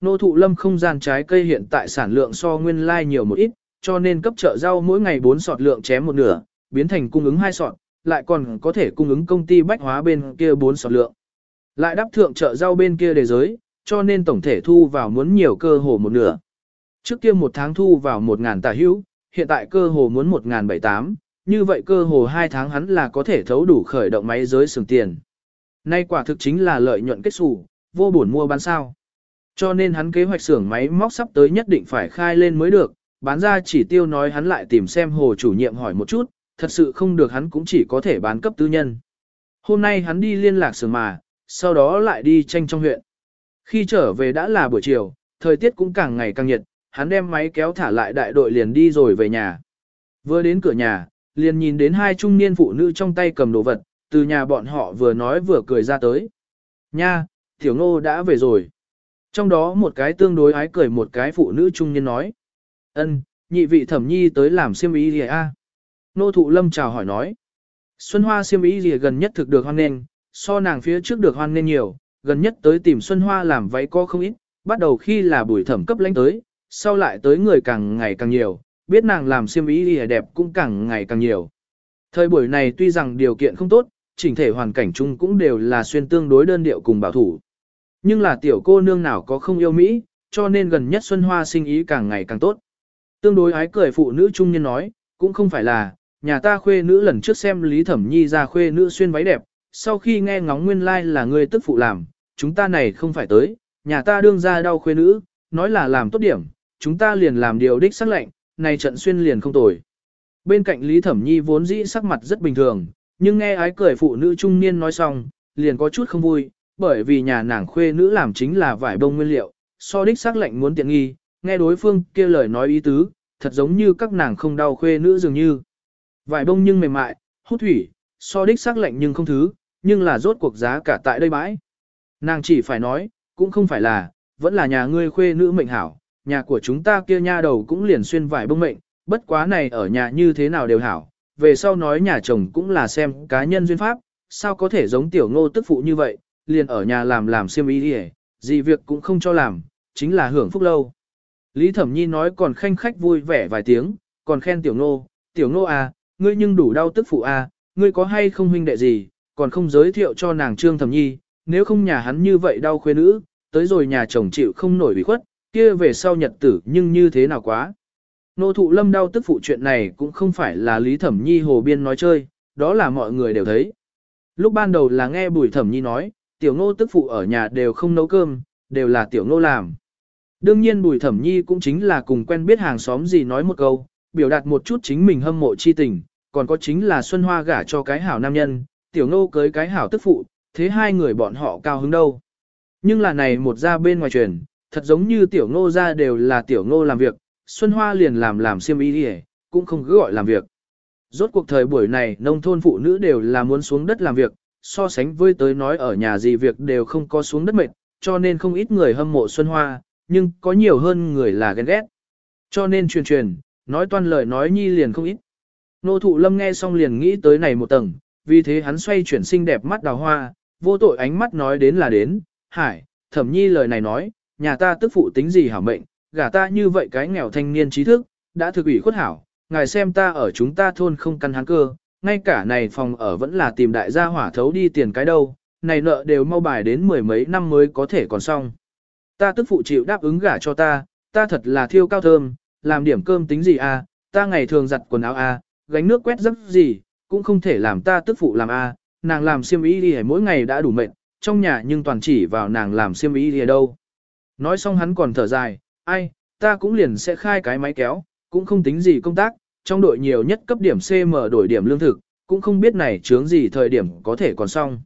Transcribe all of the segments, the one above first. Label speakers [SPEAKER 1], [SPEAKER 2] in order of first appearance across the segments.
[SPEAKER 1] Nô thụ lâm không gian trái cây hiện tại sản lượng so nguyên lai nhiều một ít, cho nên cấp chợ rau mỗi ngày 4 sọt lượng chém một nửa, biến thành cung ứng 2 sọt, lại còn có thể cung ứng công ty bách hóa bên kia 4 sọt lượng. Lại đáp thượng chợ rau bên kia đề giới, cho nên tổng thể thu vào muốn nhiều cơ hồ một nửa. Trước kia một tháng thu vào 1.000 tà hữu, hiện tại cơ hồ muốn 1.078, như vậy cơ hồ 2 tháng hắn là có thể thấu đủ khởi động máy giới sừng tiền. Nay quả thực chính là lợi nhuận kết xù, vô buồn mua bán sao. Cho nên hắn kế hoạch xưởng máy móc sắp tới nhất định phải khai lên mới được, bán ra chỉ tiêu nói hắn lại tìm xem hồ chủ nhiệm hỏi một chút, thật sự không được hắn cũng chỉ có thể bán cấp tư nhân. Hôm nay hắn đi liên lạc xưởng mà, sau đó lại đi tranh trong huyện. Khi trở về đã là buổi chiều, thời tiết cũng càng ngày càng nhiệt, hắn đem máy kéo thả lại đại đội liền đi rồi về nhà. Vừa đến cửa nhà, liền nhìn đến hai trung niên phụ nữ trong tay cầm đồ vật, từ nhà bọn họ vừa nói vừa cười ra tới. Nha, tiểu ngô đã về rồi. Trong đó một cái tương đối ái cười một cái phụ nữ trung niên nói. ân nhị vị thẩm nhi tới làm siêm ý gì a? Nô thụ lâm chào hỏi nói. Xuân Hoa siêm ý gì gần nhất thực được hoan nghênh, so nàng phía trước được hoan nghênh nhiều, gần nhất tới tìm Xuân Hoa làm váy có không ít, bắt đầu khi là buổi thẩm cấp lãnh tới, sau lại tới người càng ngày càng nhiều, biết nàng làm siêm ý gì đẹp cũng càng ngày càng nhiều. Thời buổi này tuy rằng điều kiện không tốt, chỉnh thể hoàn cảnh chung cũng đều là xuyên tương đối đơn điệu cùng bảo thủ. Nhưng là tiểu cô nương nào có không yêu Mỹ, cho nên gần nhất Xuân Hoa sinh ý càng ngày càng tốt. Tương đối ái cười phụ nữ trung nhân nói, cũng không phải là, nhà ta khuê nữ lần trước xem Lý Thẩm Nhi ra khuê nữ xuyên váy đẹp, sau khi nghe ngóng nguyên lai like là người tức phụ làm, chúng ta này không phải tới, nhà ta đương ra đau khuê nữ, nói là làm tốt điểm, chúng ta liền làm điều đích sắc lệnh, này trận xuyên liền không tồi. Bên cạnh Lý Thẩm Nhi vốn dĩ sắc mặt rất bình thường, nhưng nghe ái cười phụ nữ trung niên nói xong, liền có chút không vui, bởi vì nhà nàng khuê nữ làm chính là vải bông nguyên liệu, so đích sắc lệnh muốn tiện nghi, nghe đối phương kia lời nói ý tứ, thật giống như các nàng không đau khuê nữ dường như. Vải bông nhưng mềm mại, hút thủy, so đích sắc lệnh nhưng không thứ, nhưng là rốt cuộc giá cả tại đây bãi. Nàng chỉ phải nói, cũng không phải là, vẫn là nhà ngươi khuê nữ mệnh hảo, nhà của chúng ta kia nha đầu cũng liền xuyên vải bông mệnh, bất quá này ở nhà như thế nào đều hảo, về sau nói nhà chồng cũng là xem cá nhân duyên pháp, sao có thể giống tiểu ngô tức phụ như vậy, liền ở nhà làm làm xiêm ý đi gì việc cũng không cho làm, chính là hưởng phúc lâu. Lý Thẩm Nhi nói còn khanh khách vui vẻ vài tiếng, còn khen tiểu nô, tiểu nô à, ngươi nhưng đủ đau tức phụ à, ngươi có hay không huynh đệ gì, còn không giới thiệu cho nàng Trương Thẩm Nhi, nếu không nhà hắn như vậy đau khuê nữ, tới rồi nhà chồng chịu không nổi bị khuất, kia về sau nhật tử nhưng như thế nào quá. Nô thụ lâm đau tức phụ chuyện này cũng không phải là Lý Thẩm Nhi hồ biên nói chơi, đó là mọi người đều thấy. Lúc ban đầu là nghe Bùi Thẩm Nhi nói, tiểu ngô tức phụ ở nhà đều không nấu cơm, đều là tiểu ngô làm. Đương nhiên Bùi Thẩm Nhi cũng chính là cùng quen biết hàng xóm gì nói một câu, biểu đạt một chút chính mình hâm mộ chi tình, còn có chính là Xuân Hoa gả cho cái hảo nam nhân, tiểu ngô cưới cái hảo tức phụ, thế hai người bọn họ cao hứng đâu. Nhưng là này một ra bên ngoài truyền, thật giống như tiểu ngô ra đều là tiểu ngô làm việc, Xuân Hoa liền làm làm xiêm y đi cũng không cứ gọi làm việc. Rốt cuộc thời buổi này nông thôn phụ nữ đều là muốn xuống đất làm việc, so sánh với tới nói ở nhà gì việc đều không có xuống đất mệt, cho nên không ít người hâm mộ Xuân Hoa, nhưng có nhiều hơn người là ghen ghét. Cho nên truyền truyền, nói toan lời nói nhi liền không ít. Nô thụ lâm nghe xong liền nghĩ tới này một tầng, vì thế hắn xoay chuyển xinh đẹp mắt đào hoa, vô tội ánh mắt nói đến là đến, hải, thẩm nhi lời này nói, nhà ta tức phụ tính gì hảo mệnh, gả ta như vậy cái nghèo thanh niên trí thức, đã thực ủy khuất hảo, ngài xem ta ở chúng ta thôn không căn hắn cơ, ngay cả này phòng ở vẫn là tìm đại gia hỏa thấu đi tiền cái đâu, này nợ đều mau bài đến mười mấy năm mới có thể còn xong. Ta tức phụ chịu đáp ứng gả cho ta, ta thật là thiêu cao thơm, làm điểm cơm tính gì à, ta ngày thường giặt quần áo à, gánh nước quét giấc gì, cũng không thể làm ta tức phụ làm à, nàng làm xiêm y đi mỗi ngày đã đủ mệt, trong nhà nhưng toàn chỉ vào nàng làm xiêm y đi đâu. Nói xong hắn còn thở dài, ai, ta cũng liền sẽ khai cái máy kéo, cũng không tính gì công tác, trong đội nhiều nhất cấp điểm CM đổi điểm lương thực, cũng không biết này chướng gì thời điểm có thể còn xong.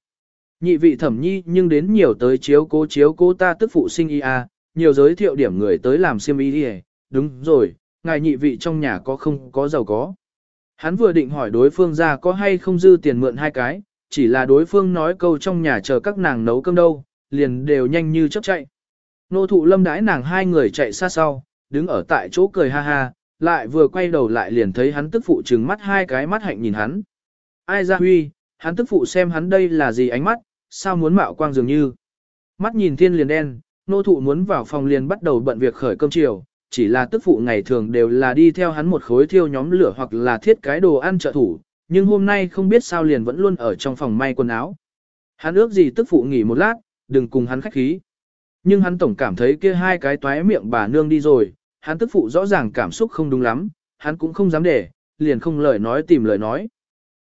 [SPEAKER 1] Nhị vị thẩm nhi nhưng đến nhiều tới chiếu cố chiếu cố ta tức phụ sinh y a, nhiều giới thiệu điểm người tới làm siêm y đi đúng rồi, ngài nhị vị trong nhà có không có giàu có. Hắn vừa định hỏi đối phương ra có hay không dư tiền mượn hai cái, chỉ là đối phương nói câu trong nhà chờ các nàng nấu cơm đâu, liền đều nhanh như chớp chạy. Nô thụ lâm đãi nàng hai người chạy xa sau, đứng ở tại chỗ cười ha ha, lại vừa quay đầu lại liền thấy hắn tức phụ trừng mắt hai cái mắt hạnh nhìn hắn. Ai ra huy, hắn tức phụ xem hắn đây là gì ánh mắt, sao muốn mạo quang dường như. Mắt nhìn thiên liền đen, nô thụ muốn vào phòng liền bắt đầu bận việc khởi cơm chiều, chỉ là tức phụ ngày thường đều là đi theo hắn một khối thiêu nhóm lửa hoặc là thiết cái đồ ăn trợ thủ, nhưng hôm nay không biết sao liền vẫn luôn ở trong phòng may quần áo. Hắn ước gì tức phụ nghỉ một lát, đừng cùng hắn khách khí. Nhưng hắn tổng cảm thấy kia hai cái toé miệng bà nương đi rồi, hắn tức phụ rõ ràng cảm xúc không đúng lắm, hắn cũng không dám để, liền không lời nói tìm lời nói.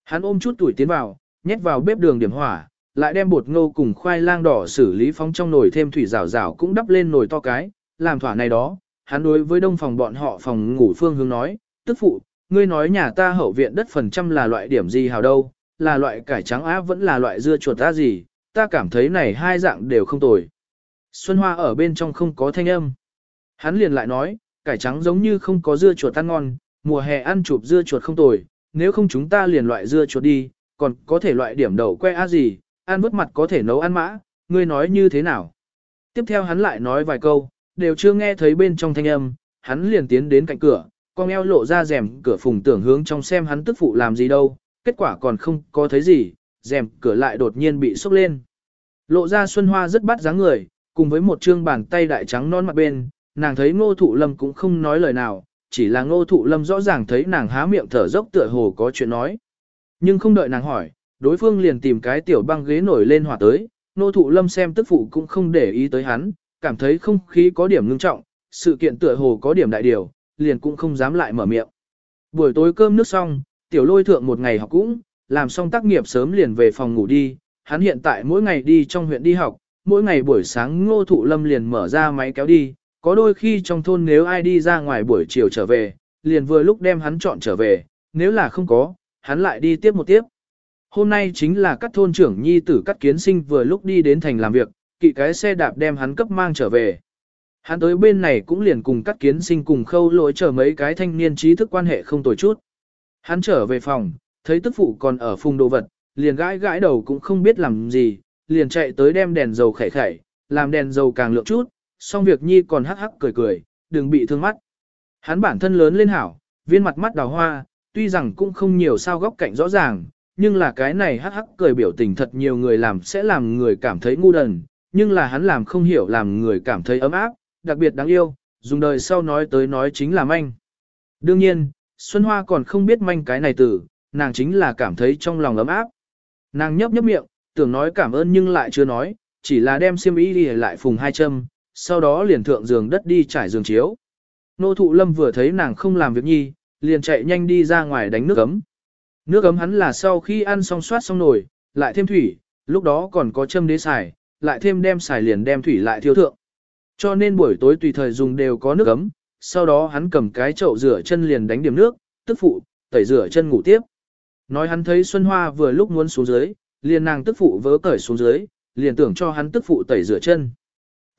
[SPEAKER 1] Hắn ôm chút tuổi tiến vào, nhét vào bếp đường điểm hỏa, lại đem bột ngô cùng khoai lang đỏ xử lý phóng trong nồi thêm thủy rào rào cũng đắp lên nồi to cái, làm thỏa này đó. Hắn đối với đông phòng bọn họ phòng ngủ phương hướng nói, tức phụ, ngươi nói nhà ta hậu viện đất phần trăm là loại điểm gì hào đâu, là loại cải trắng á vẫn là loại dưa chuột ta gì, ta cảm thấy này hai dạng đều không tồi. Xuân Hoa ở bên trong không có thanh âm. Hắn liền lại nói, cải trắng giống như không có dưa chuột ăn ngon, mùa hè ăn chụp dưa chuột không tồi, nếu không chúng ta liền loại dưa chuột đi, còn có thể loại điểm đầu que á gì, ăn vớt mặt có thể nấu ăn mã, ngươi nói như thế nào. Tiếp theo hắn lại nói vài câu, đều chưa nghe thấy bên trong thanh âm, hắn liền tiến đến cạnh cửa, con eo lộ ra rèm cửa phùng tưởng hướng trong xem hắn tức phụ làm gì đâu, kết quả còn không có thấy gì, rèm cửa lại đột nhiên bị sốc lên. Lộ ra Xuân Hoa rất bắt dáng người, cùng với một trương bàn tay đại trắng non mặt bên, nàng thấy ngô thụ lâm cũng không nói lời nào, chỉ là ngô thụ lâm rõ ràng thấy nàng há miệng thở dốc tựa hồ có chuyện nói. Nhưng không đợi nàng hỏi, đối phương liền tìm cái tiểu băng ghế nổi lên hỏa tới, ngô thụ lâm xem tức phụ cũng không để ý tới hắn, cảm thấy không khí có điểm ngưng trọng, sự kiện tựa hồ có điểm đại điều, liền cũng không dám lại mở miệng. Buổi tối cơm nước xong, tiểu lôi thượng một ngày học cũng, làm xong tác nghiệp sớm liền về phòng ngủ đi, hắn hiện tại mỗi ngày đi trong huyện đi học, mỗi ngày buổi sáng ngô thụ lâm liền mở ra máy kéo đi, có đôi khi trong thôn nếu ai đi ra ngoài buổi chiều trở về, liền vừa lúc đem hắn chọn trở về, nếu là không có, hắn lại đi tiếp một tiếp. Hôm nay chính là các thôn trưởng nhi tử cắt kiến sinh vừa lúc đi đến thành làm việc, kỵ cái xe đạp đem hắn cấp mang trở về. Hắn tới bên này cũng liền cùng cắt kiến sinh cùng khâu lỗi chờ mấy cái thanh niên trí thức quan hệ không tồi chút. Hắn trở về phòng, thấy tức phụ còn ở phùng đồ vật, liền gãi gãi đầu cũng không biết làm gì, liền chạy tới đem đèn dầu khẩy khẩy, làm đèn dầu càng lượng chút, xong việc nhi còn hắc hắc cười cười, đừng bị thương mắt. Hắn bản thân lớn lên hảo, viên mặt mắt đào hoa, tuy rằng cũng không nhiều sao góc cạnh rõ ràng, nhưng là cái này hắc hắc cười biểu tình thật nhiều người làm sẽ làm người cảm thấy ngu đần, nhưng là hắn làm không hiểu làm người cảm thấy ấm áp, đặc biệt đáng yêu, dùng đời sau nói tới nói chính là manh. Đương nhiên, Xuân Hoa còn không biết manh cái này từ, nàng chính là cảm thấy trong lòng ấm áp. Nàng nhấp nhấp miệng, tưởng nói cảm ơn nhưng lại chưa nói, chỉ là đem xiêm y đi lại phùng hai châm, sau đó liền thượng giường đất đi trải giường chiếu. Nô thụ lâm vừa thấy nàng không làm việc nhi, liền chạy nhanh đi ra ngoài đánh nước ấm. Nước ấm hắn là sau khi ăn xong soát xong nồi, lại thêm thủy, lúc đó còn có châm đế xài, lại thêm đem xài liền đem thủy lại thiêu thượng. Cho nên buổi tối tùy thời dùng đều có nước ấm, sau đó hắn cầm cái chậu rửa chân liền đánh điểm nước, tức phụ, tẩy rửa chân ngủ tiếp. Nói hắn thấy Xuân Hoa vừa lúc muốn xuống dưới, liền nàng tức phụ vớ cởi xuống dưới, liền tưởng cho hắn tức phụ tẩy rửa chân.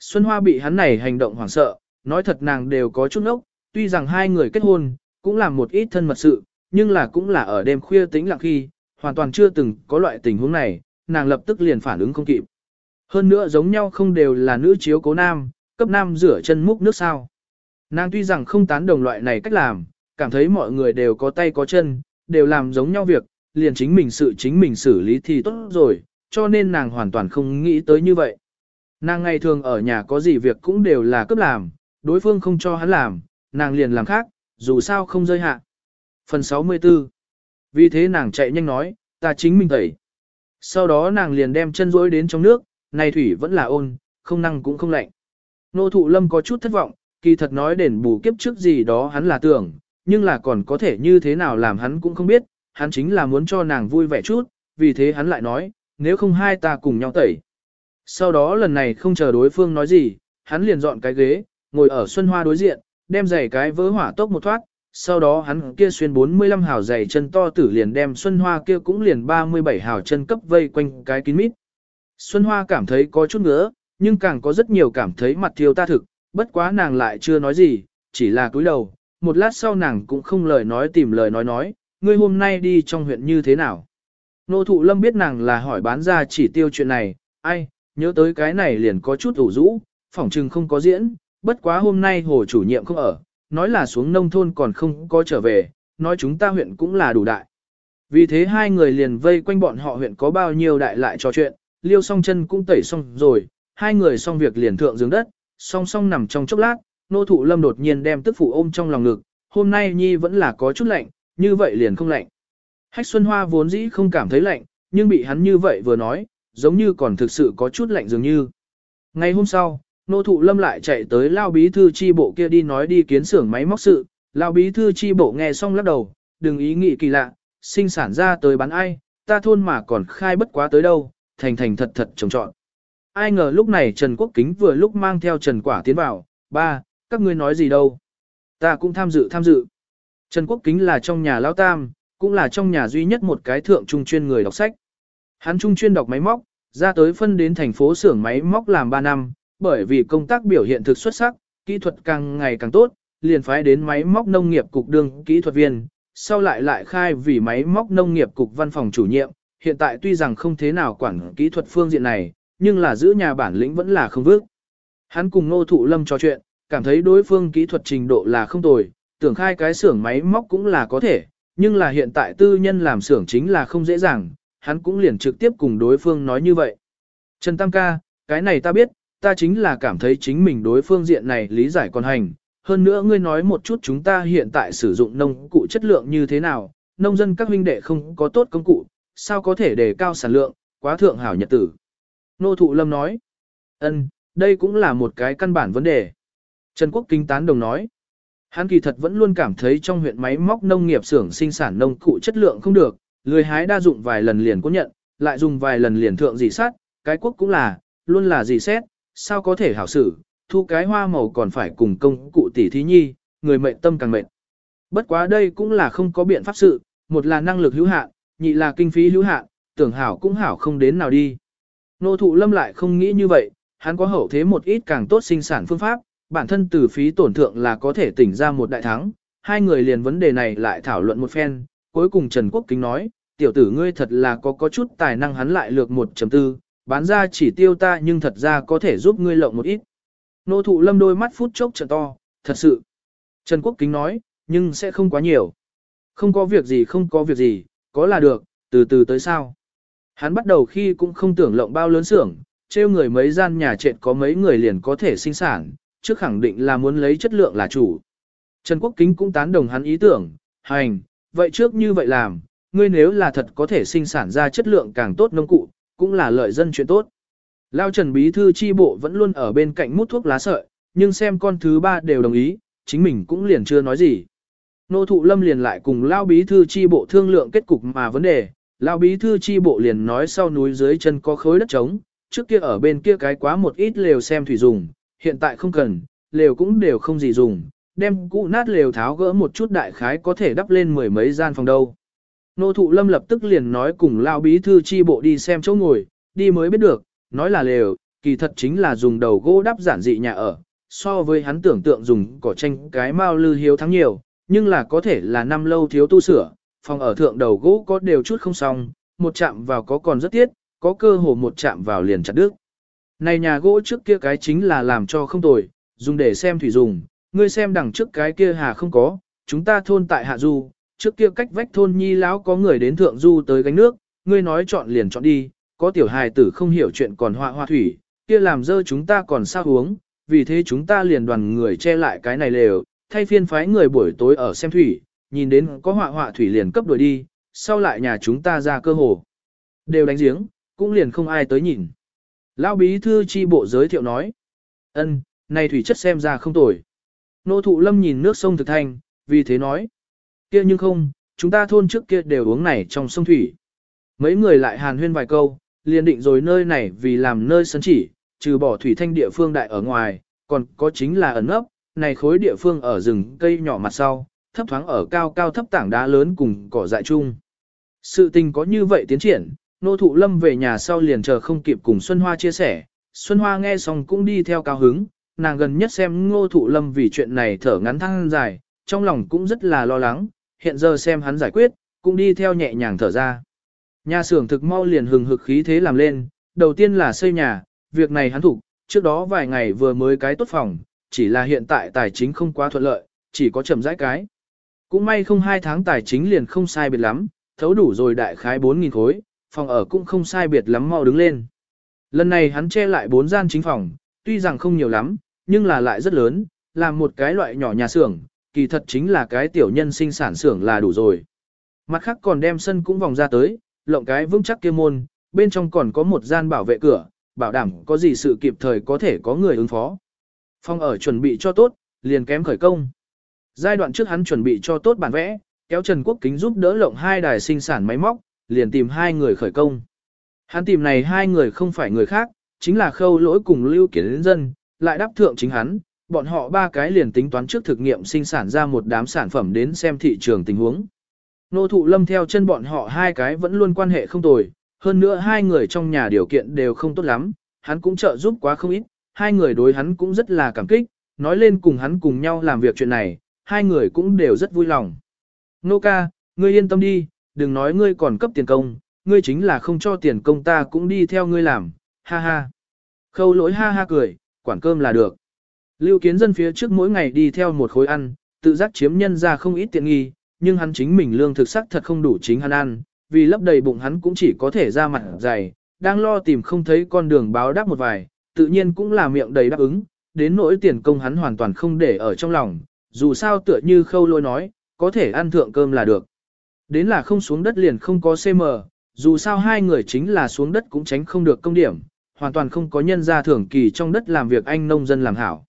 [SPEAKER 1] Xuân Hoa bị hắn này hành động hoảng sợ, nói thật nàng đều có chút ốc, tuy rằng hai người kết hôn, cũng làm một ít thân mật sự, nhưng là cũng là ở đêm khuya tĩnh lặng khi, hoàn toàn chưa từng có loại tình huống này, nàng lập tức liền phản ứng không kịp. Hơn nữa giống nhau không đều là nữ chiếu cố nam, cấp nam rửa chân múc nước sao. Nàng tuy rằng không tán đồng loại này cách làm, cảm thấy mọi người đều có tay có chân, đều làm giống nhau việc, liền chính mình sự chính mình xử lý thì tốt rồi, cho nên nàng hoàn toàn không nghĩ tới như vậy. Nàng ngày thường ở nhà có gì việc cũng đều là cấp làm, đối phương không cho hắn làm, nàng liền làm khác, dù sao không rơi hạ. Phần 64 Vì thế nàng chạy nhanh nói, ta chính mình tẩy. Sau đó nàng liền đem chân rối đến trong nước, này thủy vẫn là ôn, không năng cũng không lạnh. Nô thụ lâm có chút thất vọng, kỳ thật nói đền bù kiếp trước gì đó hắn là tưởng, nhưng là còn có thể như thế nào làm hắn cũng không biết, hắn chính là muốn cho nàng vui vẻ chút, vì thế hắn lại nói, nếu không hai ta cùng nhau tẩy. Sau đó lần này không chờ đối phương nói gì, hắn liền dọn cái ghế, ngồi ở xuân hoa đối diện, đem giày cái vỡ hỏa tốc một thoát, sau đó hắn kia xuyên 45 hào giày chân to tử liền đem xuân hoa kia cũng liền 37 hào chân cấp vây quanh cái kín mít. Xuân hoa cảm thấy có chút ngứa, nhưng càng có rất nhiều cảm thấy mặt thiêu ta thực, bất quá nàng lại chưa nói gì, chỉ là cúi đầu, một lát sau nàng cũng không lời nói tìm lời nói nói, ngươi hôm nay đi trong huyện như thế nào. Nô thụ lâm biết nàng là hỏi bán ra chỉ tiêu chuyện này, ai, nhớ tới cái này liền có chút ủ rũ, phỏng chừng không có diễn, bất quá hôm nay hồ chủ nhiệm không ở, nói là xuống nông thôn còn không có trở về, nói chúng ta huyện cũng là đủ đại. Vì thế hai người liền vây quanh bọn họ huyện có bao nhiêu đại lại trò chuyện, liêu song chân cũng tẩy xong rồi, hai người xong việc liền thượng giường đất, song song nằm trong chốc lát, nô thụ lâm đột nhiên đem tức phụ ôm trong lòng ngực, hôm nay nhi vẫn là có chút lạnh, như vậy liền không lạnh. Hách Xuân Hoa vốn dĩ không cảm thấy lạnh, nhưng bị hắn như vậy vừa nói, giống như còn thực sự có chút lạnh dường như. Ngày hôm sau, nô thụ lâm lại chạy tới lao bí thư chi bộ kia đi nói đi kiến xưởng máy móc sự, lao bí thư chi bộ nghe xong lắc đầu, đừng ý nghĩ kỳ lạ, sinh sản ra tới bán ai, ta thôn mà còn khai bất quá tới đâu, thành thành thật thật trồng trọn. Ai ngờ lúc này Trần Quốc Kính vừa lúc mang theo Trần Quả tiến vào, ba, các ngươi nói gì đâu. Ta cũng tham dự tham dự. Trần Quốc Kính là trong nhà lão tam, cũng là trong nhà duy nhất một cái thượng trung chuyên người đọc sách. Hắn trung chuyên đọc máy móc, ra tới phân đến thành phố xưởng máy móc làm 3 năm, bởi vì công tác biểu hiện thực xuất sắc, kỹ thuật càng ngày càng tốt, liền phái đến máy móc nông nghiệp cục đương kỹ thuật viên, sau lại lại khai vì máy móc nông nghiệp cục văn phòng chủ nhiệm, hiện tại tuy rằng không thế nào quản kỹ thuật phương diện này, nhưng là giữ nhà bản lĩnh vẫn là không vước. Hắn cùng Ngô Thụ Lâm trò chuyện, cảm thấy đối phương kỹ thuật trình độ là không tồi, tưởng khai cái xưởng máy móc cũng là có thể, nhưng là hiện tại tư nhân làm xưởng chính là không dễ dàng, hắn cũng liền trực tiếp cùng đối phương nói như vậy. Trần Tam ca, cái này ta biết, ta chính là cảm thấy chính mình đối phương diện này lý giải còn hành. Hơn nữa ngươi nói một chút chúng ta hiện tại sử dụng nông cụ chất lượng như thế nào, nông dân các huynh đệ không có tốt công cụ, sao có thể đề cao sản lượng, quá thượng hảo nhật tử. Nô Thụ Lâm nói, ân, đây cũng là một cái căn bản vấn đề. Trần Quốc Kinh tán đồng nói, hắn kỳ thật vẫn luôn cảm thấy trong huyện máy móc nông nghiệp xưởng sinh sản nông cụ chất lượng không được, lười hái đa dụng vài lần liền có nhận, lại dùng vài lần liền thượng dì sát, cái quốc cũng là, luôn là dì xét, sao có thể hảo xử, thu cái hoa màu còn phải cùng công cụ tỷ thí nhi, người mệnh tâm càng mệnh. Bất quá đây cũng là không có biện pháp sự, một là năng lực hữu hạn, nhị là kinh phí hữu hạn, tưởng hảo cũng hảo không đến nào đi. Nô thụ lâm lại không nghĩ như vậy, hắn có hậu thế một ít càng tốt sinh sản phương pháp, bản thân từ phí tổn thượng là có thể tỉnh ra một đại thắng. Hai người liền vấn đề này lại thảo luận một phen, cuối cùng Trần Quốc Kính nói, tiểu tử ngươi thật là có có chút tài năng hắn lại lược 1.4, bán ra chỉ tiêu ta nhưng thật ra có thể giúp ngươi lộng một ít. Nô thụ lâm đôi mắt phút chốc trợ to, thật sự. Trần Quốc Kính nói, nhưng sẽ không quá nhiều. Không có việc gì không có việc gì, có là được, từ từ tới sao. Hắn bắt đầu khi cũng không tưởng lộng bao lớn xưởng, trêu người mấy gian nhà trệt có mấy người liền có thể sinh sản, trước khẳng định là muốn lấy chất lượng là chủ. Trần Quốc Kính cũng tán đồng hắn ý tưởng, hành, vậy trước như vậy làm, ngươi nếu là thật có thể sinh sản ra chất lượng càng tốt nông cụ, cũng là lợi dân chuyện tốt. Lao Trần Bí Thư chi bộ vẫn luôn ở bên cạnh mút thuốc lá sợi, nhưng xem con thứ ba đều đồng ý, chính mình cũng liền chưa nói gì. Nô thụ lâm liền lại cùng Lao Bí Thư chi bộ thương lượng kết cục mà vấn đề, Lao Bí Thư chi bộ liền nói sau núi dưới chân có khối đất trống, trước kia ở bên kia cái quá một ít lều xem thủy dùng, hiện tại không cần, lều cũng đều không gì dùng, đem cũ nát lều tháo gỡ một chút đại khái có thể đắp lên mười mấy gian phòng đâu. Nô thụ lâm lập tức liền nói cùng lao bí thư chi bộ đi xem chỗ ngồi, đi mới biết được, nói là lều, kỳ thật chính là dùng đầu gỗ đắp giản dị nhà ở, so với hắn tưởng tượng dùng cỏ tranh cái mao lư hiếu thắng nhiều, nhưng là có thể là năm lâu thiếu tu sửa, phòng ở thượng đầu gỗ có đều chút không xong, một chạm vào có còn rất tiết, có cơ hồ một chạm vào liền chặt đứt. Này nhà gỗ trước kia cái chính là làm cho không tồi, dùng để xem thủy dùng, ngươi xem đằng trước cái kia hà không có, chúng ta thôn tại hạ du, trước kia cách vách thôn nhi lão có người đến thượng du tới gánh nước, ngươi nói chọn liền chọn đi, có tiểu hài tử không hiểu chuyện còn họa hoa thủy, kia làm dơ chúng ta còn sao uống, vì thế chúng ta liền đoàn người che lại cái này lều, thay phiên phái người buổi tối ở xem thủy, nhìn đến có họa họa thủy liền cấp đuổi đi, sau lại nhà chúng ta ra cơ hồ. Đều đánh giếng, cũng liền không ai tới nhìn. Lão bí thư chi bộ giới thiệu nói, ân, này thủy chất xem ra không tồi. Nô thụ lâm nhìn nước sông thực thanh, vì thế nói, kia nhưng không, chúng ta thôn trước kia đều uống này trong sông thủy. Mấy người lại hàn huyên vài câu, liền định rồi nơi này vì làm nơi sân chỉ, trừ bỏ thủy thanh địa phương đại ở ngoài, còn có chính là ẩn ấp, này khối địa phương ở rừng cây nhỏ mặt sau, thấp thoáng ở cao cao thấp tảng đá lớn cùng cỏ dại chung. Sự tình có như vậy tiến triển, nô thụ lâm về nhà sau liền chờ không kịp cùng Xuân Hoa chia sẻ, Xuân Hoa nghe xong cũng đi theo cao hứng, nàng gần nhất xem ngô thụ lâm vì chuyện này thở ngắn thăng dài, trong lòng cũng rất là lo lắng, hiện giờ xem hắn giải quyết, cũng đi theo nhẹ nhàng thở ra. Nhà xưởng thực mau liền hừng hực khí thế làm lên, đầu tiên là xây nhà, việc này hắn thủ, trước đó vài ngày vừa mới cái tốt phòng, chỉ là hiện tại tài chính không quá thuận lợi, chỉ có chậm rãi cái. Cũng may không hai tháng tài chính liền không sai biệt lắm, thấu đủ rồi đại khái 4.000 khối, phòng ở cũng không sai biệt lắm mau đứng lên. Lần này hắn che lại bốn gian chính phòng, tuy rằng không nhiều lắm, nhưng là lại rất lớn, làm một cái loại nhỏ nhà xưởng, kỳ thật chính là cái tiểu nhân sinh sản xưởng là đủ rồi. Mặt khác còn đem sân cũng vòng ra tới, lộng cái vững chắc kia môn, bên trong còn có một gian bảo vệ cửa, bảo đảm có gì sự kịp thời có thể có người ứng phó. Phong ở chuẩn bị cho tốt, liền kém khởi công. Giai đoạn trước hắn chuẩn bị cho tốt bản vẽ, kéo Trần Quốc Kính giúp đỡ lộng hai đài sinh sản máy móc, liền tìm hai người khởi công. Hắn tìm này hai người không phải người khác, chính là khâu lỗi cùng lưu kiến dân, lại đáp thượng chính hắn, bọn họ ba cái liền tính toán trước thực nghiệm sinh sản ra một đám sản phẩm đến xem thị trường tình huống. Nô thụ lâm theo chân bọn họ hai cái vẫn luôn quan hệ không tồi, hơn nữa hai người trong nhà điều kiện đều không tốt lắm, hắn cũng trợ giúp quá không ít, hai người đối hắn cũng rất là cảm kích, nói lên cùng hắn cùng nhau làm việc chuyện này, hai người cũng đều rất vui lòng. Nô ca, ngươi yên tâm đi, đừng nói ngươi còn cấp tiền công, ngươi chính là không cho tiền công ta cũng đi theo ngươi làm, ha ha. Khâu lỗi ha ha cười, quản cơm là được. Lưu kiến dân phía trước mỗi ngày đi theo một khối ăn, tự giác chiếm nhân ra không ít tiện nghi, nhưng hắn chính mình lương thực sắc thật không đủ chính hắn ăn, vì lấp đầy bụng hắn cũng chỉ có thể ra mặt dày, đang lo tìm không thấy con đường báo đáp một vài, tự nhiên cũng là miệng đầy đáp ứng, đến nỗi tiền công hắn hoàn toàn không để ở trong lòng, dù sao tựa như khâu lôi nói, có thể ăn thượng cơm là được. Đến là không xuống đất liền không có CM, dù sao hai người chính là xuống đất cũng tránh không được công điểm, hoàn toàn không có nhân gia thưởng kỳ trong đất làm việc anh nông dân làm hảo.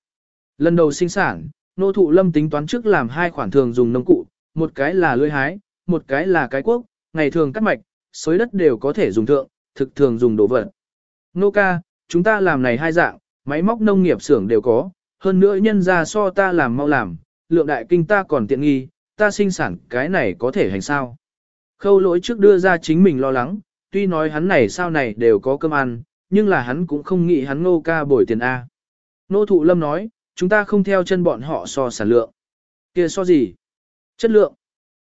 [SPEAKER 1] Lần đầu sinh sản, nô thụ lâm tính toán trước làm hai khoản thường dùng nông cụ, một cái là lưỡi hái, một cái là cái quốc, ngày thường cắt mạch, xới đất đều có thể dùng thượng, thực thường dùng đồ vật. Nô ca, chúng ta làm này hai dạng, máy móc nông nghiệp xưởng đều có, hơn nữa nhân ra so ta làm mau làm, lượng đại kinh ta còn tiện nghi, ta sinh sản cái này có thể hành sao. Khâu lỗi trước đưa ra chính mình lo lắng, tuy nói hắn này sao này đều có cơm ăn, nhưng là hắn cũng không nghĩ hắn nô ca bồi tiền A. Nô thụ lâm nói, chúng ta không theo chân bọn họ so sản lượng. kia so gì? Chất lượng.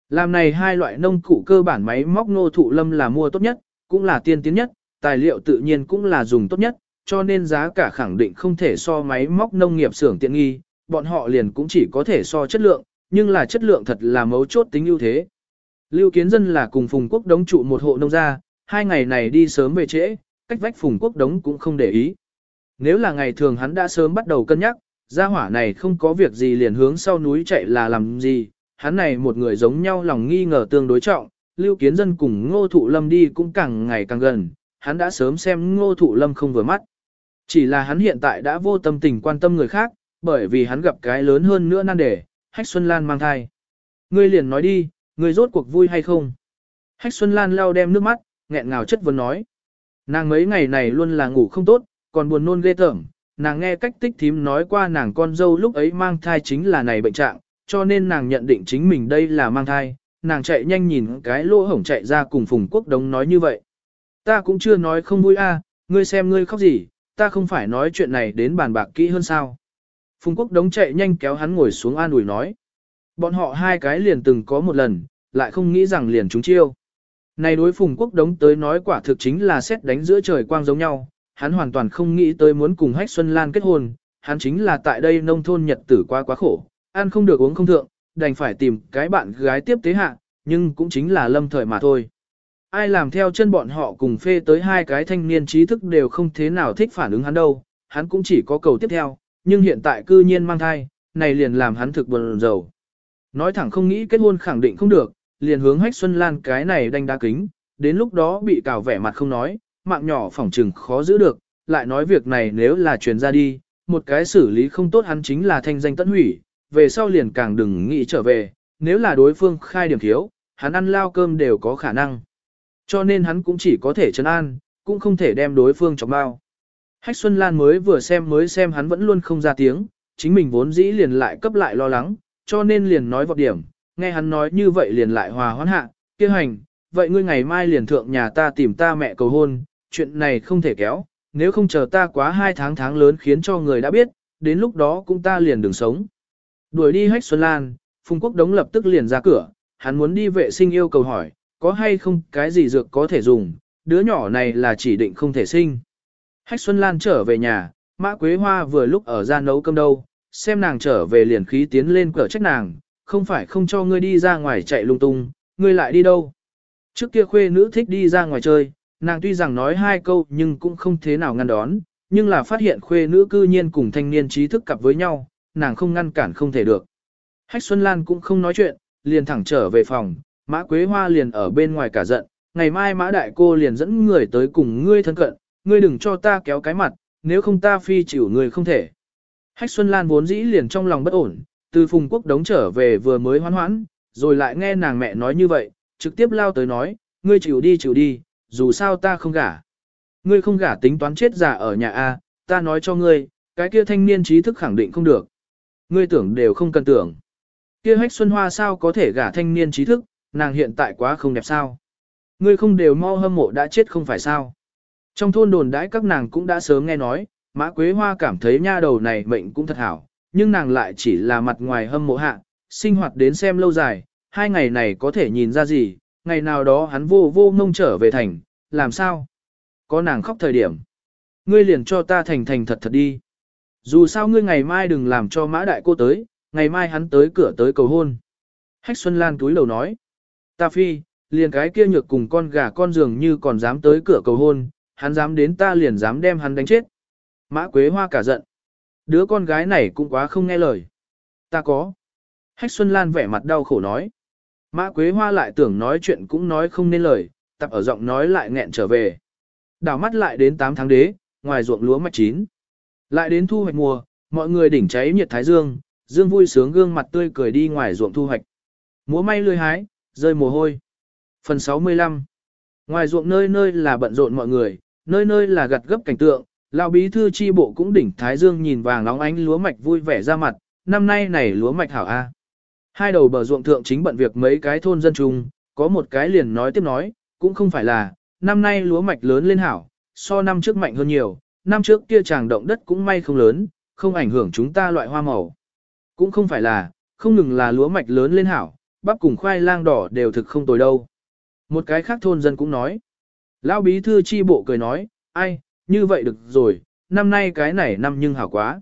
[SPEAKER 1] Làm này hai loại nông cụ cơ bản máy móc nô thụ lâm là mua tốt nhất, cũng là tiên tiến nhất, tài liệu tự nhiên cũng là dùng tốt nhất, cho nên giá cả khẳng định không thể so máy móc nông nghiệp xưởng tiện nghi, bọn họ liền cũng chỉ có thể so chất lượng, nhưng là chất lượng thật là mấu chốt tính ưu thế. Lưu Kiến Dân là cùng Phùng Quốc đống trụ một hộ nông gia, hai ngày này đi sớm về trễ, cách vách Phùng Quốc đống cũng không để ý. Nếu là ngày thường hắn đã sớm bắt đầu cân nhắc, gia hỏa này không có việc gì liền hướng sau núi chạy là làm gì, hắn này một người giống nhau lòng nghi ngờ tương đối trọng, Lưu Kiến Dân cùng Ngô Thụ Lâm đi cũng càng ngày càng gần, hắn đã sớm xem Ngô Thụ Lâm không vừa mắt. Chỉ là hắn hiện tại đã vô tâm tình quan tâm người khác, bởi vì hắn gặp cái lớn hơn nữa nan đề, Hách Xuân Lan mang thai. Ngươi liền nói đi, ngươi rốt cuộc vui hay không? Hách Xuân Lan lau đem nước mắt, nghẹn ngào chất vấn nói. Nàng mấy ngày này luôn là ngủ không tốt, còn buồn nôn ghê tởm. Nàng nghe cách tích thím nói qua nàng con dâu lúc ấy mang thai chính là này bệnh trạng, cho nên nàng nhận định chính mình đây là mang thai. Nàng chạy nhanh nhìn cái lỗ hổng chạy ra cùng Phùng Quốc Đống nói như vậy. Ta cũng chưa nói không vui a, ngươi xem ngươi khóc gì, ta không phải nói chuyện này đến bàn bạc kỹ hơn sao. Phùng Quốc Đống chạy nhanh kéo hắn ngồi xuống an ủi nói. Bọn họ hai cái liền từng có một lần, lại không nghĩ rằng liền chúng chiêu. Này đối Phùng Quốc Đống tới nói quả thực chính là xét đánh giữa trời quang giống nhau, hắn hoàn toàn không nghĩ tới muốn cùng Hách Xuân Lan kết hôn, hắn chính là tại đây nông thôn nhật tử quá quá khổ, ăn không được uống không thượng, đành phải tìm cái bạn gái tiếp tế hạ, nhưng cũng chính là lâm thời mà thôi. Ai làm theo chân bọn họ cùng phê tới hai cái thanh niên trí thức đều không thế nào thích phản ứng hắn đâu, hắn cũng chỉ có cầu tiếp theo, nhưng hiện tại cư nhiên mang thai, này liền làm hắn thực buồn rầu. Nói thẳng không nghĩ kết hôn khẳng định không được, liền hướng hách Xuân Lan cái này đánh đá kính, đến lúc đó bị cào vẻ mặt không nói, mạng nhỏ phỏng trừng khó giữ được, lại nói việc này nếu là truyền ra đi, một cái xử lý không tốt hắn chính là thanh danh tận hủy, về sau liền càng đừng nghĩ trở về, nếu là đối phương khai điểm thiếu, hắn ăn lao cơm đều có khả năng. Cho nên hắn cũng chỉ có thể trấn an, cũng không thể đem đối phương chọc bao. Hách Xuân Lan mới vừa xem mới xem hắn vẫn luôn không ra tiếng, chính mình vốn dĩ liền lại cấp lại lo lắng, cho nên liền nói vọt điểm, nghe hắn nói như vậy liền lại hòa hoãn hạ, kia hành, vậy ngươi ngày mai liền thượng nhà ta tìm ta mẹ cầu hôn, chuyện này không thể kéo, nếu không chờ ta quá hai tháng tháng lớn khiến cho người đã biết, đến lúc đó cũng ta liền đừng sống. Đuổi đi Hách Xuân Lan, Phùng Quốc Đống lập tức liền ra cửa, hắn muốn đi vệ sinh yêu cầu hỏi, có hay không cái gì dược có thể dùng, đứa nhỏ này là chỉ định không thể sinh. Hách Xuân Lan trở về nhà, Mã Quế Hoa vừa lúc ở ra nấu cơm đâu, xem nàng trở về liền khí tiến lên cửa trách nàng, không phải không cho ngươi đi ra ngoài chạy lung tung, ngươi lại đi đâu. Trước kia khuê nữ thích đi ra ngoài chơi, nàng tuy rằng nói hai câu nhưng cũng không thế nào ngăn đón, nhưng là phát hiện khuê nữ cư nhiên cùng thanh niên trí thức cặp với nhau, nàng không ngăn cản không thể được. Hách Xuân Lan cũng không nói chuyện, liền thẳng trở về phòng, Mã Quế Hoa liền ở bên ngoài cả giận, ngày mai Mã Đại Cô liền dẫn người tới cùng ngươi thân cận, ngươi đừng cho ta kéo cái mặt, nếu không ta phi chịu người không thể. Hách Xuân Lan vốn dĩ liền trong lòng bất ổn, từ Phùng Quốc đống trở về vừa mới hoán hoãn, rồi lại nghe nàng mẹ nói như vậy, trực tiếp lao tới nói, ngươi chịu đi chịu đi, dù sao ta không gả. Ngươi không gả tính toán chết già ở nhà A, ta nói cho ngươi, cái kia thanh niên trí thức khẳng định không được. Ngươi tưởng đều không cần tưởng. Kia hách xuân hoa sao có thể gả thanh niên trí thức, nàng hiện tại quá không đẹp sao. Ngươi không đều mau hâm mộ đã chết không phải sao. Trong thôn đồn đãi các nàng cũng đã sớm nghe nói, Mã Quế Hoa cảm thấy nha đầu này mệnh cũng thật hảo, nhưng nàng lại chỉ là mặt ngoài hâm mộ hạ, sinh hoạt đến xem lâu dài, hai ngày này có thể nhìn ra gì, ngày nào đó hắn vô vô mông trở về thành, làm sao? Có nàng khóc thời điểm. Ngươi liền cho ta thành thành thật thật đi. Dù sao ngươi ngày mai đừng làm cho mã đại cô tới, ngày mai hắn tới cửa tới cầu hôn. Hách Xuân Lan túi đầu nói. Ta phi, liền cái kia nhược cùng con gà con giường như còn dám tới cửa cầu hôn, hắn dám đến ta liền dám đem hắn đánh chết. Mã Quế Hoa cả giận. Đứa con gái này cũng quá không nghe lời. Ta có. Hách Xuân Lan vẻ mặt đau khổ nói. Mã Quế Hoa lại tưởng nói chuyện cũng nói không nên lời, tập ở giọng nói lại nghẹn trở về. Đảo mắt lại đến 8 tháng đế, ngoài ruộng lúa mạch chín. Lại đến thu hoạch mùa, mọi người đỉnh cháy nhiệt thái dương, dương vui sướng gương mặt tươi cười đi ngoài ruộng thu hoạch. Múa may lươi hái, rơi mồ hôi. Phần 65 Ngoài ruộng nơi nơi là bận rộn mọi người, nơi nơi là gặt gấp cảnh tượng, lão bí thư chi bộ cũng đỉnh thái dương nhìn vàng nóng ánh lúa mạch vui vẻ ra mặt, năm nay này lúa mạch hảo a. Hai đầu bờ ruộng thượng chính bận việc mấy cái thôn dân chung, có một cái liền nói tiếp nói, cũng không phải là, năm nay lúa mạch lớn lên hảo, so năm trước mạnh hơn nhiều, năm trước kia chàng động đất cũng may không lớn, không ảnh hưởng chúng ta loại hoa màu. Cũng không phải là, không ngừng là lúa mạch lớn lên hảo, bắp cùng khoai lang đỏ đều thực không tồi đâu. Một cái khác thôn dân cũng nói. Lão bí thư chi bộ cười nói, ai, như vậy được rồi, năm nay cái này năm nhưng hảo quá.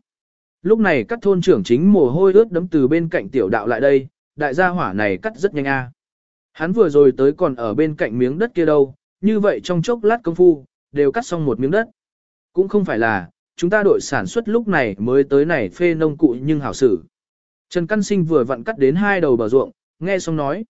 [SPEAKER 1] Lúc này các thôn trưởng chính mồ hôi ướt đấm từ bên cạnh tiểu đạo lại đây, đại gia hỏa này cắt rất nhanh a. Hắn vừa rồi tới còn ở bên cạnh miếng đất kia đâu, như vậy trong chốc lát công phu, đều cắt xong một miếng đất. Cũng không phải là, chúng ta đội sản xuất lúc này mới tới này phê nông cụ nhưng hảo xử. Trần Căn Sinh vừa vặn cắt đến hai đầu bờ ruộng, nghe xong nói.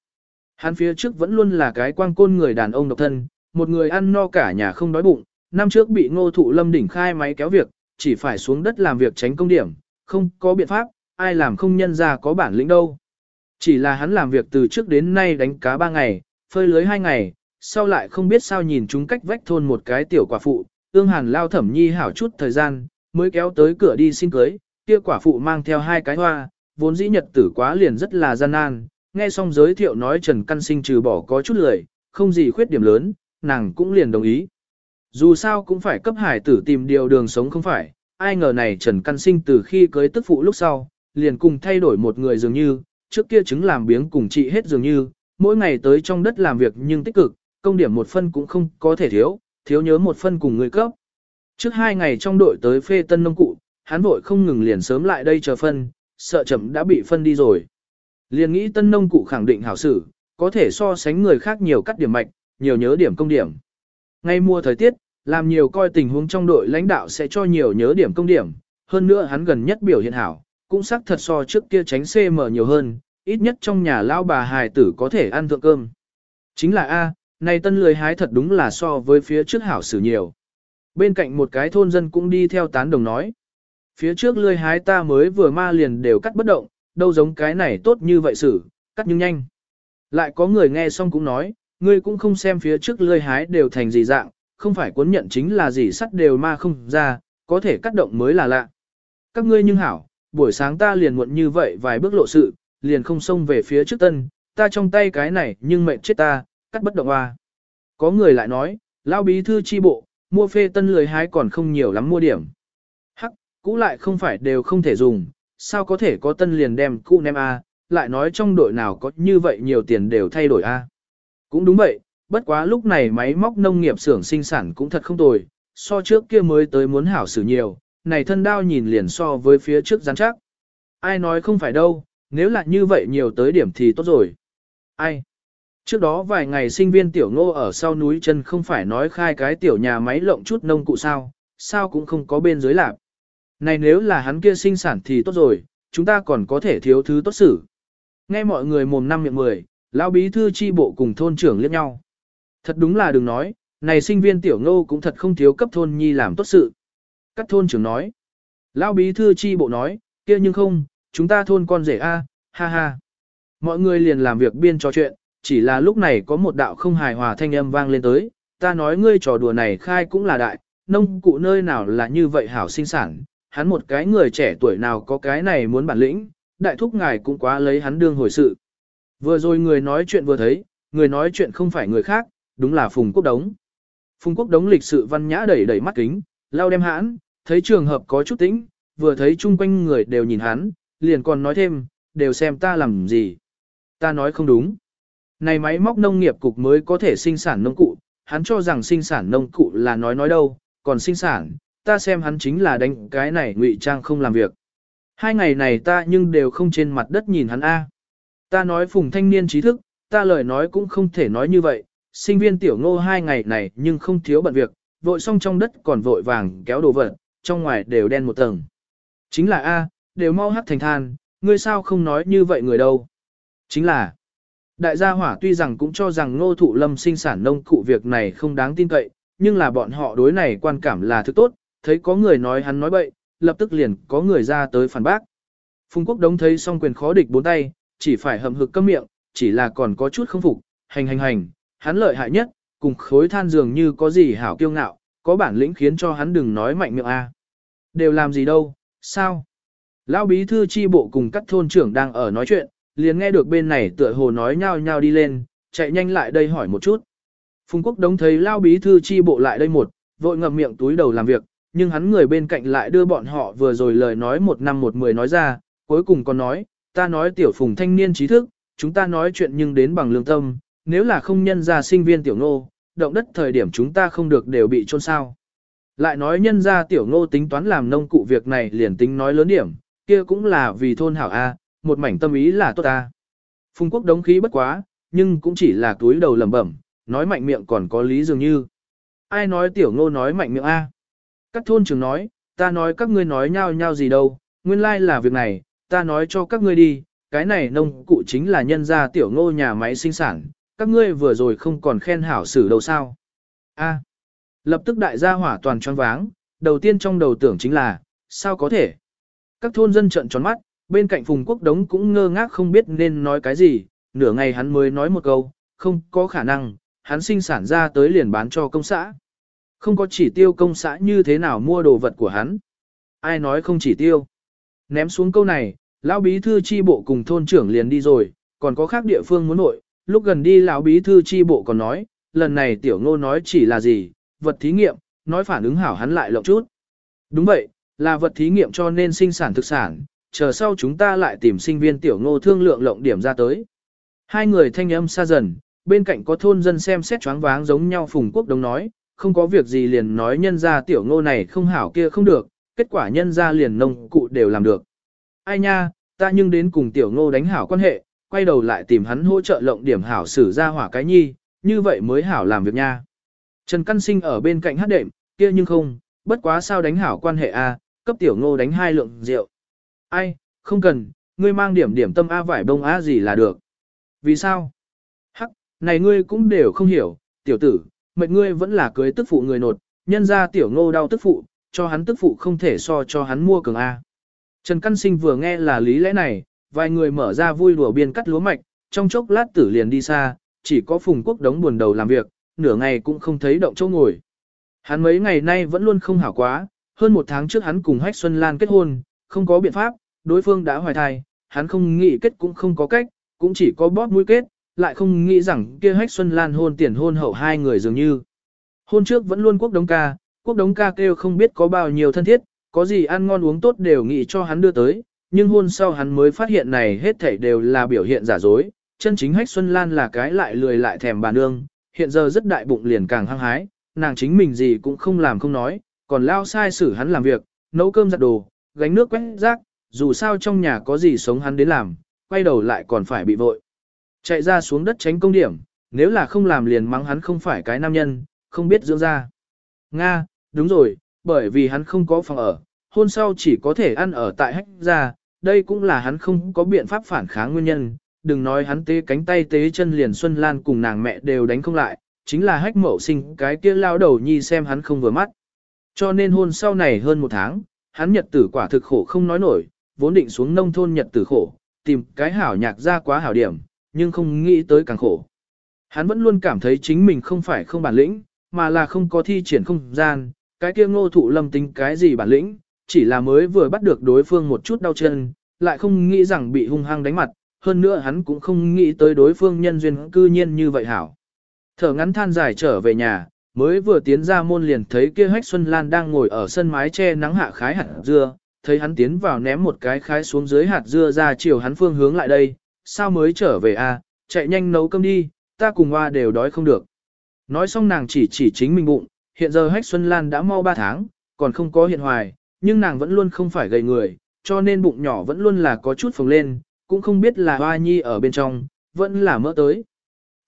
[SPEAKER 1] Hắn phía trước vẫn luôn là cái quang côn người đàn ông độc thân, một người ăn no cả nhà không đói bụng, năm trước bị ngô thụ lâm đỉnh khai máy kéo việc, chỉ phải xuống đất làm việc tránh công điểm, không có biện pháp, ai làm không nhân ra có bản lĩnh đâu. Chỉ là hắn làm việc từ trước đến nay đánh cá ba ngày, phơi lưới hai ngày, sau lại không biết sao nhìn chúng cách vách thôn một cái tiểu quả phụ, ương hàn lao thẩm nhi hảo chút thời gian, mới kéo tới cửa đi xin cưới, kia quả phụ mang theo hai cái hoa, vốn dĩ nhật tử quá liền rất là gian nan, nghe xong giới thiệu nói Trần Căn Sinh trừ bỏ có chút lười, không gì khuyết điểm lớn, nàng cũng liền đồng ý. Dù sao cũng phải cấp hải tử tìm điều đường sống không phải, ai ngờ này Trần Căn Sinh từ khi cưới tức phụ lúc sau, liền cùng thay đổi một người dường như, trước kia chứng làm biếng cùng chị hết dường như, mỗi ngày tới trong đất làm việc nhưng tích cực, công điểm một phân cũng không có thể thiếu, thiếu nhớ một phân cùng người cấp. Trước hai ngày trong đội tới phê tân nông cụ, hắn vội không ngừng liền sớm lại đây chờ phân, sợ chậm đã bị phân đi rồi. Liền nghĩ tân nông cụ khẳng định hảo sử, có thể so sánh người khác nhiều cắt điểm mạch, nhiều nhớ điểm công điểm. Ngay mùa thời tiết, làm nhiều coi tình huống trong đội lãnh đạo sẽ cho nhiều nhớ điểm công điểm, hơn nữa hắn gần nhất biểu hiện hảo, cũng xác thật so trước kia tránh CM nhiều hơn, ít nhất trong nhà lao bà hài tử có thể ăn thượng cơm. Chính là A, này tân lười hái thật đúng là so với phía trước hảo xử nhiều. Bên cạnh một cái thôn dân cũng đi theo tán đồng nói. Phía trước lười hái ta mới vừa ma liền đều cắt bất động, đâu giống cái này tốt như vậy xử, cắt nhưng nhanh. Lại có người nghe xong cũng nói, ngươi cũng không xem phía trước lươi hái đều thành gì dạng, không phải cuốn nhận chính là gì sắt đều ma không ra, có thể cắt động mới là lạ. Các ngươi nhưng hảo, buổi sáng ta liền muộn như vậy vài bước lộ sự, liền không xông về phía trước tân, ta trong tay cái này nhưng mệnh chết ta, cắt bất động à. Có người lại nói, lao bí thư chi bộ, mua phê tân lười hái còn không nhiều lắm mua điểm. Hắc, cũ lại không phải đều không thể dùng, sao có thể có tân liền đem cũ ném a, lại nói trong đội nào có như vậy nhiều tiền đều thay đổi a. Cũng đúng vậy, bất quá lúc này máy móc nông nghiệp xưởng sinh sản cũng thật không tồi, so trước kia mới tới muốn hảo xử nhiều, này thân đao nhìn liền so với phía trước rắn chắc. Ai nói không phải đâu, nếu là như vậy nhiều tới điểm thì tốt rồi. Ai? Trước đó vài ngày sinh viên tiểu ngô ở sau núi chân không phải nói khai cái tiểu nhà máy lộng chút nông cụ sao, sao cũng không có bên dưới lạc. Này nếu là hắn kia sinh sản thì tốt rồi, chúng ta còn có thể thiếu thứ tốt xử. Nghe mọi người mồm năm miệng mười, lão bí thư chi bộ cùng thôn trưởng liếc nhau. Thật đúng là đừng nói, này sinh viên tiểu ngô cũng thật không thiếu cấp thôn nhi làm tốt sự. Các thôn trưởng nói. Lão bí thư chi bộ nói, kia nhưng không, chúng ta thôn con rể a, ha ha. Mọi người liền làm việc biên trò chuyện, chỉ là lúc này có một đạo không hài hòa thanh âm vang lên tới, ta nói ngươi trò đùa này khai cũng là đại, nông cụ nơi nào là như vậy hảo sinh sản, hắn một cái người trẻ tuổi nào có cái này muốn bản lĩnh, đại thúc ngài cũng quá lấy hắn đương hồi sự. Vừa rồi người nói chuyện vừa thấy, người nói chuyện không phải người khác, đúng là Phùng Quốc Đống. Phùng Quốc Đống lịch sự văn nhã đẩy đẩy mắt kính, lao đem hãn, thấy trường hợp có chút tĩnh, vừa thấy chung quanh người đều nhìn hắn, liền còn nói thêm, đều xem ta làm gì. Ta nói không đúng. Này máy móc nông nghiệp cục mới có thể sinh sản nông cụ, hắn cho rằng sinh sản nông cụ là nói nói đâu, còn sinh sản, ta xem hắn chính là đánh cái này ngụy trang không làm việc. Hai ngày này ta nhưng đều không trên mặt đất nhìn hắn A. Ta nói phùng thanh niên trí thức, ta lời nói cũng không thể nói như vậy, sinh viên tiểu ngô hai ngày này nhưng không thiếu bận việc, vội xong trong đất còn vội vàng kéo đồ vật, trong ngoài đều đen một tầng. Chính là A, đều mau hắt thành than, ngươi sao không nói như vậy người đâu. Chính là, đại gia hỏa tuy rằng cũng cho rằng ngô thụ lâm sinh sản nông cụ việc này không đáng tin cậy, nhưng là bọn họ đối này quan cảm là thứ tốt, thấy có người nói hắn nói bậy, lập tức liền có người ra tới phản bác. Phùng Quốc Đống thấy xong quyền khó địch bốn tay, chỉ phải hầm hực câm miệng, chỉ là còn có chút không phục, hành hành hành, hắn lợi hại nhất, cùng khối than dường như có gì hảo kiêu ngạo, có bản lĩnh khiến cho hắn đừng nói mạnh miệng a. Đều làm gì đâu, sao? Lão bí thư chi bộ cùng các thôn trưởng đang ở nói chuyện, liền nghe được bên này tựa hồ nói nhau nhau đi lên, chạy nhanh lại đây hỏi một chút. Phùng Quốc Đống thấy Lão bí thư chi bộ lại đây một, vội ngậm miệng túi đầu làm việc, nhưng hắn người bên cạnh lại đưa bọn họ vừa rồi lời nói một năm một mười nói ra, cuối cùng còn nói, ta nói tiểu phùng thanh niên trí thức, chúng ta nói chuyện nhưng đến bằng lương tâm, nếu là không nhân ra sinh viên tiểu nô, động đất thời điểm chúng ta không được đều bị trôn sao. Lại nói nhân ra tiểu ngô tính toán làm nông cụ việc này liền tính nói lớn điểm, kia cũng là vì thôn hảo A, một mảnh tâm ý là tốt ta. Phùng quốc đống khí bất quá, nhưng cũng chỉ là túi đầu lẩm bẩm, nói mạnh miệng còn có lý dường như. Ai nói tiểu ngô nói mạnh miệng A? Các thôn trưởng nói, ta nói các ngươi nói nhau nhau gì đâu, nguyên lai là việc này, ta nói cho các ngươi đi, cái này nông cụ chính là nhân gia tiểu ngô nhà máy sinh sản, các ngươi vừa rồi không còn khen hảo xử đâu sao. A. Lập tức đại gia hỏa toàn choáng váng, đầu tiên trong đầu tưởng chính là, sao có thể? Các thôn dân trợn tròn mắt, bên cạnh Phùng Quốc Đống cũng ngơ ngác không biết nên nói cái gì, nửa ngày hắn mới nói một câu, không có khả năng, hắn sinh sản ra tới liền bán cho công xã. Không có chỉ tiêu công xã như thế nào mua đồ vật của hắn. Ai nói không chỉ tiêu. Ném xuống câu này, lão bí thư chi bộ cùng thôn trưởng liền đi rồi, còn có khác địa phương muốn nội, lúc gần đi lão bí thư chi bộ còn nói, lần này tiểu ngô nói chỉ là gì, vật thí nghiệm, nói phản ứng hảo hắn lại lộng chút. Đúng vậy, là vật thí nghiệm cho nên sinh sản thực sản, chờ sau chúng ta lại tìm sinh viên tiểu ngô thương lượng lộng điểm ra tới. Hai người thanh âm xa dần, bên cạnh có thôn dân xem xét choáng váng giống nhau Phùng Quốc Đông nói, không có việc gì liền nói nhân ra tiểu ngô này không hảo kia không được, kết quả nhân ra liền nông cụ đều làm được. Ai nha, ta nhưng đến cùng tiểu ngô đánh hảo quan hệ, quay đầu lại tìm hắn hỗ trợ lộng điểm hảo xử ra hỏa cái nhi, như vậy mới hảo làm việc nha. Trần Căn Sinh ở bên cạnh hát đệm, kia nhưng không, bất quá sao đánh hảo quan hệ a, cấp tiểu ngô đánh hai lượng rượu. Ai, không cần, ngươi mang điểm điểm tâm A vải bông A gì là được. Vì sao? Hắc, này ngươi cũng đều không hiểu, tiểu tử, mệnh ngươi vẫn là cưới tức phụ người nột, nhân ra tiểu ngô đau tức phụ, cho hắn tức phụ không thể so cho hắn mua cường A. Trần Căn Sinh vừa nghe là lý lẽ này, vài người mở ra vui đùa biên cắt lúa mạch, trong chốc lát tử liền đi xa, chỉ có Phùng Quốc đống buồn đầu làm việc, nửa ngày cũng không thấy động chỗ ngồi. Hắn mấy ngày nay vẫn luôn không hảo quá, hơn một tháng trước hắn cùng Hách Xuân Lan kết hôn, không có biện pháp, đối phương đã hoài thai, hắn không nghĩ kết cũng không có cách, cũng chỉ có bóp mũi kết, lại không nghĩ rằng kia Hách Xuân Lan hôn tiền hôn hậu hai người dường như. Hôn trước vẫn luôn quốc đống ca, quốc đống ca kêu không biết có bao nhiêu thân thiết, có gì ăn ngon uống tốt đều nghĩ cho hắn đưa tới, nhưng hôn sau hắn mới phát hiện này hết thảy đều là biểu hiện giả dối, chân chính Hách Xuân Lan là cái lại lười lại thèm bà nương, hiện giờ rất đại bụng liền càng hăng hái, nàng chính mình gì cũng không làm không nói, còn lao sai xử hắn làm việc, nấu cơm giặt đồ, gánh nước quét rác, dù sao trong nhà có gì sống hắn đến làm, quay đầu lại còn phải bị vội. Chạy ra xuống đất tránh công điểm, nếu là không làm liền mắng hắn không phải cái nam nhân, không biết dưỡng ra. Nga, đúng rồi, bởi vì hắn không có phòng ở, hôn sau chỉ có thể ăn ở tại hách gia, đây cũng là hắn không có biện pháp phản kháng nguyên nhân, đừng nói hắn tế cánh tay tế chân liền Xuân Lan cùng nàng mẹ đều đánh không lại, chính là hách mậu sinh cái kia lao đầu nhi xem hắn không vừa mắt. Cho nên hôn sau này hơn một tháng, hắn nhật tử quả thực khổ không nói nổi, vốn định xuống nông thôn nhật tử khổ, tìm cái hảo nhạc ra quá hảo điểm, nhưng không nghĩ tới càng khổ. Hắn vẫn luôn cảm thấy chính mình không phải không bản lĩnh, mà là không có thi triển không gian, cái kia ngô thụ lâm tính cái gì bản lĩnh, chỉ là mới vừa bắt được đối phương một chút đau chân, lại không nghĩ rằng bị hung hăng đánh mặt, hơn nữa hắn cũng không nghĩ tới đối phương nhân duyên cư nhiên như vậy hảo. Thở ngắn than dài trở về nhà, mới vừa tiến ra môn liền thấy kia hách Xuân Lan đang ngồi ở sân mái che nắng hạ khái hạt dưa, thấy hắn tiến vào ném một cái khái xuống dưới hạt dưa ra chiều hắn phương hướng lại đây, sao mới trở về a? À? chạy nhanh nấu cơm đi, ta cùng hoa đều đói không được. Nói xong nàng chỉ chỉ chính mình bụng, hiện giờ hách Xuân Lan đã mau 3 tháng, còn không có hiện hoài, nhưng nàng vẫn luôn không phải gầy người, cho nên bụng nhỏ vẫn luôn là có chút phồng lên, cũng không biết là hoa nhi ở bên trong, vẫn là mỡ tới.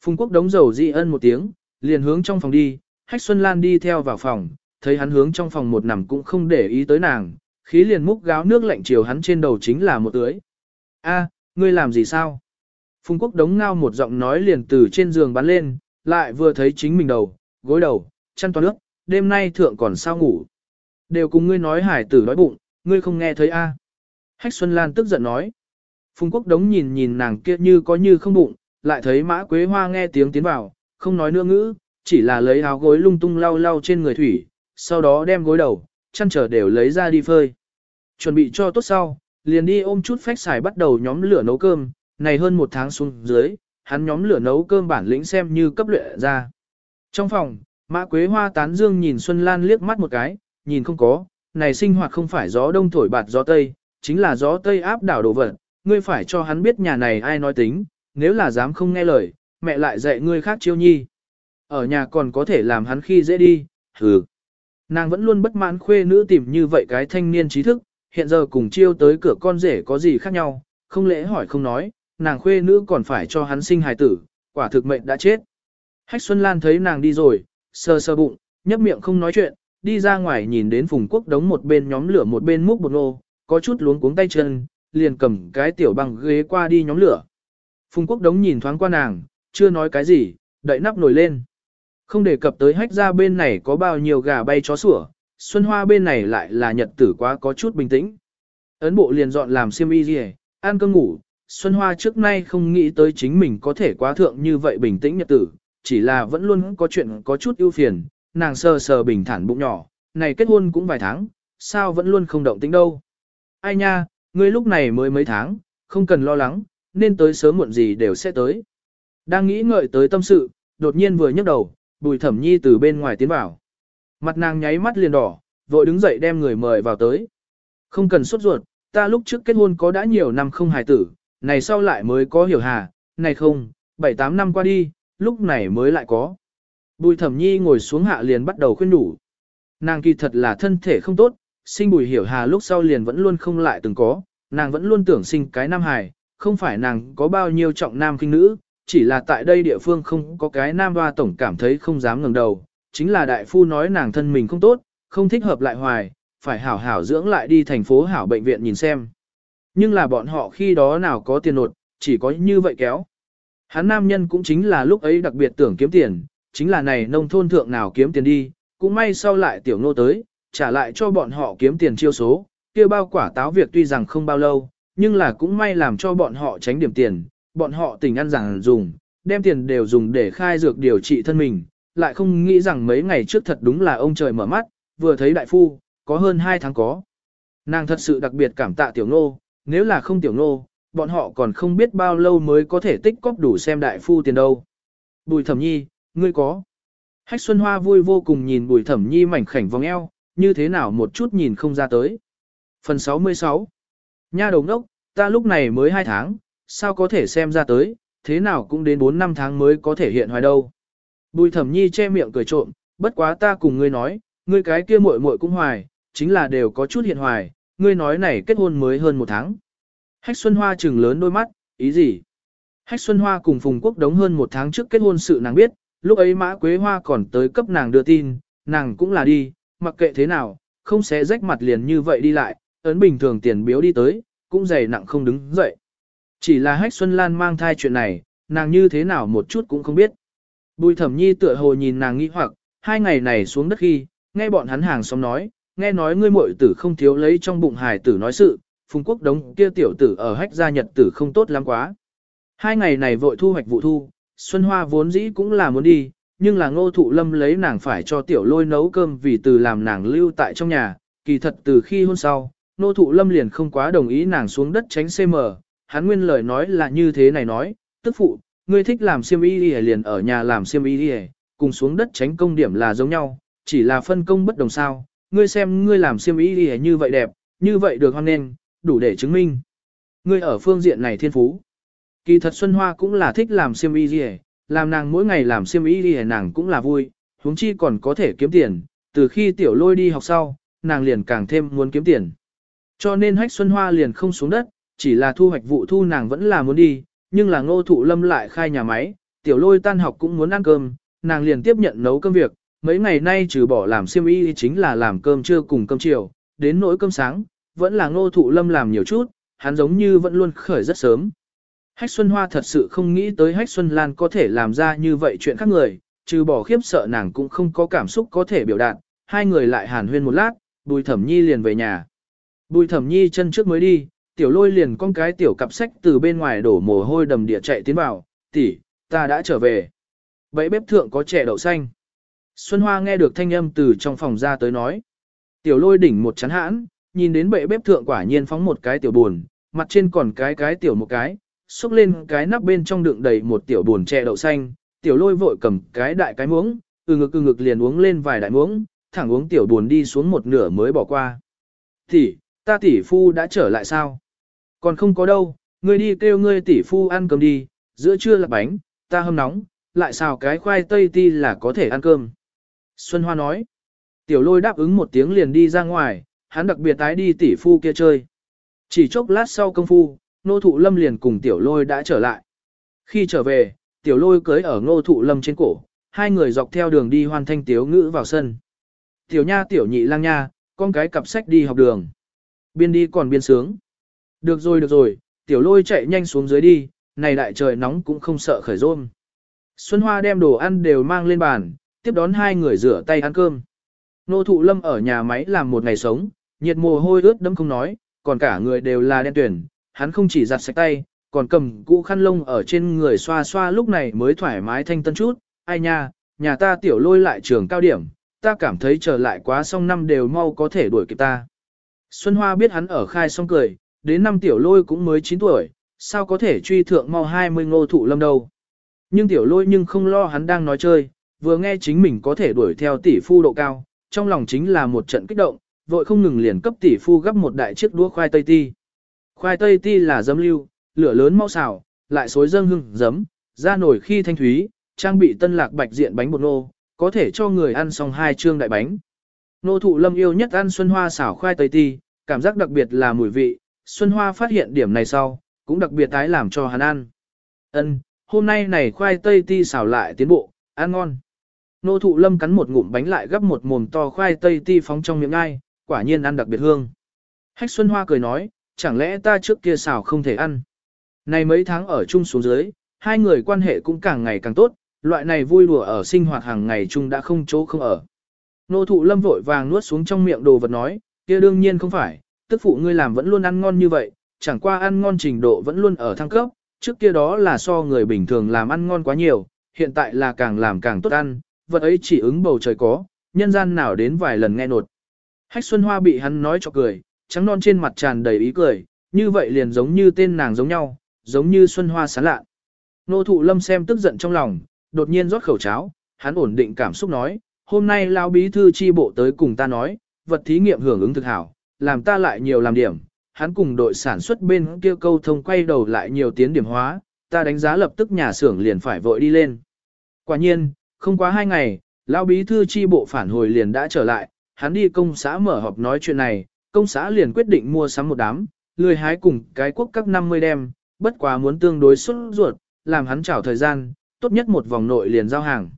[SPEAKER 1] Phùng Quốc đống dầu di ân một tiếng, liền hướng trong phòng đi, Hách Xuân Lan đi theo vào phòng, thấy hắn hướng trong phòng một nằm cũng không để ý tới nàng, khí liền múc gáo nước lạnh chiều hắn trên đầu chính là một tưới. A, ngươi làm gì sao? Phùng Quốc đống ngao một giọng nói liền từ trên giường bắn lên, lại vừa thấy chính mình đầu, gối đầu, chăn toàn nước, đêm nay thượng còn sao ngủ. Đều cùng ngươi nói hải tử đói bụng, ngươi không nghe thấy a? Hách Xuân Lan tức giận nói. Phùng Quốc đống nhìn nhìn nàng kia như có như không bụng, lại thấy mã quế hoa nghe tiếng tiến vào, không nói nữa ngữ, chỉ là lấy áo gối lung tung lau lau trên người thủy, sau đó đem gối đầu, chăn trở đều lấy ra đi phơi. Chuẩn bị cho tốt sau, liền đi ôm chút phách xài bắt đầu nhóm lửa nấu cơm, này hơn một tháng xuống dưới, hắn nhóm lửa nấu cơm bản lĩnh xem như cấp luyện ra. Trong phòng, mã quế hoa tán dương nhìn Xuân Lan liếc mắt một cái, nhìn không có, này sinh hoạt không phải gió đông thổi bạt gió tây, chính là gió tây áp đảo đồ vật, ngươi phải cho hắn biết nhà này ai nói tính, nếu là dám không nghe lời, mẹ lại dạy ngươi khác chiêu nhi. Ở nhà còn có thể làm hắn khi dễ đi, hừ. Nàng vẫn luôn bất mãn khuê nữ tìm như vậy cái thanh niên trí thức, hiện giờ cùng chiêu tới cửa con rể có gì khác nhau, không lẽ hỏi không nói, nàng khuê nữ còn phải cho hắn sinh hài tử, quả thực mệnh đã chết. Hách Xuân Lan thấy nàng đi rồi, sơ sơ bụng, nhấp miệng không nói chuyện, đi ra ngoài nhìn đến Phùng Quốc đống một bên nhóm lửa một bên múc bột nô, có chút luống cuống tay chân, liền cầm cái tiểu bằng ghế qua đi nhóm lửa. Phùng Quốc đống nhìn thoáng qua nàng, chưa nói cái gì, đậy nắp nổi lên. Không đề cập tới hách ra bên này có bao nhiêu gà bay chó sủa, Xuân Hoa bên này lại là nhật tử quá có chút bình tĩnh. Ấn bộ liền dọn làm xiêm y gì, ăn cơm ngủ, Xuân Hoa trước nay không nghĩ tới chính mình có thể quá thượng như vậy bình tĩnh nhật tử, chỉ là vẫn luôn có chuyện có chút ưu phiền, nàng sờ sờ bình thản bụng nhỏ, này kết hôn cũng vài tháng, sao vẫn luôn không động tĩnh đâu. Ai nha, ngươi lúc này mới mấy tháng, không cần lo lắng, nên tới sớm muộn gì đều sẽ tới. Đang nghĩ ngợi tới tâm sự, đột nhiên vừa nhấc đầu, bùi thẩm nhi từ bên ngoài tiến vào. Mặt nàng nháy mắt liền đỏ, vội đứng dậy đem người mời vào tới. Không cần sốt ruột, ta lúc trước kết hôn có đã nhiều năm không hài tử, này sau lại mới có hiểu hà, này không, 7-8 năm qua đi, lúc này mới lại có. Bùi thẩm nhi ngồi xuống hạ liền bắt đầu khuyên đủ. Nàng kỳ thật là thân thể không tốt, sinh bùi hiểu hà lúc sau liền vẫn luôn không lại từng có, nàng vẫn luôn tưởng sinh cái nam hài, không phải nàng có bao nhiêu trọng nam kinh nữ, chỉ là tại đây địa phương không có cái nam hoa tổng cảm thấy không dám ngẩng đầu, chính là đại phu nói nàng thân mình không tốt, không thích hợp lại hoài, phải hảo hảo dưỡng lại đi thành phố hảo bệnh viện nhìn xem. Nhưng là bọn họ khi đó nào có tiền nột, chỉ có như vậy kéo. Hắn nam nhân cũng chính là lúc ấy đặc biệt tưởng kiếm tiền, chính là này nông thôn thượng nào kiếm tiền đi, cũng may sau lại tiểu nô tới, trả lại cho bọn họ kiếm tiền chiêu số, kia bao quả táo việc tuy rằng không bao lâu, nhưng là cũng may làm cho bọn họ tránh điểm tiền, bọn họ tình ăn rằng dùng, đem tiền đều dùng để khai dược điều trị thân mình, lại không nghĩ rằng mấy ngày trước thật đúng là ông trời mở mắt, vừa thấy đại phu, có hơn 2 tháng có. Nàng thật sự đặc biệt cảm tạ tiểu nô, nếu là không tiểu nô, bọn họ còn không biết bao lâu mới có thể tích cóp đủ xem đại phu tiền đâu. Bùi thẩm nhi, ngươi có. Hách Xuân Hoa vui vô cùng nhìn bùi thẩm nhi mảnh khảnh vòng eo, như thế nào một chút nhìn không ra tới. Phần 66 Nha đồng đốc, ta lúc này mới 2 tháng, sao có thể xem ra tới, thế nào cũng đến 4 năm tháng mới có thể hiện hoài đâu. Bùi thẩm nhi che miệng cười trộm, bất quá ta cùng ngươi nói, ngươi cái kia muội muội cũng hoài, chính là đều có chút hiện hoài, ngươi nói này kết hôn mới hơn một tháng. Hách Xuân Hoa trừng lớn đôi mắt, ý gì? Hách Xuân Hoa cùng Phùng Quốc đống hơn một tháng trước kết hôn sự nàng biết, lúc ấy Mã Quế Hoa còn tới cấp nàng đưa tin, nàng cũng là đi, mặc kệ thế nào, không sẽ rách mặt liền như vậy đi lại, ấn bình thường tiền biếu đi tới, cũng dày nặng không đứng dậy. Chỉ là Hách Xuân Lan mang thai chuyện này, nàng như thế nào một chút cũng không biết. Bùi thẩm nhi tựa hồ nhìn nàng nghĩ hoặc, hai ngày này xuống đất khi, nghe bọn hắn hàng xóm nói, nghe nói ngươi muội tử không thiếu lấy trong bụng hài tử nói sự, phùng quốc đống kia tiểu tử ở hách gia nhật tử không tốt lắm quá. Hai ngày này vội thu hoạch vụ thu, Xuân Hoa vốn dĩ cũng là muốn đi, nhưng là ngô thụ lâm lấy nàng phải cho tiểu lôi nấu cơm vì từ làm nàng lưu tại trong nhà, kỳ thật từ khi hôn sau, ngô thụ lâm liền không quá đồng ý nàng xuống đất tránh CM, hắn nguyên lời nói là như thế này nói, tức phụ, ngươi thích làm xiêm y đi liền ở nhà làm xiêm y đi cùng xuống đất tránh công điểm là giống nhau, chỉ là phân công bất đồng sao, ngươi xem ngươi làm xiêm y đi như vậy đẹp, như vậy được hoan nên, đủ để chứng minh. Ngươi ở phương diện này thiên phú. Kỳ thật Xuân Hoa cũng là thích làm xiêm y đi làm nàng mỗi ngày làm xiêm y đi nàng cũng là vui, huống chi còn có thể kiếm tiền, từ khi tiểu lôi đi học sau, nàng liền càng thêm muốn kiếm tiền. Cho nên hách Xuân Hoa liền không xuống đất, chỉ là thu hoạch vụ thu nàng vẫn là muốn đi, nhưng là ngô thụ lâm lại khai nhà máy, tiểu lôi tan học cũng muốn ăn cơm, nàng liền tiếp nhận nấu cơm việc, mấy ngày nay trừ bỏ làm xiêm y chính là làm cơm trưa cùng cơm chiều, đến nỗi cơm sáng, vẫn là ngô thụ lâm làm nhiều chút, hắn giống như vẫn luôn khởi rất sớm. Hách Xuân Hoa thật sự không nghĩ tới Hách Xuân Lan có thể làm ra như vậy chuyện khác người, trừ bỏ khiếp sợ nàng cũng không có cảm xúc có thể biểu đạt, hai người lại hàn huyên một lát, Bùi Thẩm Nhi liền về nhà. Bùi Thẩm Nhi chân trước mới đi, tiểu lôi liền con cái tiểu cặp sách từ bên ngoài đổ mồ hôi đầm địa chạy tiến vào, tỷ, ta đã trở về. Bẫy bếp thượng có trẻ đậu xanh. Xuân Hoa nghe được thanh âm từ trong phòng ra tới nói. Tiểu lôi đỉnh một chán hãn, nhìn đến bệ bếp thượng quả nhiên phóng một cái tiểu buồn, mặt trên còn cái cái tiểu một cái, xúc lên cái nắp bên trong đựng đầy một tiểu buồn chè đậu xanh, tiểu lôi vội cầm cái đại cái muỗng, từ ngực từ ngực liền uống lên vài đại muỗng, thẳng uống tiểu buồn đi xuống một nửa mới bỏ qua. Tỷ, ta tỷ phu đã trở lại sao? Còn không có đâu, ngươi đi kêu ngươi tỷ phu ăn cơm đi, giữa trưa là bánh, ta hâm nóng, lại xào cái khoai tây ti là có thể ăn cơm. Xuân Hoa nói, tiểu lôi đáp ứng một tiếng liền đi ra ngoài, hắn đặc biệt tái đi tỷ phu kia chơi. Chỉ chốc lát sau công phu, nô thụ lâm liền cùng tiểu lôi đã trở lại. Khi trở về, tiểu lôi cưới ở nô thụ lâm trên cổ, hai người dọc theo đường đi hoàn thanh tiếu ngữ vào sân. Tiểu nha tiểu nhị lang nha, con cái cặp sách đi học đường. Biên đi còn biên sướng. Được rồi được rồi, tiểu lôi chạy nhanh xuống dưới đi, này đại trời nóng cũng không sợ khởi rôm. Xuân Hoa đem đồ ăn đều mang lên bàn, tiếp đón hai người rửa tay ăn cơm. Nô thụ lâm ở nhà máy làm một ngày sống, nhiệt mồ hôi ướt đẫm không nói, còn cả người đều là đen tuyển, hắn không chỉ giặt sạch tay, còn cầm cũ khăn lông ở trên người xoa xoa lúc này mới thoải mái thanh tân chút, ai nha, nhà ta tiểu lôi lại trường cao điểm, ta cảm thấy trở lại quá xong năm đều mau có thể đuổi kịp ta. Xuân Hoa biết hắn ở khai xong cười, đến năm tiểu lôi cũng mới 9 tuổi, sao có thể truy thượng mau 20 ngô thụ lâm đâu. Nhưng tiểu lôi nhưng không lo hắn đang nói chơi, vừa nghe chính mình có thể đuổi theo tỷ phu độ cao, trong lòng chính là một trận kích động, vội không ngừng liền cấp tỷ phu gấp một đại chiếc đũa khoai tây ti. Khoai tây ti là dấm lưu, lửa lớn mau xào, lại xối dâng hưng dấm, ra nổi khi thanh thúy, trang bị tân lạc bạch diện bánh bột nô, có thể cho người ăn xong hai trương đại bánh. Nô thụ lâm yêu nhất ăn xuân hoa xào khoai tây ti, cảm giác đặc biệt là mùi vị, Xuân Hoa phát hiện điểm này sau, cũng đặc biệt tái làm cho hắn ăn. Ân, hôm nay này khoai tây ti xào lại tiến bộ, ăn ngon. Nô thụ lâm cắn một ngụm bánh lại gấp một mồm to khoai tây ti phóng trong miệng ai, quả nhiên ăn đặc biệt hương. Hách Xuân Hoa cười nói, chẳng lẽ ta trước kia xào không thể ăn. Này mấy tháng ở chung xuống dưới, hai người quan hệ cũng càng ngày càng tốt, loại này vui đùa ở sinh hoạt hàng ngày chung đã không chỗ không ở. Nô thụ lâm vội vàng nuốt xuống trong miệng đồ vật nói, kia đương nhiên không phải, tức phụ ngươi làm vẫn luôn ăn ngon như vậy, chẳng qua ăn ngon trình độ vẫn luôn ở thăng cấp, trước kia đó là so người bình thường làm ăn ngon quá nhiều, hiện tại là càng làm càng tốt ăn, vật ấy chỉ ứng bầu trời có, nhân gian nào đến vài lần nghe nột. Hách Xuân Hoa bị hắn nói cho cười, trắng non trên mặt tràn đầy ý cười, như vậy liền giống như tên nàng giống nhau, giống như Xuân Hoa sáng lạ. Nô thụ lâm xem tức giận trong lòng, đột nhiên rót khẩu cháo, hắn ổn định cảm xúc nói, hôm nay lao bí thư chi bộ tới cùng ta nói, vật thí nghiệm hưởng ứng thực hảo, làm ta lại nhiều làm điểm, hắn cùng đội sản xuất bên kia câu thông quay đầu lại nhiều tiến điểm hóa, ta đánh giá lập tức nhà xưởng liền phải vội đi lên. Quả nhiên, không quá hai ngày, lão bí thư chi bộ phản hồi liền đã trở lại, hắn đi công xã mở họp nói chuyện này, công xã liền quyết định mua sắm một đám, lười hái cùng cái quốc các 50 đem, bất quá muốn tương đối xuất ruột, làm hắn chảo thời gian, tốt nhất một vòng nội liền giao hàng.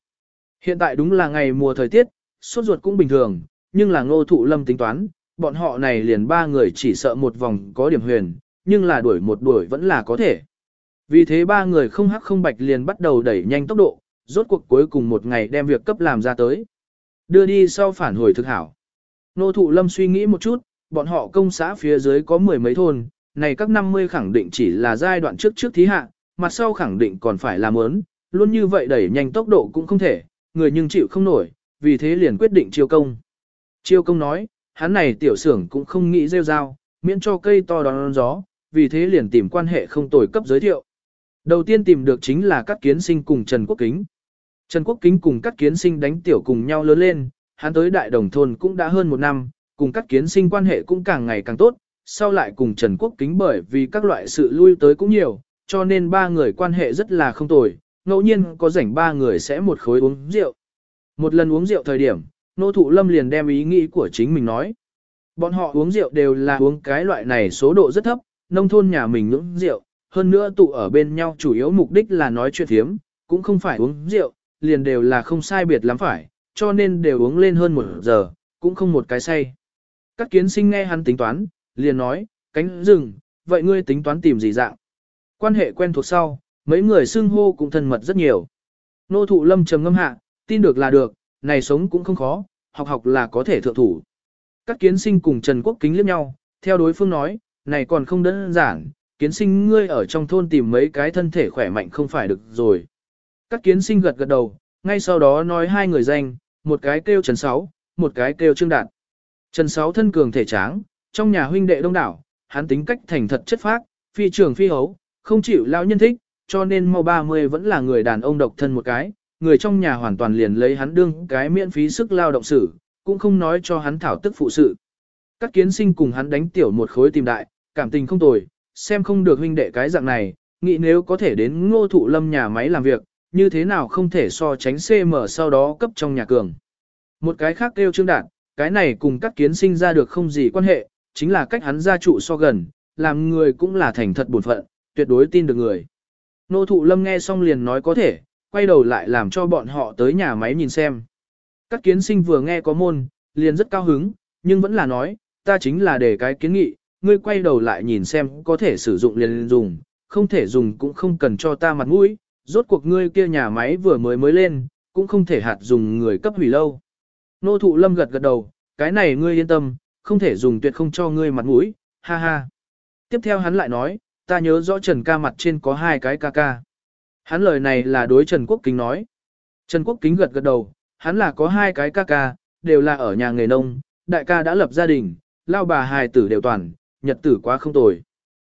[SPEAKER 1] Hiện tại đúng là ngày mùa thời tiết, suốt ruột cũng bình thường, nhưng là ngô thụ lâm tính toán, bọn họ này liền ba người chỉ sợ một vòng có điểm huyền, nhưng là đuổi một đuổi vẫn là có thể. Vì thế ba người không hắc không bạch liền bắt đầu đẩy nhanh tốc độ, rốt cuộc cuối cùng một ngày đem việc cấp làm ra tới. Đưa đi sau phản hồi thực hảo. Nô thụ lâm suy nghĩ một chút, bọn họ công xã phía dưới có mười mấy thôn, này các 50 khẳng định chỉ là giai đoạn trước trước thí hạ, mặt sau khẳng định còn phải làm ớn, luôn như vậy đẩy nhanh tốc độ cũng không thể, người nhưng chịu không nổi, vì thế liền quyết định chiêu công. Chiêu công nói, hắn này tiểu xưởng cũng không nghĩ rêu rao, miễn cho cây to đón gió, vì thế liền tìm quan hệ không tồi cấp giới thiệu. Đầu tiên tìm được chính là các kiến sinh cùng Trần Quốc Kính. Trần Quốc Kính cùng các kiến sinh đánh tiểu cùng nhau lớn lên, hắn tới đại đồng thôn cũng đã hơn một năm, cùng các kiến sinh quan hệ cũng càng ngày càng tốt, sau lại cùng Trần Quốc Kính bởi vì các loại sự lui tới cũng nhiều, cho nên ba người quan hệ rất là không tồi, ngẫu nhiên có rảnh ba người sẽ một khối uống rượu. Một lần uống rượu thời điểm, nô thụ lâm liền đem ý nghĩ của chính mình nói. Bọn họ uống rượu đều là uống cái loại này số độ rất thấp, nông thôn nhà mình uống rượu, hơn nữa tụ ở bên nhau chủ yếu mục đích là nói chuyện thiếm, cũng không phải uống rượu, liền đều là không sai biệt lắm phải, cho nên đều uống lên hơn một giờ, cũng không một cái say. Các kiến sinh nghe hắn tính toán, liền nói, cánh rừng, vậy ngươi tính toán tìm gì dạng? Quan hệ quen thuộc sau, mấy người xưng hô cũng thân mật rất nhiều. Nô thụ lâm trầm ngâm hạ, tin được là được, này sống cũng không khó, học học là có thể thượng thủ. Các kiến sinh cùng Trần Quốc Kính liếc nhau, theo đối phương nói, này còn không đơn giản, kiến sinh ngươi ở trong thôn tìm mấy cái thân thể khỏe mạnh không phải được rồi. Các kiến sinh gật gật đầu, ngay sau đó nói hai người danh, một cái kêu Trần Sáu, một cái kêu Trương Đạt. Trần Sáu thân cường thể tráng, trong nhà huynh đệ đông đảo, hắn tính cách thành thật chất phác, phi trường phi hấu, không chịu lao nhân thích, cho nên mau 30 vẫn là người đàn ông độc thân một cái, người trong nhà hoàn toàn liền lấy hắn đương cái miễn phí sức lao động sử, cũng không nói cho hắn thảo tức phụ sự. Các kiến sinh cùng hắn đánh tiểu một khối tìm đại, cảm tình không tồi, xem không được huynh đệ cái dạng này, nghĩ nếu có thể đến ngô thụ lâm nhà máy làm việc, như thế nào không thể so tránh CM sau đó cấp trong nhà cường. Một cái khác kêu trương đạt, cái này cùng các kiến sinh ra được không gì quan hệ, chính là cách hắn gia trụ so gần, làm người cũng là thành thật bổn phận, tuyệt đối tin được người. Nô thụ lâm nghe xong liền nói có thể, quay đầu lại làm cho bọn họ tới nhà máy nhìn xem. Các kiến sinh vừa nghe có môn, liền rất cao hứng, nhưng vẫn là nói, ta chính là để cái kiến nghị, ngươi quay đầu lại nhìn xem có thể sử dụng liền dùng, không thể dùng cũng không cần cho ta mặt mũi, rốt cuộc ngươi kia nhà máy vừa mới mới lên, cũng không thể hạt dùng người cấp hủy lâu. Nô thụ lâm gật gật đầu, cái này ngươi yên tâm, không thể dùng tuyệt không cho ngươi mặt mũi, ha ha. Tiếp theo hắn lại nói, ta nhớ rõ Trần ca mặt trên có hai cái ca ca. Hắn lời này là đối Trần Quốc Kính nói. Trần Quốc Kính gật gật đầu, hắn là có hai cái ca ca, đều là ở nhà nghề nông, đại ca đã lập gia đình, lao bà hài tử đều toàn, nhật tử quá không tồi.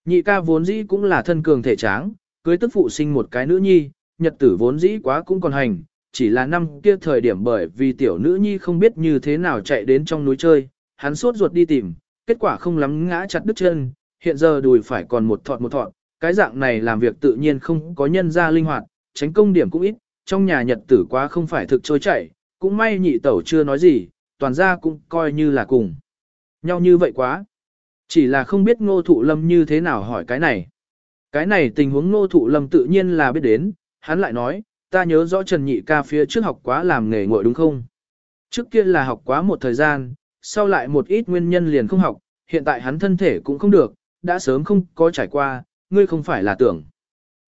[SPEAKER 1] Nhị ca vốn dĩ cũng là thân cường thể tráng, cưới tức phụ sinh một cái nữ nhi, nhật tử vốn dĩ quá cũng còn hành, chỉ là năm kia thời điểm bởi vì tiểu nữ nhi không biết như thế nào chạy đến trong núi chơi, hắn sốt ruột đi tìm, kết quả không lắm ngã chặt đứt chân, hiện giờ đùi phải còn một thọt một thọt, cái dạng này làm việc tự nhiên không có nhân ra linh hoạt, tránh công điểm cũng ít, trong nhà nhật tử quá không phải thực trôi chảy, cũng may nhị tẩu chưa nói gì, toàn ra cũng coi như là cùng. Nhau như vậy quá. Chỉ là không biết ngô thụ lâm như thế nào hỏi cái này. Cái này tình huống ngô thụ lâm tự nhiên là biết đến, hắn lại nói, ta nhớ rõ Trần Nhị ca phía trước học quá làm nghề ngội đúng không? Trước kia là học quá một thời gian, sau lại một ít nguyên nhân liền không học, hiện tại hắn thân thể cũng không được, đã sớm không có trải qua, ngươi không phải là tưởng.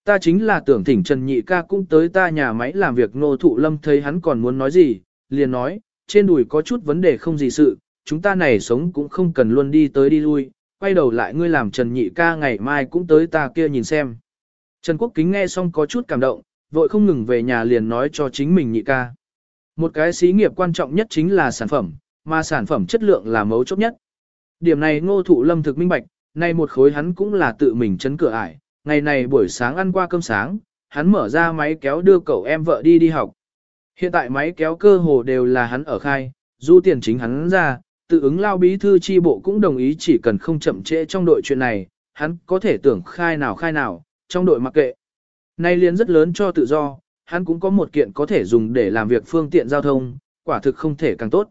[SPEAKER 1] Ta chính là tưởng thỉnh Trần Nhị ca cũng tới ta nhà máy làm việc nô thụ lâm thấy hắn còn muốn nói gì, liền nói, trên đùi có chút vấn đề không gì sự, chúng ta này sống cũng không cần luôn đi tới đi lui, quay đầu lại ngươi làm Trần Nhị ca ngày mai cũng tới ta kia nhìn xem. Trần Quốc Kính nghe xong có chút cảm động, vội không ngừng về nhà liền nói cho chính mình nhị ca. Một cái xí nghiệp quan trọng nhất chính là sản phẩm, mà sản phẩm chất lượng là mấu chốt nhất. Điểm này ngô thụ lâm thực minh bạch, nay một khối hắn cũng là tự mình chấn cửa ải, ngày này buổi sáng ăn qua cơm sáng, hắn mở ra máy kéo đưa cậu em vợ đi đi học. Hiện tại máy kéo cơ hồ đều là hắn ở khai, du tiền chính hắn ra, tự ứng lao bí thư chi bộ cũng đồng ý chỉ cần không chậm trễ trong đội chuyện này, hắn có thể tưởng khai nào khai nào, trong đội mặc kệ. Nay liên rất lớn cho tự do, hắn cũng có một kiện có thể dùng để làm việc phương tiện giao thông, quả thực không thể càng tốt.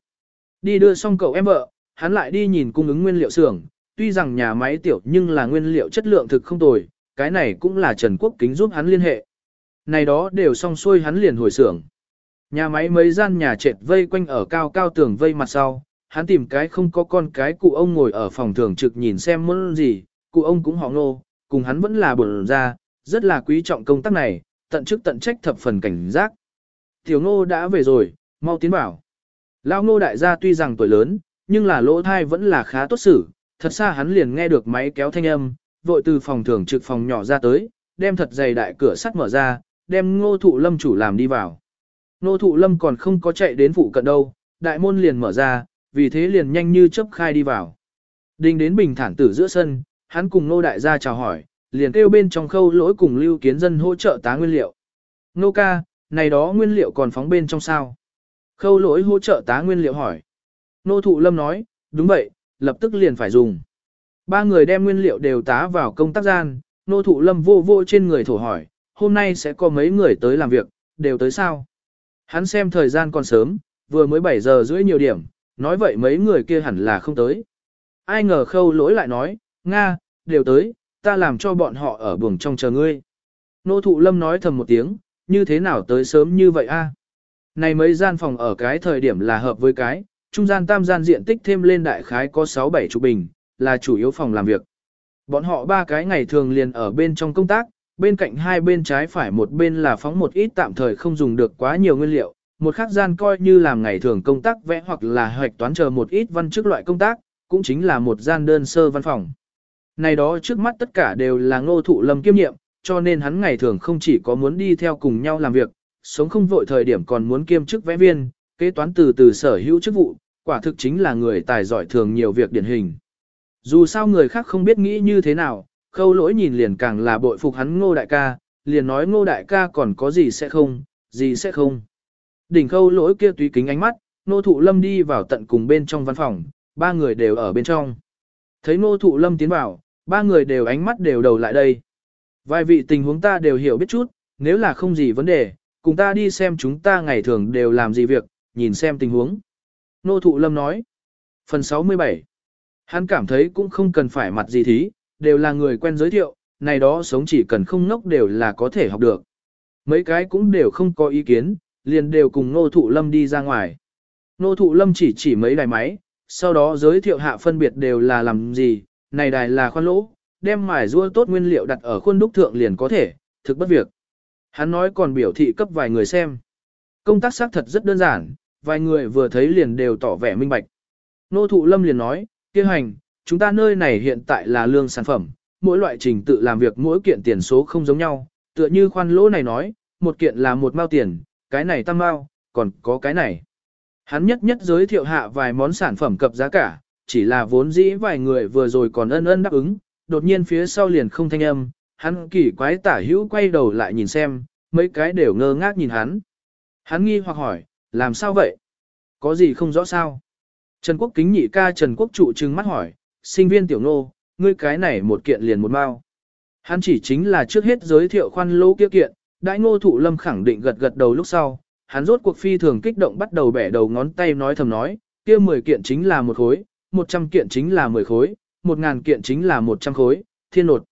[SPEAKER 1] Đi đưa xong cậu em vợ, hắn lại đi nhìn cung ứng nguyên liệu xưởng, tuy rằng nhà máy tiểu nhưng là nguyên liệu chất lượng thực không tồi, cái này cũng là Trần Quốc Kính giúp hắn liên hệ. Này đó đều xong xuôi hắn liền hồi xưởng. Nhà máy mấy gian nhà trệt vây quanh ở cao cao tường vây mặt sau, hắn tìm cái không có con cái cụ ông ngồi ở phòng thường trực nhìn xem muốn gì, cụ ông cũng họ ngô, cùng hắn vẫn là buồn ra, rất là quý trọng công tác này, tận chức tận trách thập phần cảnh giác. Tiểu ngô đã về rồi, mau tiến bảo. Lao ngô đại gia tuy rằng tuổi lớn, nhưng là lỗ thai vẫn là khá tốt xử, thật xa hắn liền nghe được máy kéo thanh âm, vội từ phòng thường trực phòng nhỏ ra tới, đem thật dày đại cửa sắt mở ra, đem ngô thụ lâm chủ làm đi vào. Ngô thụ lâm còn không có chạy đến phụ cận đâu, đại môn liền mở ra, vì thế liền nhanh như chớp khai đi vào. Đình đến bình thản tử giữa sân, hắn cùng nô đại gia chào hỏi, liền kêu bên trong khâu lỗi cùng lưu kiến dân hỗ trợ tá nguyên liệu. nô ca, này đó nguyên liệu còn phóng bên trong sao? Khâu lỗi hỗ trợ tá nguyên liệu hỏi. Nô thụ lâm nói, đúng vậy, lập tức liền phải dùng. Ba người đem nguyên liệu đều tá vào công tác gian, nô thụ lâm vô vô trên người thổ hỏi, hôm nay sẽ có mấy người tới làm việc, đều tới sao? Hắn xem thời gian còn sớm, vừa mới 7 giờ rưỡi nhiều điểm, nói vậy mấy người kia hẳn là không tới. Ai ngờ khâu lỗi lại nói, Nga, đều tới, ta làm cho bọn họ ở buồng trong chờ ngươi. Nô thụ lâm nói thầm một tiếng, như thế nào tới sớm như vậy a? Này mấy gian phòng ở cái thời điểm là hợp với cái, trung gian tam gian diện tích thêm lên đại khái có 6-7 chục bình, là chủ yếu phòng làm việc. Bọn họ ba cái ngày thường liền ở bên trong công tác, bên cạnh hai bên trái phải một bên là phóng một ít tạm thời không dùng được quá nhiều nguyên liệu, một khác gian coi như làm ngày thường công tác vẽ hoặc là hoạch toán chờ một ít văn chức loại công tác, cũng chính là một gian đơn sơ văn phòng. Này đó trước mắt tất cả đều là ngô thụ lâm kiêm nhiệm, cho nên hắn ngày thường không chỉ có muốn đi theo cùng nhau làm việc, sống không vội thời điểm còn muốn kiêm chức vẽ viên, kế toán từ từ sở hữu chức vụ, quả thực chính là người tài giỏi thường nhiều việc điển hình. Dù sao người khác không biết nghĩ như thế nào, khâu lỗi nhìn liền càng là bội phục hắn ngô đại ca, liền nói ngô đại ca còn có gì sẽ không, gì sẽ không. Đỉnh khâu lỗi kia tùy kính ánh mắt, nô thụ lâm đi vào tận cùng bên trong văn phòng, ba người đều ở bên trong. Thấy nô thụ lâm tiến vào, ba người đều ánh mắt đều đầu lại đây. Vài vị tình huống ta đều hiểu biết chút, nếu là không gì vấn đề, cùng ta đi xem chúng ta ngày thường đều làm gì việc, nhìn xem tình huống. Nô Thụ Lâm nói. Phần 67. Hắn cảm thấy cũng không cần phải mặt gì thí, đều là người quen giới thiệu, này đó sống chỉ cần không ngốc đều là có thể học được. Mấy cái cũng đều không có ý kiến, liền đều cùng Nô Thụ Lâm đi ra ngoài. Nô Thụ Lâm chỉ chỉ mấy đài máy, sau đó giới thiệu hạ phân biệt đều là làm gì, này đài là khoan lỗ, đem mài rua tốt nguyên liệu đặt ở khuôn đúc thượng liền có thể, thực bất việc. Hắn nói còn biểu thị cấp vài người xem. Công tác xác thật rất đơn giản, vài người vừa thấy liền đều tỏ vẻ minh bạch. Nô thụ lâm liền nói, kia hành, chúng ta nơi này hiện tại là lương sản phẩm, mỗi loại trình tự làm việc mỗi kiện tiền số không giống nhau, tựa như khoan lỗ này nói, một kiện là một mao tiền, cái này tam mao, còn có cái này. Hắn nhất nhất giới thiệu hạ vài món sản phẩm cập giá cả, chỉ là vốn dĩ vài người vừa rồi còn ân ân đáp ứng, đột nhiên phía sau liền không thanh âm, hắn kỳ quái tả hữu quay đầu lại nhìn xem, mấy cái đều ngơ ngác nhìn hắn. Hắn nghi hoặc hỏi, làm sao vậy? Có gì không rõ sao? Trần Quốc kính nhị ca Trần Quốc trụ trừng mắt hỏi, sinh viên tiểu nô, ngươi cái này một kiện liền một mao. Hắn chỉ chính là trước hết giới thiệu khoan lỗ kia kiện, đại ngô thụ lâm khẳng định gật gật đầu lúc sau, hắn rốt cuộc phi thường kích động bắt đầu bẻ đầu ngón tay nói thầm nói, kia 10 kiện chính là một khối, 100 kiện chính là 10 khối, 1000 kiện chính là 100 khối, thiên nột.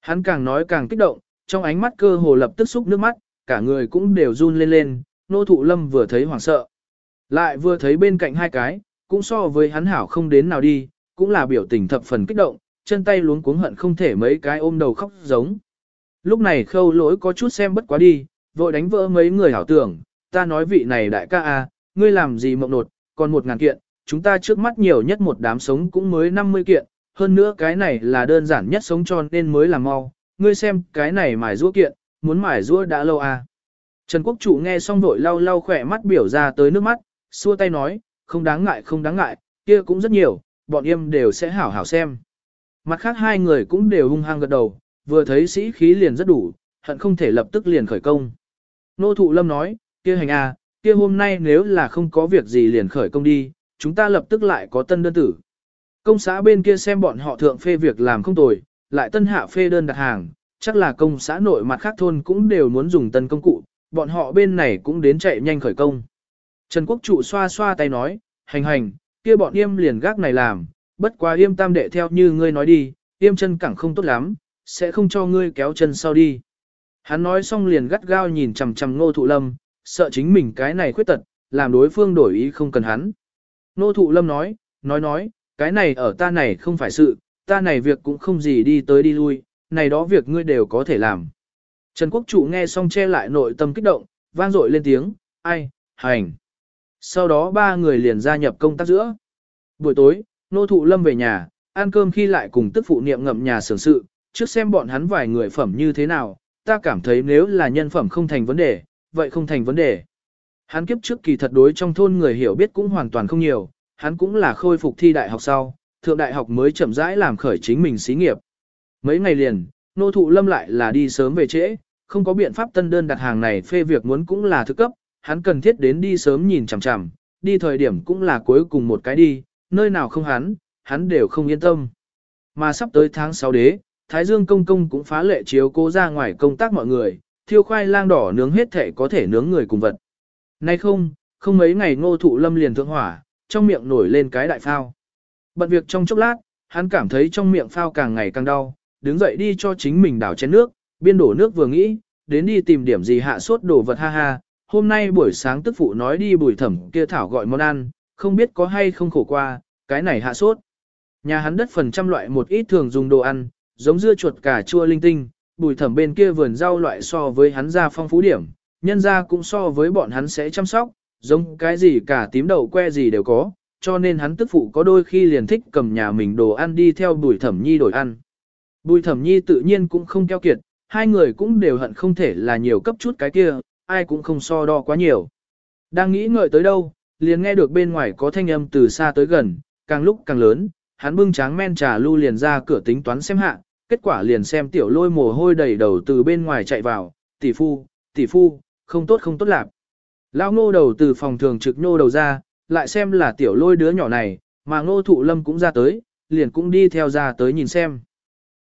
[SPEAKER 1] Hắn càng nói càng kích động, trong ánh mắt cơ hồ lập tức xúc nước mắt, cả người cũng đều run lên lên, nô thụ lâm vừa thấy hoảng sợ. Lại vừa thấy bên cạnh hai cái, cũng so với hắn hảo không đến nào đi, cũng là biểu tình thập phần kích động, chân tay luống cuống hận không thể mấy cái ôm đầu khóc giống. Lúc này khâu lỗi có chút xem bất quá đi, vội đánh vỡ mấy người hảo tưởng, ta nói vị này đại ca à, ngươi làm gì mộng nột, còn một ngàn kiện, chúng ta trước mắt nhiều nhất một đám sống cũng mới 50 kiện, hơn nữa cái này là đơn giản nhất sống cho nên mới làm mau, ngươi xem cái này mài rũa kiện, muốn mài rũa đã lâu à. Trần Quốc Chủ nghe xong vội lau lau khỏe mắt biểu ra tới nước mắt, xua tay nói, không đáng ngại không đáng ngại, kia cũng rất nhiều, bọn em đều sẽ hảo hảo xem. Mặt khác hai người cũng đều hung hăng gật đầu, vừa thấy sĩ khí liền rất đủ, hận không thể lập tức liền khởi công. Nô Thụ Lâm nói, kia hành à, kia hôm nay nếu là không có việc gì liền khởi công đi, chúng ta lập tức lại có tân đơn tử. Công xã bên kia xem bọn họ thượng phê việc làm không tồi, lại tân hạ phê đơn đặt hàng, chắc là công xã nội mặt khác thôn cũng đều muốn dùng tân công cụ, bọn họ bên này cũng đến chạy nhanh khởi công. Trần Quốc Trụ xoa xoa tay nói, hành hành, kia bọn yêm liền gác này làm, bất quá yêm tam đệ theo như ngươi nói đi, yêm chân cẳng không tốt lắm, sẽ không cho ngươi kéo chân sau đi. Hắn nói xong liền gắt gao nhìn chằm chằm ngô thụ lâm, sợ chính mình cái này khuyết tật, làm đối phương đổi ý không cần hắn. Nô thụ lâm nói, nói nói, cái này ở ta này không phải sự, ta này việc cũng không gì đi tới đi lui, này đó việc ngươi đều có thể làm. Trần Quốc Chủ nghe xong che lại nội tâm kích động, vang dội lên tiếng, ai, hành. Sau đó ba người liền gia nhập công tác giữa. Buổi tối, nô thụ lâm về nhà, ăn cơm khi lại cùng tức phụ niệm ngậm nhà sưởng sự, trước xem bọn hắn vài người phẩm như thế nào, ta cảm thấy nếu là nhân phẩm không thành vấn đề, vậy không thành vấn đề. Hắn kiếp trước kỳ thật đối trong thôn người hiểu biết cũng hoàn toàn không nhiều, hắn cũng là khôi phục thi đại học sau, thượng đại học mới chậm rãi làm khởi chính mình xí nghiệp. Mấy ngày liền, nô thụ lâm lại là đi sớm về trễ, không có biện pháp tân đơn đặt hàng này phê việc muốn cũng là thứ cấp, hắn cần thiết đến đi sớm nhìn chằm chằm, đi thời điểm cũng là cuối cùng một cái đi, nơi nào không hắn, hắn đều không yên tâm. Mà sắp tới tháng 6 đế, Thái Dương công công cũng phá lệ chiếu cố ra ngoài công tác mọi người, thiêu khoai lang đỏ nướng hết thể có thể nướng người cùng vật. Nay không, không mấy ngày ngô thụ lâm liền thượng hỏa, trong miệng nổi lên cái đại phao. Bận việc trong chốc lát, hắn cảm thấy trong miệng phao càng ngày càng đau, đứng dậy đi cho chính mình đảo chén nước, biên đổ nước vừa nghĩ, đến đi tìm điểm gì hạ sốt đổ vật ha ha. Hôm nay buổi sáng tức phụ nói đi bùi thẩm kia thảo gọi món ăn, không biết có hay không khổ qua, cái này hạ sốt. Nhà hắn đất phần trăm loại một ít thường dùng đồ ăn, giống dưa chuột cà chua linh tinh, bùi thẩm bên kia vườn rau loại so với hắn ra phong phú điểm, nhân ra cũng so với bọn hắn sẽ chăm sóc, giống cái gì cả tím đậu que gì đều có, cho nên hắn tức phụ có đôi khi liền thích cầm nhà mình đồ ăn đi theo bùi thẩm nhi đổi ăn. Bùi thẩm nhi tự nhiên cũng không keo kiệt, hai người cũng đều hận không thể là nhiều cấp chút cái kia, ai cũng không so đo quá nhiều. Đang nghĩ ngợi tới đâu, liền nghe được bên ngoài có thanh âm từ xa tới gần, càng lúc càng lớn, hắn bưng tráng men trà lưu liền ra cửa tính toán xem hạ, kết quả liền xem tiểu lôi mồ hôi đầy đầu từ bên ngoài chạy vào, tỷ phu, tỷ phu, không tốt không tốt lạc. Lao ngô đầu từ phòng thường trực nô đầu ra, lại xem là tiểu lôi đứa nhỏ này, mà ngô thụ lâm cũng ra tới, liền cũng đi theo ra tới nhìn xem.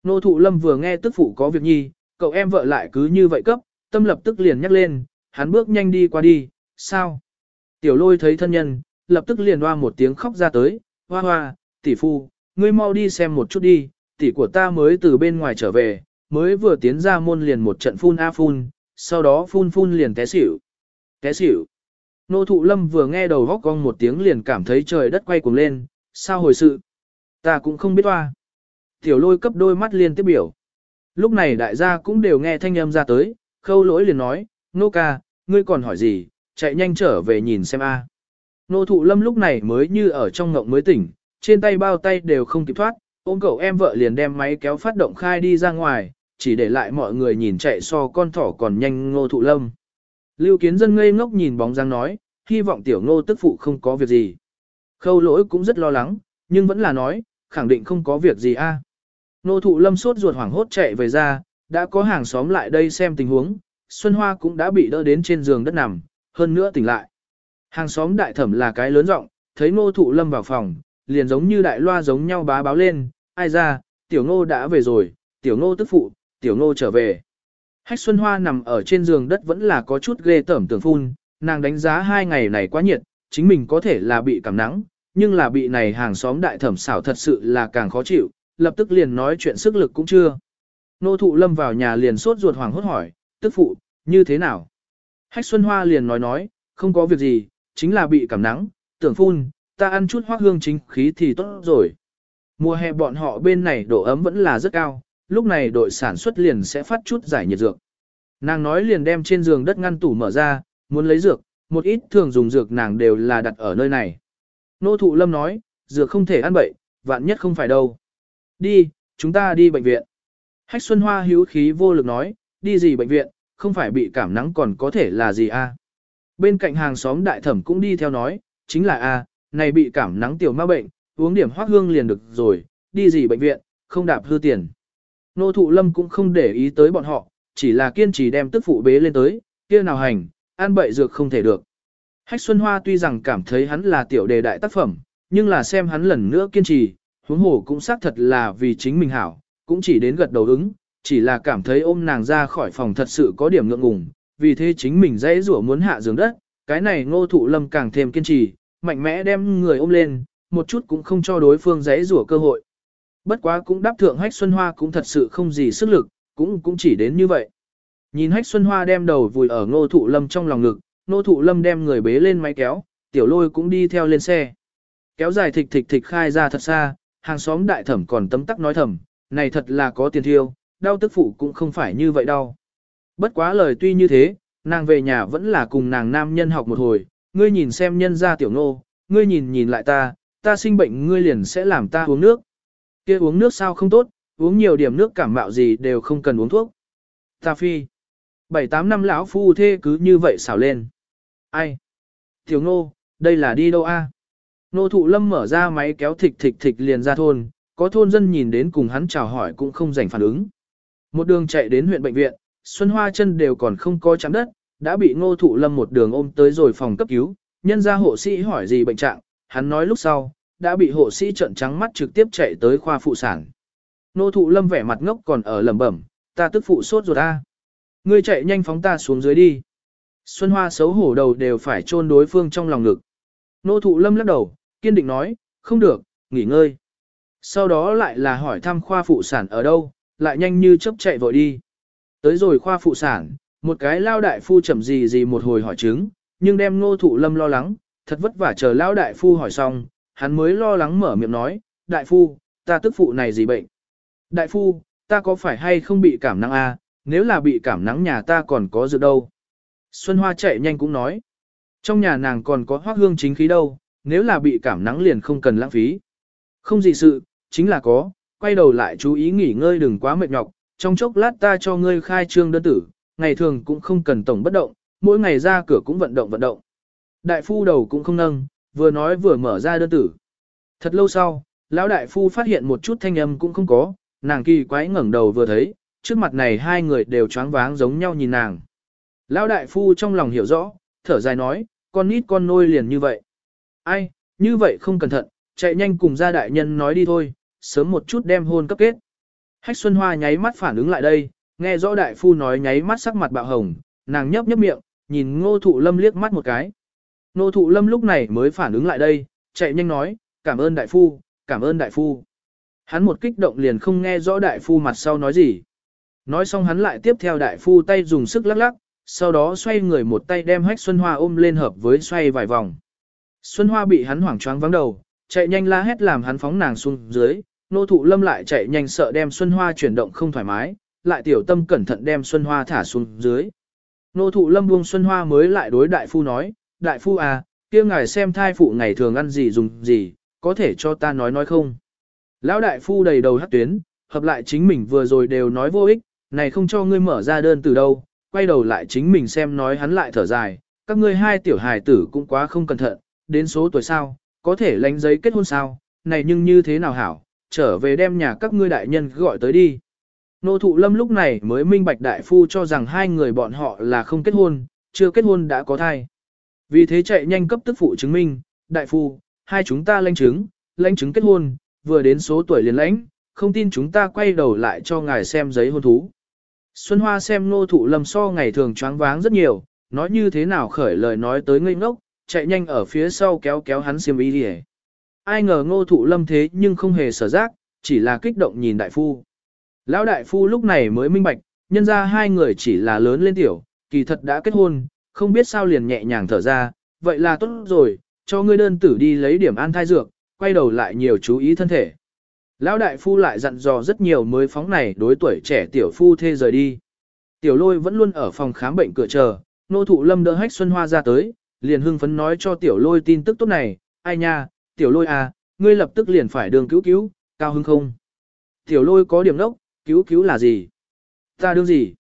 [SPEAKER 1] Ngô thụ lâm vừa nghe tức phụ có việc nhi, cậu em vợ lại cứ như vậy cấp, tâm lập tức liền nhắc lên, hắn bước nhanh đi qua đi, sao? Tiểu lôi thấy thân nhân, lập tức liền hoa một tiếng khóc ra tới, hoa hoa, tỷ phu, ngươi mau đi xem một chút đi, tỷ của ta mới từ bên ngoài trở về, mới vừa tiến ra môn liền một trận phun a phun, sau đó phun phun liền té xỉu. Té xỉu. Nô thụ lâm vừa nghe đầu góc cong một tiếng liền cảm thấy trời đất quay cuồng lên, sao hồi sự? Ta cũng không biết hoa. Tiểu lôi cấp đôi mắt liền tiếp biểu. Lúc này đại gia cũng đều nghe thanh âm ra tới, khâu lỗi liền nói, nô ca, ngươi còn hỏi gì, chạy nhanh trở về nhìn xem a. Nô thụ lâm lúc này mới như ở trong ngộng mới tỉnh, trên tay bao tay đều không kịp thoát, ôm cậu em vợ liền đem máy kéo phát động khai đi ra ngoài, chỉ để lại mọi người nhìn chạy so con thỏ còn nhanh ngô thụ lâm. Lưu kiến dân ngây ngốc nhìn bóng dáng nói, hy vọng tiểu ngô tức phụ không có việc gì. Khâu lỗi cũng rất lo lắng, nhưng vẫn là nói, khẳng định không có việc gì a. Ngô thụ lâm sốt ruột hoảng hốt chạy về ra, đã có hàng xóm lại đây xem tình huống, Xuân Hoa cũng đã bị đỡ đến trên giường đất nằm, hơn nữa tỉnh lại. Hàng xóm đại thẩm là cái lớn rộng, thấy ngô thụ lâm vào phòng, liền giống như đại loa giống nhau bá báo lên, ai ra, tiểu ngô đã về rồi, tiểu ngô tức phụ, tiểu ngô trở về. Hách Xuân Hoa nằm ở trên giường đất vẫn là có chút ghê tởm tưởng phun, nàng đánh giá hai ngày này quá nhiệt, chính mình có thể là bị cảm nắng, nhưng là bị này hàng xóm đại thẩm xảo thật sự là càng khó chịu, lập tức liền nói chuyện sức lực cũng chưa. Nô thụ lâm vào nhà liền sốt ruột hoàng hốt hỏi, tức phụ, như thế nào? Hách Xuân Hoa liền nói nói, không có việc gì, chính là bị cảm nắng, tưởng phun, ta ăn chút hoác hương chính khí thì tốt rồi. Mùa hè bọn họ bên này độ ấm vẫn là rất cao, lúc này đội sản xuất liền sẽ phát chút giải nhiệt dược. Nàng nói liền đem trên giường đất ngăn tủ mở ra, muốn lấy dược, một ít thường dùng dược nàng đều là đặt ở nơi này. Nô thụ lâm nói, dược không thể ăn bậy, vạn nhất không phải đâu. Đi, chúng ta đi bệnh viện. Hách Xuân Hoa hữu khí vô lực nói, đi gì bệnh viện, không phải bị cảm nắng còn có thể là gì a? Bên cạnh hàng xóm đại thẩm cũng đi theo nói, chính là a, này bị cảm nắng tiểu ma bệnh, uống điểm hoác hương liền được rồi, đi gì bệnh viện, không đạp hư tiền. Nô thụ lâm cũng không để ý tới bọn họ, chỉ là kiên trì đem tức phụ bế lên tới, kia nào hành, ăn bậy dược không thể được. Hách Xuân Hoa tuy rằng cảm thấy hắn là tiểu đề đại tác phẩm, nhưng là xem hắn lần nữa kiên trì, huống hồ cũng xác thật là vì chính mình hảo, cũng chỉ đến gật đầu ứng, chỉ là cảm thấy ôm nàng ra khỏi phòng thật sự có điểm ngượng ngùng, vì thế chính mình dãy rủa muốn hạ giường đất, cái này ngô thụ lâm càng thêm kiên trì, mạnh mẽ đem người ôm lên, một chút cũng không cho đối phương giấy rủa cơ hội. Bất quá cũng đáp thượng hách Xuân Hoa cũng thật sự không gì sức lực, cũng cũng chỉ đến như vậy. Nhìn hách Xuân Hoa đem đầu vùi ở ngô thụ lâm trong lòng ngực, ngô thụ lâm đem người bế lên máy kéo, tiểu lôi cũng đi theo lên xe. Kéo dài thịch thịch thịch khai ra thật xa, hàng xóm đại thẩm còn tấm tắc nói thầm, này thật là có tiền thiêu, đau tức phụ cũng không phải như vậy đâu. Bất quá lời tuy như thế, nàng về nhà vẫn là cùng nàng nam nhân học một hồi, ngươi nhìn xem nhân gia tiểu nô, ngươi nhìn nhìn lại ta, ta sinh bệnh ngươi liền sẽ làm ta uống nước. kia uống nước sao không tốt, uống nhiều điểm nước cảm mạo gì đều không cần uống thuốc. Ta phi. Bảy tám năm lão phu thê cứ như vậy xảo lên. Ai? Tiểu nô, đây là đi đâu a? Nô thụ lâm mở ra máy kéo thịch thịch thịch liền ra thôn, có thôn dân nhìn đến cùng hắn chào hỏi cũng không dành phản ứng. Một đường chạy đến huyện bệnh viện, Xuân Hoa chân đều còn không có chạm đất, đã bị ngô thụ lâm một đường ôm tới rồi phòng cấp cứu, nhân ra hộ sĩ hỏi gì bệnh trạng, hắn nói lúc sau, đã bị hộ sĩ trợn trắng mắt trực tiếp chạy tới khoa phụ sản. Ngô thụ lâm vẻ mặt ngốc còn ở lẩm bẩm, ta tức phụ sốt rồi ta. Ngươi chạy nhanh phóng ta xuống dưới đi. Xuân Hoa xấu hổ đầu đều phải chôn đối phương trong lòng ngực. Nô thụ lâm lắc đầu, kiên định nói, không được, nghỉ ngơi. Sau đó lại là hỏi thăm khoa phụ sản ở đâu, lại nhanh như chớp chạy vội đi. Tới rồi khoa phụ sản, một cái lao đại phu chậm gì gì một hồi hỏi chứng, nhưng đem ngô thụ lâm lo lắng, thật vất vả chờ lao đại phu hỏi xong, hắn mới lo lắng mở miệng nói, đại phu, ta tức phụ này gì bệnh? Đại phu, ta có phải hay không bị cảm nắng a? À? nếu là bị cảm nắng nhà ta còn có dược đâu? Xuân Hoa chạy nhanh cũng nói, trong nhà nàng còn có hoác hương chính khí đâu, nếu là bị cảm nắng liền không cần lãng phí. Không gì sự, chính là có, quay đầu lại chú ý nghỉ ngơi đừng quá mệt nhọc, trong chốc lát ta cho ngươi khai trương đơn tử, ngày thường cũng không cần tổng bất động, mỗi ngày ra cửa cũng vận động vận động. Đại phu đầu cũng không nâng, vừa nói vừa mở ra đơn tử. Thật lâu sau, lão đại phu phát hiện một chút thanh âm cũng không có, nàng kỳ quái ngẩng đầu vừa thấy, trước mặt này hai người đều choáng váng giống nhau nhìn nàng. Lão đại phu trong lòng hiểu rõ, thở dài nói, con nít con nôi liền như vậy. Ai, như vậy không cẩn thận, chạy nhanh cùng gia đại nhân nói đi thôi, sớm một chút đem hôn cấp kết. Hách Xuân Hoa nháy mắt phản ứng lại đây, nghe rõ đại phu nói nháy mắt sắc mặt bạo hồng, nàng nhấp nhấp miệng, nhìn ngô thụ lâm liếc mắt một cái. Ngô thụ lâm lúc này mới phản ứng lại đây, chạy nhanh nói, cảm ơn đại phu, cảm ơn đại phu. Hắn một kích động liền không nghe rõ đại phu mặt sau nói gì. Nói xong hắn lại tiếp theo đại phu tay dùng sức lắc lắc, sau đó xoay người một tay đem hách Xuân Hoa ôm lên hợp với xoay vài vòng. Xuân Hoa bị hắn hoảng choáng vắng đầu, chạy nhanh la hét làm hắn phóng nàng xuống dưới, nô thụ lâm lại chạy nhanh sợ đem Xuân Hoa chuyển động không thoải mái, lại tiểu tâm cẩn thận đem Xuân Hoa thả xuống dưới. Nô thụ lâm buông Xuân Hoa mới lại đối đại phu nói, đại phu à, kia ngài xem thai phụ ngày thường ăn gì dùng gì, có thể cho ta nói nói không. Lão đại phu đầy đầu hắt tuyến, hợp lại chính mình vừa rồi đều nói vô ích, này không cho ngươi mở ra đơn từ đâu, quay đầu lại chính mình xem nói hắn lại thở dài, các ngươi hai tiểu hài tử cũng quá không cẩn thận, đến số tuổi sao, có thể lánh giấy kết hôn sao, này nhưng như thế nào hảo, trở về đem nhà các ngươi đại nhân gọi tới đi. Nô thụ lâm lúc này mới minh bạch đại phu cho rằng hai người bọn họ là không kết hôn, chưa kết hôn đã có thai. Vì thế chạy nhanh cấp tức phụ chứng minh, đại phu, hai chúng ta lãnh chứng, lãnh chứng kết hôn, vừa đến số tuổi liền lãnh, không tin chúng ta quay đầu lại cho ngài xem giấy hôn thú. Xuân Hoa xem nô thụ lâm so ngày thường choáng váng rất nhiều, nói như thế nào khởi lời nói tới ngây ngốc, chạy nhanh ở phía sau kéo kéo hắn xiêm y đi Ai ngờ ngô thụ lâm thế nhưng không hề sở giác, chỉ là kích động nhìn đại phu. Lão đại phu lúc này mới minh bạch, nhân ra hai người chỉ là lớn lên tiểu, kỳ thật đã kết hôn, không biết sao liền nhẹ nhàng thở ra, vậy là tốt rồi, cho ngươi đơn tử đi lấy điểm an thai dược, quay đầu lại nhiều chú ý thân thể. Lão đại phu lại dặn dò rất nhiều mới phóng này đối tuổi trẻ tiểu phu thê rời đi. Tiểu lôi vẫn luôn ở phòng khám bệnh cửa chờ, nô thụ lâm đỡ hách xuân hoa ra tới, liền hưng phấn nói cho tiểu lôi tin tức tốt này, ai nha, tiểu lôi à, ngươi lập tức liền phải đường cứu cứu, cao hưng không. Tiểu lôi có điểm đốc, cứu cứu là gì? Ta đương gì?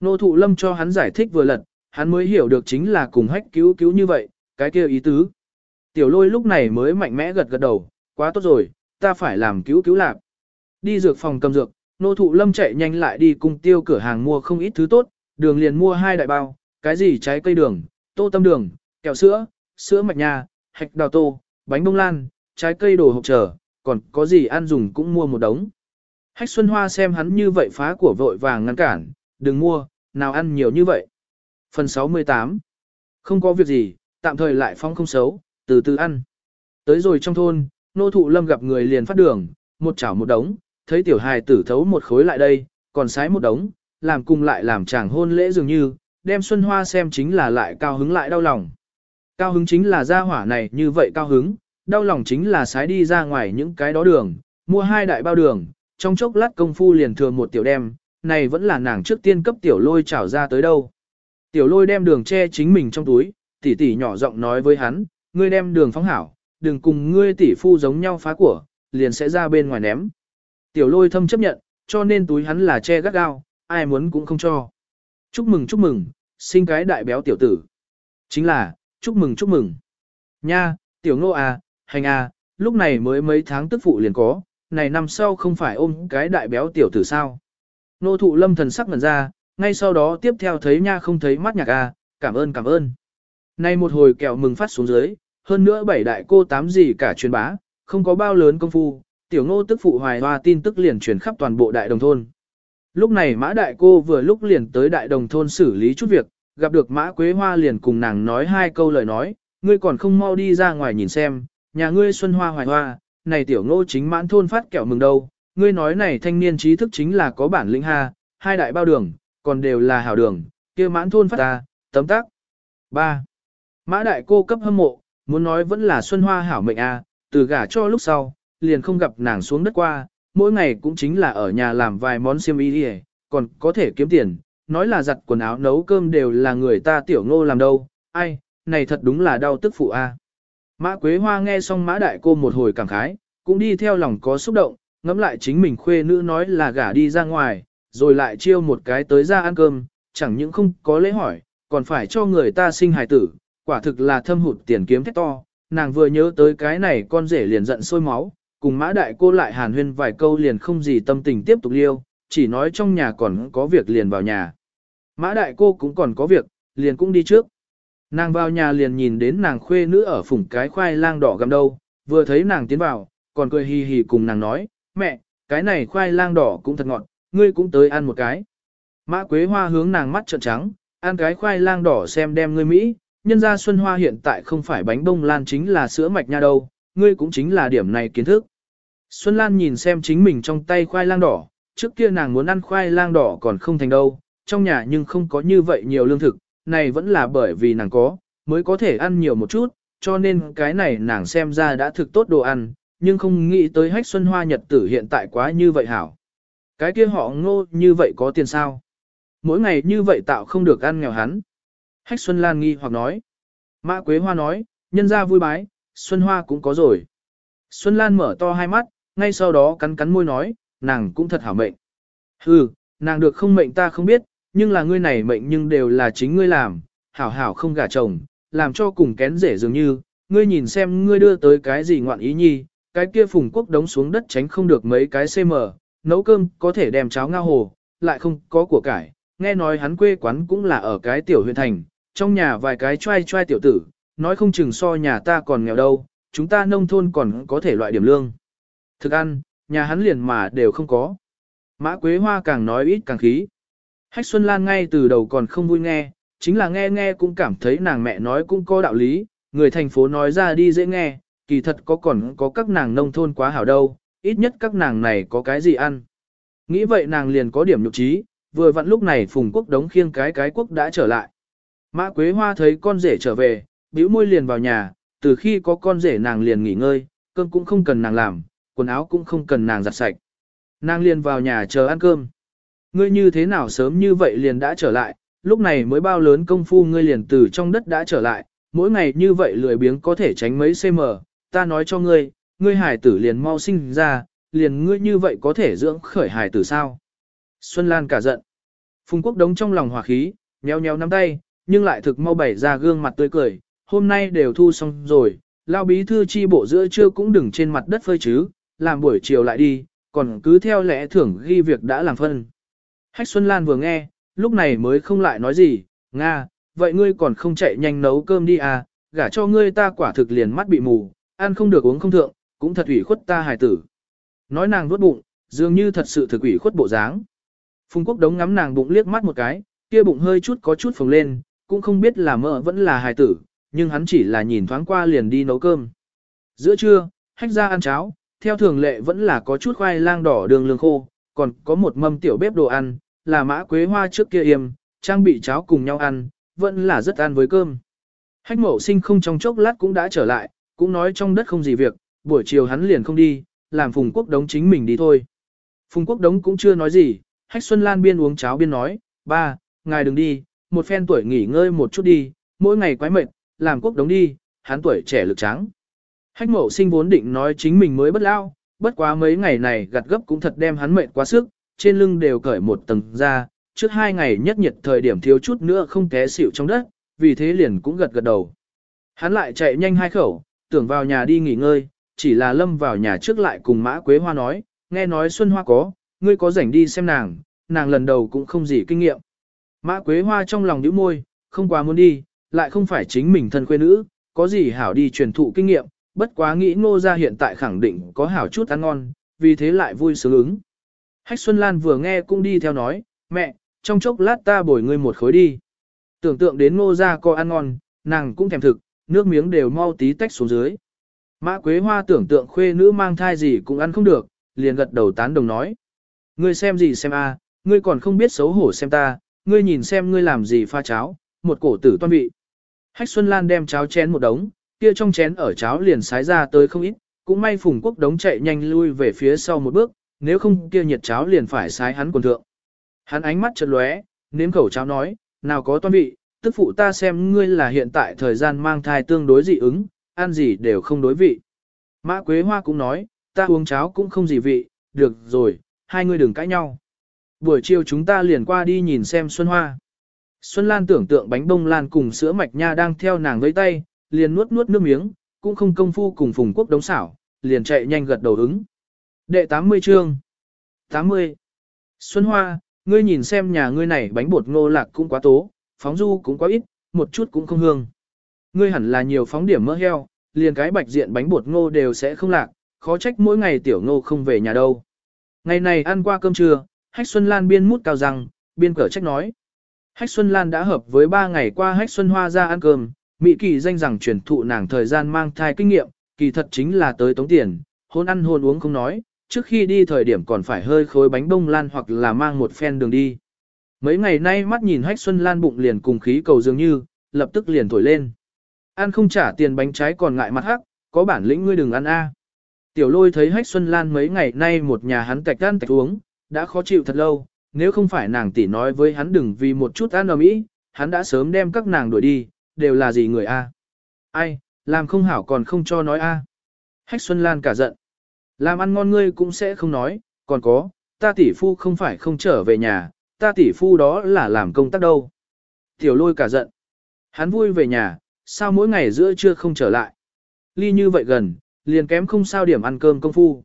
[SPEAKER 1] Nô thụ lâm cho hắn giải thích vừa lật, hắn mới hiểu được chính là cùng hách cứu cứu như vậy, cái kia ý tứ. Tiểu lôi lúc này mới mạnh mẽ gật gật đầu, quá tốt rồi, ta phải làm cứu cứu lạc. Đi dược phòng cầm dược, nô thụ lâm chạy nhanh lại đi cùng tiêu cửa hàng mua không ít thứ tốt, đường liền mua hai đại bao, cái gì trái cây đường, tô tâm đường, kẹo sữa, sữa mạch nhà, hạch đào tô, bánh bông lan, trái cây đồ hộp trở, còn có gì ăn dùng cũng mua một đống. Hách Xuân Hoa xem hắn như vậy phá của vội vàng ngăn cản, đừng mua, nào ăn nhiều như vậy. Phần 68 Không có việc gì, tạm thời lại phong không xấu, từ từ ăn. Tới rồi trong thôn, nô thụ lâm gặp người liền phát đường, một chảo một đống, thấy tiểu hài tử thấu một khối lại đây, còn sái một đống, làm cùng lại làm chàng hôn lễ dường như, đem Xuân Hoa xem chính là lại cao hứng lại đau lòng. Cao hứng chính là gia hỏa này như vậy cao hứng, đau lòng chính là sái đi ra ngoài những cái đó đường, mua hai đại bao đường, trong chốc lát công phu liền thừa một tiểu đem, này vẫn là nàng trước tiên cấp tiểu lôi trảo ra tới đâu. Tiểu lôi đem đường che chính mình trong túi, tỷ tỷ nhỏ giọng nói với hắn, ngươi đem đường phóng hảo, đừng cùng ngươi tỷ phu giống nhau phá của, liền sẽ ra bên ngoài ném. Tiểu lôi thâm chấp nhận, cho nên túi hắn là che gắt gao, ai muốn cũng không cho. Chúc mừng chúc mừng, sinh cái đại béo tiểu tử. Chính là, chúc mừng chúc mừng. Nha, tiểu ngô à, hành à, lúc này mới mấy tháng tức phụ liền có, này năm sau không phải ôm cái đại béo tiểu tử sao. Nô thụ lâm thần sắc ngẩn ra, ngay sau đó tiếp theo thấy nha không thấy mắt nhạc à, cảm ơn cảm ơn. Nay một hồi kẹo mừng phát xuống dưới, hơn nữa bảy đại cô tám gì cả truyền bá, không có bao lớn công phu, tiểu ngô tức phụ hoài hoa tin tức liền truyền khắp toàn bộ đại đồng thôn. Lúc này mã đại cô vừa lúc liền tới đại đồng thôn xử lý chút việc, gặp được mã quế hoa liền cùng nàng nói hai câu lời nói, ngươi còn không mau đi ra ngoài nhìn xem, nhà ngươi xuân hoa hoài hoa, này tiểu ngô chính mãn thôn phát kẹo mừng đâu, ngươi nói này thanh niên trí thức chính là có bản lĩnh ha, hai đại bao đường, còn đều là hảo đường, kia mãn thôn phát ta, tấm tắc 3. Mã đại cô cấp hâm mộ, muốn nói vẫn là xuân hoa hảo mệnh a, từ gả cho lúc sau, liền không gặp nàng xuống đất qua, mỗi ngày cũng chính là ở nhà làm vài món xiêm y đi còn có thể kiếm tiền, nói là giặt quần áo nấu cơm đều là người ta tiểu ngô làm đâu, ai, này thật đúng là đau tức phụ a. Mã Quế Hoa nghe xong Mã Đại Cô một hồi cảm khái, cũng đi theo lòng có xúc động, ngẫm lại chính mình khuê nữ nói là gả đi ra ngoài, rồi lại chiêu một cái tới ra ăn cơm, chẳng những không có lễ hỏi, còn phải cho người ta sinh hài tử, quả thực là thâm hụt tiền kiếm thét to, nàng vừa nhớ tới cái này con rể liền giận sôi máu, cùng mã đại cô lại hàn huyên vài câu liền không gì tâm tình tiếp tục liêu, chỉ nói trong nhà còn có việc liền vào nhà. Mã đại cô cũng còn có việc, liền cũng đi trước. Nàng vào nhà liền nhìn đến nàng khuê nữ ở phủng cái khoai lang đỏ gầm đâu, vừa thấy nàng tiến vào, còn cười hì hì cùng nàng nói, mẹ, cái này khoai lang đỏ cũng thật ngọt, ngươi cũng tới ăn một cái. Mã Quế Hoa hướng nàng mắt trợn trắng, ăn cái khoai lang đỏ xem đem ngươi Mỹ, nhân ra Xuân Hoa hiện tại không phải bánh bông lan chính là sữa mạch nha đâu, ngươi cũng chính là điểm này kiến thức. Xuân Lan nhìn xem chính mình trong tay khoai lang đỏ, trước kia nàng muốn ăn khoai lang đỏ còn không thành đâu, trong nhà nhưng không có như vậy nhiều lương thực, này vẫn là bởi vì nàng có, mới có thể ăn nhiều một chút, cho nên cái này nàng xem ra đã thực tốt đồ ăn, nhưng không nghĩ tới hách xuân hoa nhật tử hiện tại quá như vậy hảo. Cái kia họ ngô như vậy có tiền sao? Mỗi ngày như vậy tạo không được ăn nghèo hắn. Hách Xuân Lan nghi hoặc nói. Mã Quế Hoa nói, nhân ra vui bái, Xuân Hoa cũng có rồi. Xuân Lan mở to hai mắt, ngay sau đó cắn cắn môi nói, nàng cũng thật hảo mệnh. Hừ, nàng được không mệnh ta không biết, nhưng là ngươi này mệnh nhưng đều là chính ngươi làm, hảo hảo không gả chồng, làm cho cùng kén rể dường như, ngươi nhìn xem ngươi đưa tới cái gì ngoạn ý nhi, cái kia phùng quốc đống xuống đất tránh không được mấy cái cm, nấu cơm có thể đem cháo ngao hồ, lại không có của cải, nghe nói hắn quê quán cũng là ở cái tiểu huyện thành, trong nhà vài cái trai trai tiểu tử, nói không chừng so nhà ta còn nghèo đâu, chúng ta nông thôn còn có thể loại điểm lương. Thực ăn, nhà hắn liền mà đều không có. Mã Quế Hoa càng nói ít càng khí. Hách Xuân Lan ngay từ đầu còn không vui nghe, chính là nghe nghe cũng cảm thấy nàng mẹ nói cũng có đạo lý, người thành phố nói ra đi dễ nghe, kỳ thật có còn có các nàng nông thôn quá hảo đâu, ít nhất các nàng này có cái gì ăn. Nghĩ vậy nàng liền có điểm nhục trí, vừa vặn lúc này Phùng Quốc đống khiêng cái cái quốc đã trở lại. Mã Quế Hoa thấy con rể trở về, bĩu môi liền vào nhà, từ khi có con rể nàng liền nghỉ ngơi, cơm cũng không cần nàng làm, quần áo cũng không cần nàng giặt sạch. Nàng liền vào nhà chờ ăn cơm. Ngươi như thế nào sớm như vậy liền đã trở lại, lúc này mới bao lớn công phu ngươi liền từ trong đất đã trở lại, mỗi ngày như vậy lười biếng có thể tránh mấy cm, ta nói cho ngươi, ngươi hải tử liền mau sinh ra, liền ngươi như vậy có thể dưỡng khởi hải tử sao. Xuân Lan cả giận. Phùng Quốc đống trong lòng hòa khí, nheo nheo nắm tay, nhưng lại thực mau bày ra gương mặt tươi cười, hôm nay đều thu xong rồi, lao bí thư chi bộ giữa trưa cũng đừng trên mặt đất phơi chứ, làm buổi chiều lại đi, còn cứ theo lẽ thưởng ghi việc đã làm phân. Hách Xuân Lan vừa nghe, lúc này mới không lại nói gì, Nga, vậy ngươi còn không chạy nhanh nấu cơm đi à, gả cho ngươi ta quả thực liền mắt bị mù, ăn không được uống không thượng, cũng thật ủy khuất ta hài tử. Nói nàng nuốt bụng, dường như thật sự thực ủy khuất bộ dáng. Phùng Quốc đống ngắm nàng bụng liếc mắt một cái, kia bụng hơi chút có chút phồng lên, cũng không biết là mỡ vẫn là hài tử, nhưng hắn chỉ là nhìn thoáng qua liền đi nấu cơm. Giữa trưa, hách ra ăn cháo, theo thường lệ vẫn là có chút khoai lang đỏ đường lương khô, còn có một mâm tiểu bếp đồ ăn, là mã quế hoa trước kia yêm, trang bị cháo cùng nhau ăn, vẫn là rất ăn với cơm. Hách mậu sinh không trong chốc lát cũng đã trở lại, cũng nói trong đất không gì việc, buổi chiều hắn liền không đi, làm Phùng Quốc Đống chính mình đi thôi. Phùng Quốc Đống cũng chưa nói gì, Hách Xuân Lan biên uống cháo biên nói, ba, ngài đừng đi, một phen tuổi nghỉ ngơi một chút đi, mỗi ngày quái mệt, làm Quốc Đống đi, hắn tuổi trẻ lực trắng. Hách mậu sinh vốn định nói chính mình mới bất lao, bất quá mấy ngày này gặt gấp cũng thật đem hắn mệt quá sức, trên lưng đều cởi một tầng ra, trước hai ngày nhất nhiệt thời điểm thiếu chút nữa không té xỉu trong đất, vì thế liền cũng gật gật đầu. Hắn lại chạy nhanh hai khẩu, tưởng vào nhà đi nghỉ ngơi, chỉ là lâm vào nhà trước lại cùng Mã Quế Hoa nói, nghe nói Xuân Hoa có, ngươi có rảnh đi xem nàng, nàng lần đầu cũng không gì kinh nghiệm. Mã Quế Hoa trong lòng nhíu môi, không quá muốn đi, lại không phải chính mình thân quê nữ, có gì hảo đi truyền thụ kinh nghiệm, bất quá nghĩ ngô ra hiện tại khẳng định có hảo chút ăn ngon, vì thế lại vui sướng ứng. Hách Xuân Lan vừa nghe cũng đi theo nói, mẹ, trong chốc lát ta bồi ngươi một khối đi. Tưởng tượng đến ngô ra có ăn ngon, nàng cũng thèm thực, nước miếng đều mau tí tách xuống dưới. Mã Quế Hoa tưởng tượng khuê nữ mang thai gì cũng ăn không được, liền gật đầu tán đồng nói. Ngươi xem gì xem a, à, ngươi còn không biết xấu hổ xem ta, ngươi nhìn xem ngươi làm gì pha cháo, một cổ tử toan vị. Hách Xuân Lan đem cháo chén một đống, kia trong chén ở cháo liền sái ra tới không ít, cũng may Phùng Quốc đống chạy nhanh lui về phía sau một bước, nếu không kia nhiệt cháo liền phải sái hắn quần thượng. Hắn ánh mắt chợt lóe, nếm khẩu cháo nói, nào có toan vị, tức phụ ta xem ngươi là hiện tại thời gian mang thai tương đối dị ứng, ăn gì đều không đối vị. Mã Quế Hoa cũng nói, ta uống cháo cũng không gì vị, được rồi, hai ngươi đừng cãi nhau. Buổi chiều chúng ta liền qua đi nhìn xem Xuân Hoa. Xuân Lan tưởng tượng bánh bông lan cùng sữa mạch nha đang theo nàng với tay, liền nuốt nuốt nước miếng, cũng không công phu cùng Phùng Quốc đống xảo, liền chạy nhanh gật đầu ứng. Đệ 80 chương 80. Xuân Hoa, ngươi nhìn xem nhà ngươi này bánh bột ngô lạc cũng quá tố, phóng du cũng quá ít, một chút cũng không hương. Ngươi hẳn là nhiều phóng điểm mỡ heo, liền cái bạch diện bánh bột ngô đều sẽ không lạc, khó trách mỗi ngày tiểu ngô không về nhà đâu. Ngày này ăn qua cơm trưa, Hách Xuân Lan biên mút cao rằng biên cở trách nói. Hách Xuân Lan đã hợp với 3 ngày qua Hách Xuân Hoa ra ăn cơm, Mỹ kỳ danh rằng truyền thụ nàng thời gian mang thai kinh nghiệm, kỳ thật chính là tới tống tiền, hôn ăn hôn uống không nói, trước khi đi thời điểm còn phải hơi khối bánh bông lan hoặc là mang một phen đường đi. Mấy ngày nay mắt nhìn Hách Xuân Lan bụng liền cùng khí cầu dường như, lập tức liền thổi lên. Ăn không trả tiền bánh trái còn ngại mặt hắc, có bản lĩnh ngươi đừng ăn a. Tiểu lôi thấy Hách Xuân Lan mấy ngày nay một nhà hắn tạch ăn tạch uống, đã khó chịu thật lâu, nếu không phải nàng tỷ nói với hắn đừng vì một chút ăn ở mỹ, hắn đã sớm đem các nàng đuổi đi, đều là gì người a? Ai, làm không hảo còn không cho nói a. Hách Xuân Lan cả giận. Làm ăn ngon ngươi cũng sẽ không nói, còn có, ta tỷ phu không phải không trở về nhà, ta tỷ phu đó là làm công tác đâu. Tiểu lôi cả giận. Hắn vui về nhà, sao mỗi ngày giữa trưa không trở lại. Ly như vậy gần, liền kém không sao điểm ăn cơm công phu.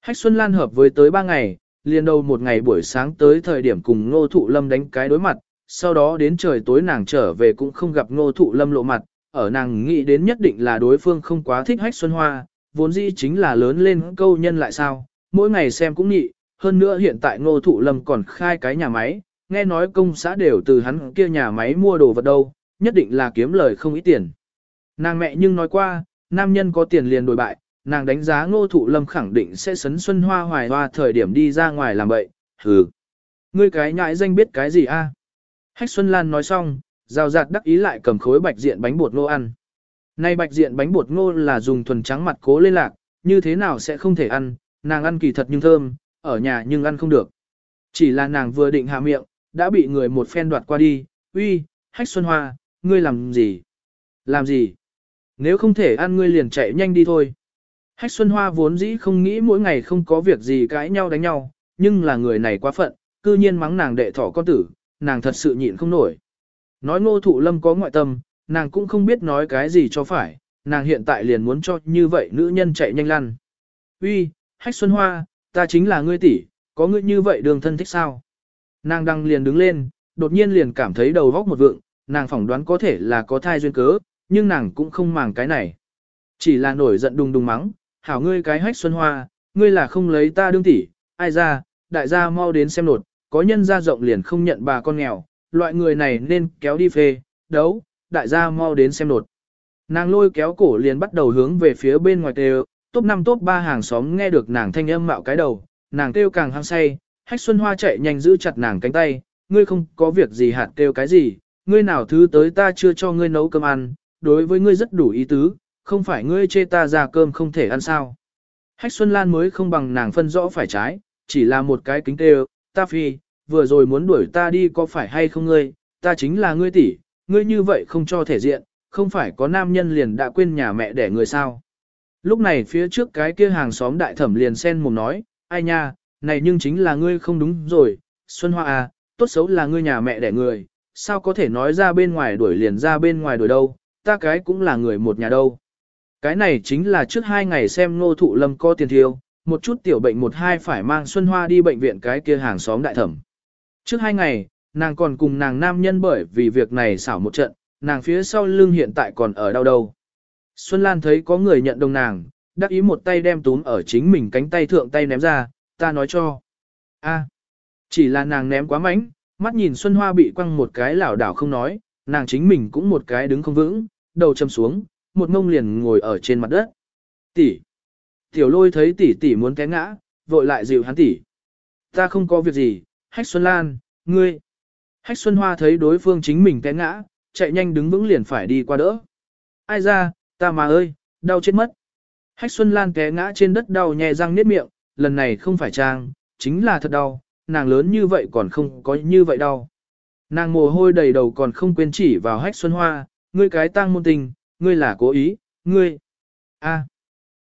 [SPEAKER 1] Hách Xuân Lan hợp với tới ba ngày, liền đầu một ngày buổi sáng tới thời điểm cùng ngô thụ lâm đánh cái đối mặt, sau đó đến trời tối nàng trở về cũng không gặp ngô thụ lâm lộ mặt, ở nàng nghĩ đến nhất định là đối phương không quá thích hách xuân hoa, vốn dĩ chính là lớn lên câu nhân lại sao, mỗi ngày xem cũng nhị, hơn nữa hiện tại ngô thụ lâm còn khai cái nhà máy, nghe nói công xã đều từ hắn kia nhà máy mua đồ vật đâu, nhất định là kiếm lời không ít tiền. Nàng mẹ nhưng nói qua, nam nhân có tiền liền đổi bại, nàng đánh giá ngô thụ lâm khẳng định sẽ sấn xuân hoa hoài hoa thời điểm đi ra ngoài làm bậy, hừ. Ngươi cái nhãi danh biết cái gì a? Hách Xuân Lan nói xong, rào rạt đắc ý lại cầm khối bạch diện bánh bột ngô ăn. Nay bạch diện bánh bột ngô là dùng thuần trắng mặt cố lên lạc, như thế nào sẽ không thể ăn, nàng ăn kỳ thật nhưng thơm, ở nhà nhưng ăn không được. Chỉ là nàng vừa định hạ miệng, đã bị người một phen đoạt qua đi, uy, hách xuân hoa, ngươi làm gì? Làm gì? Nếu không thể ăn ngươi liền chạy nhanh đi thôi. Hách xuân hoa vốn dĩ không nghĩ mỗi ngày không có việc gì cãi nhau đánh nhau, nhưng là người này quá phận, cư nhiên mắng nàng đệ thỏ con tử, nàng thật sự nhịn không nổi. Nói ngô thụ lâm có ngoại tâm, nàng cũng không biết nói cái gì cho phải, nàng hiện tại liền muốn cho như vậy nữ nhân chạy nhanh lăn. Uy, hách xuân hoa, ta chính là ngươi tỷ, có ngươi như vậy đường thân thích sao? Nàng đang liền đứng lên, đột nhiên liền cảm thấy đầu góc một vượng, nàng phỏng đoán có thể là có thai duyên cớ, nhưng nàng cũng không màng cái này. Chỉ là nổi giận đùng đùng mắng, hảo ngươi cái hách xuân hoa, ngươi là không lấy ta đương tỷ, ai ra, đại gia mau đến xem nột, có nhân gia rộng liền không nhận bà con nghèo, loại người này nên kéo đi phê, đấu, đại gia mau đến xem nột. Nàng lôi kéo cổ liền bắt đầu hướng về phía bên ngoài kêu, top 5 top 3 hàng xóm nghe được nàng thanh âm mạo cái đầu, nàng kêu càng hăng say, hách xuân hoa chạy nhanh giữ chặt nàng cánh tay, ngươi không có việc gì hạt kêu cái gì, ngươi nào thứ tới ta chưa cho ngươi nấu cơm ăn, đối với ngươi rất đủ ý tứ, không phải ngươi chê ta ra cơm không thể ăn sao. Hách Xuân Lan mới không bằng nàng phân rõ phải trái, chỉ là một cái kính tê ta phi, vừa rồi muốn đuổi ta đi có phải hay không ngươi, ta chính là ngươi tỷ, ngươi như vậy không cho thể diện, không phải có nam nhân liền đã quên nhà mẹ để người sao. Lúc này phía trước cái kia hàng xóm đại thẩm liền sen mồm nói, ai nha, này nhưng chính là ngươi không đúng rồi, Xuân Hoa à, tốt xấu là ngươi nhà mẹ đẻ người, sao có thể nói ra bên ngoài đuổi liền ra bên ngoài đuổi đâu, ta cái cũng là người một nhà đâu. Cái này chính là trước hai ngày xem ngô thụ lâm có tiền thiêu, một chút tiểu bệnh một hai phải mang Xuân Hoa đi bệnh viện cái kia hàng xóm đại thẩm. Trước hai ngày, nàng còn cùng nàng nam nhân bởi vì việc này xảo một trận, nàng phía sau lưng hiện tại còn ở đâu đâu. Xuân Lan thấy có người nhận đồng nàng, đắc ý một tay đem túm ở chính mình cánh tay thượng tay ném ra, ta nói cho. a chỉ là nàng ném quá mạnh, mắt nhìn Xuân Hoa bị quăng một cái lảo đảo không nói, nàng chính mình cũng một cái đứng không vững, đầu châm xuống, một ngông liền ngồi ở trên mặt đất. Tỷ. Tiểu lôi thấy tỷ tỷ muốn té ngã, vội lại dịu hắn tỷ. Ta không có việc gì, Hách Xuân Lan, ngươi. Hách Xuân Hoa thấy đối phương chính mình té ngã, chạy nhanh đứng vững liền phải đi qua đỡ. Ai ra, ta mà ơi, đau chết mất. Hách Xuân Lan té ngã trên đất đau nhè răng niết miệng, lần này không phải trang, chính là thật đau, nàng lớn như vậy còn không có như vậy đau. Nàng mồ hôi đầy đầu còn không quên chỉ vào Hách Xuân Hoa, ngươi cái tang môn tình, ngươi là cố ý, ngươi. a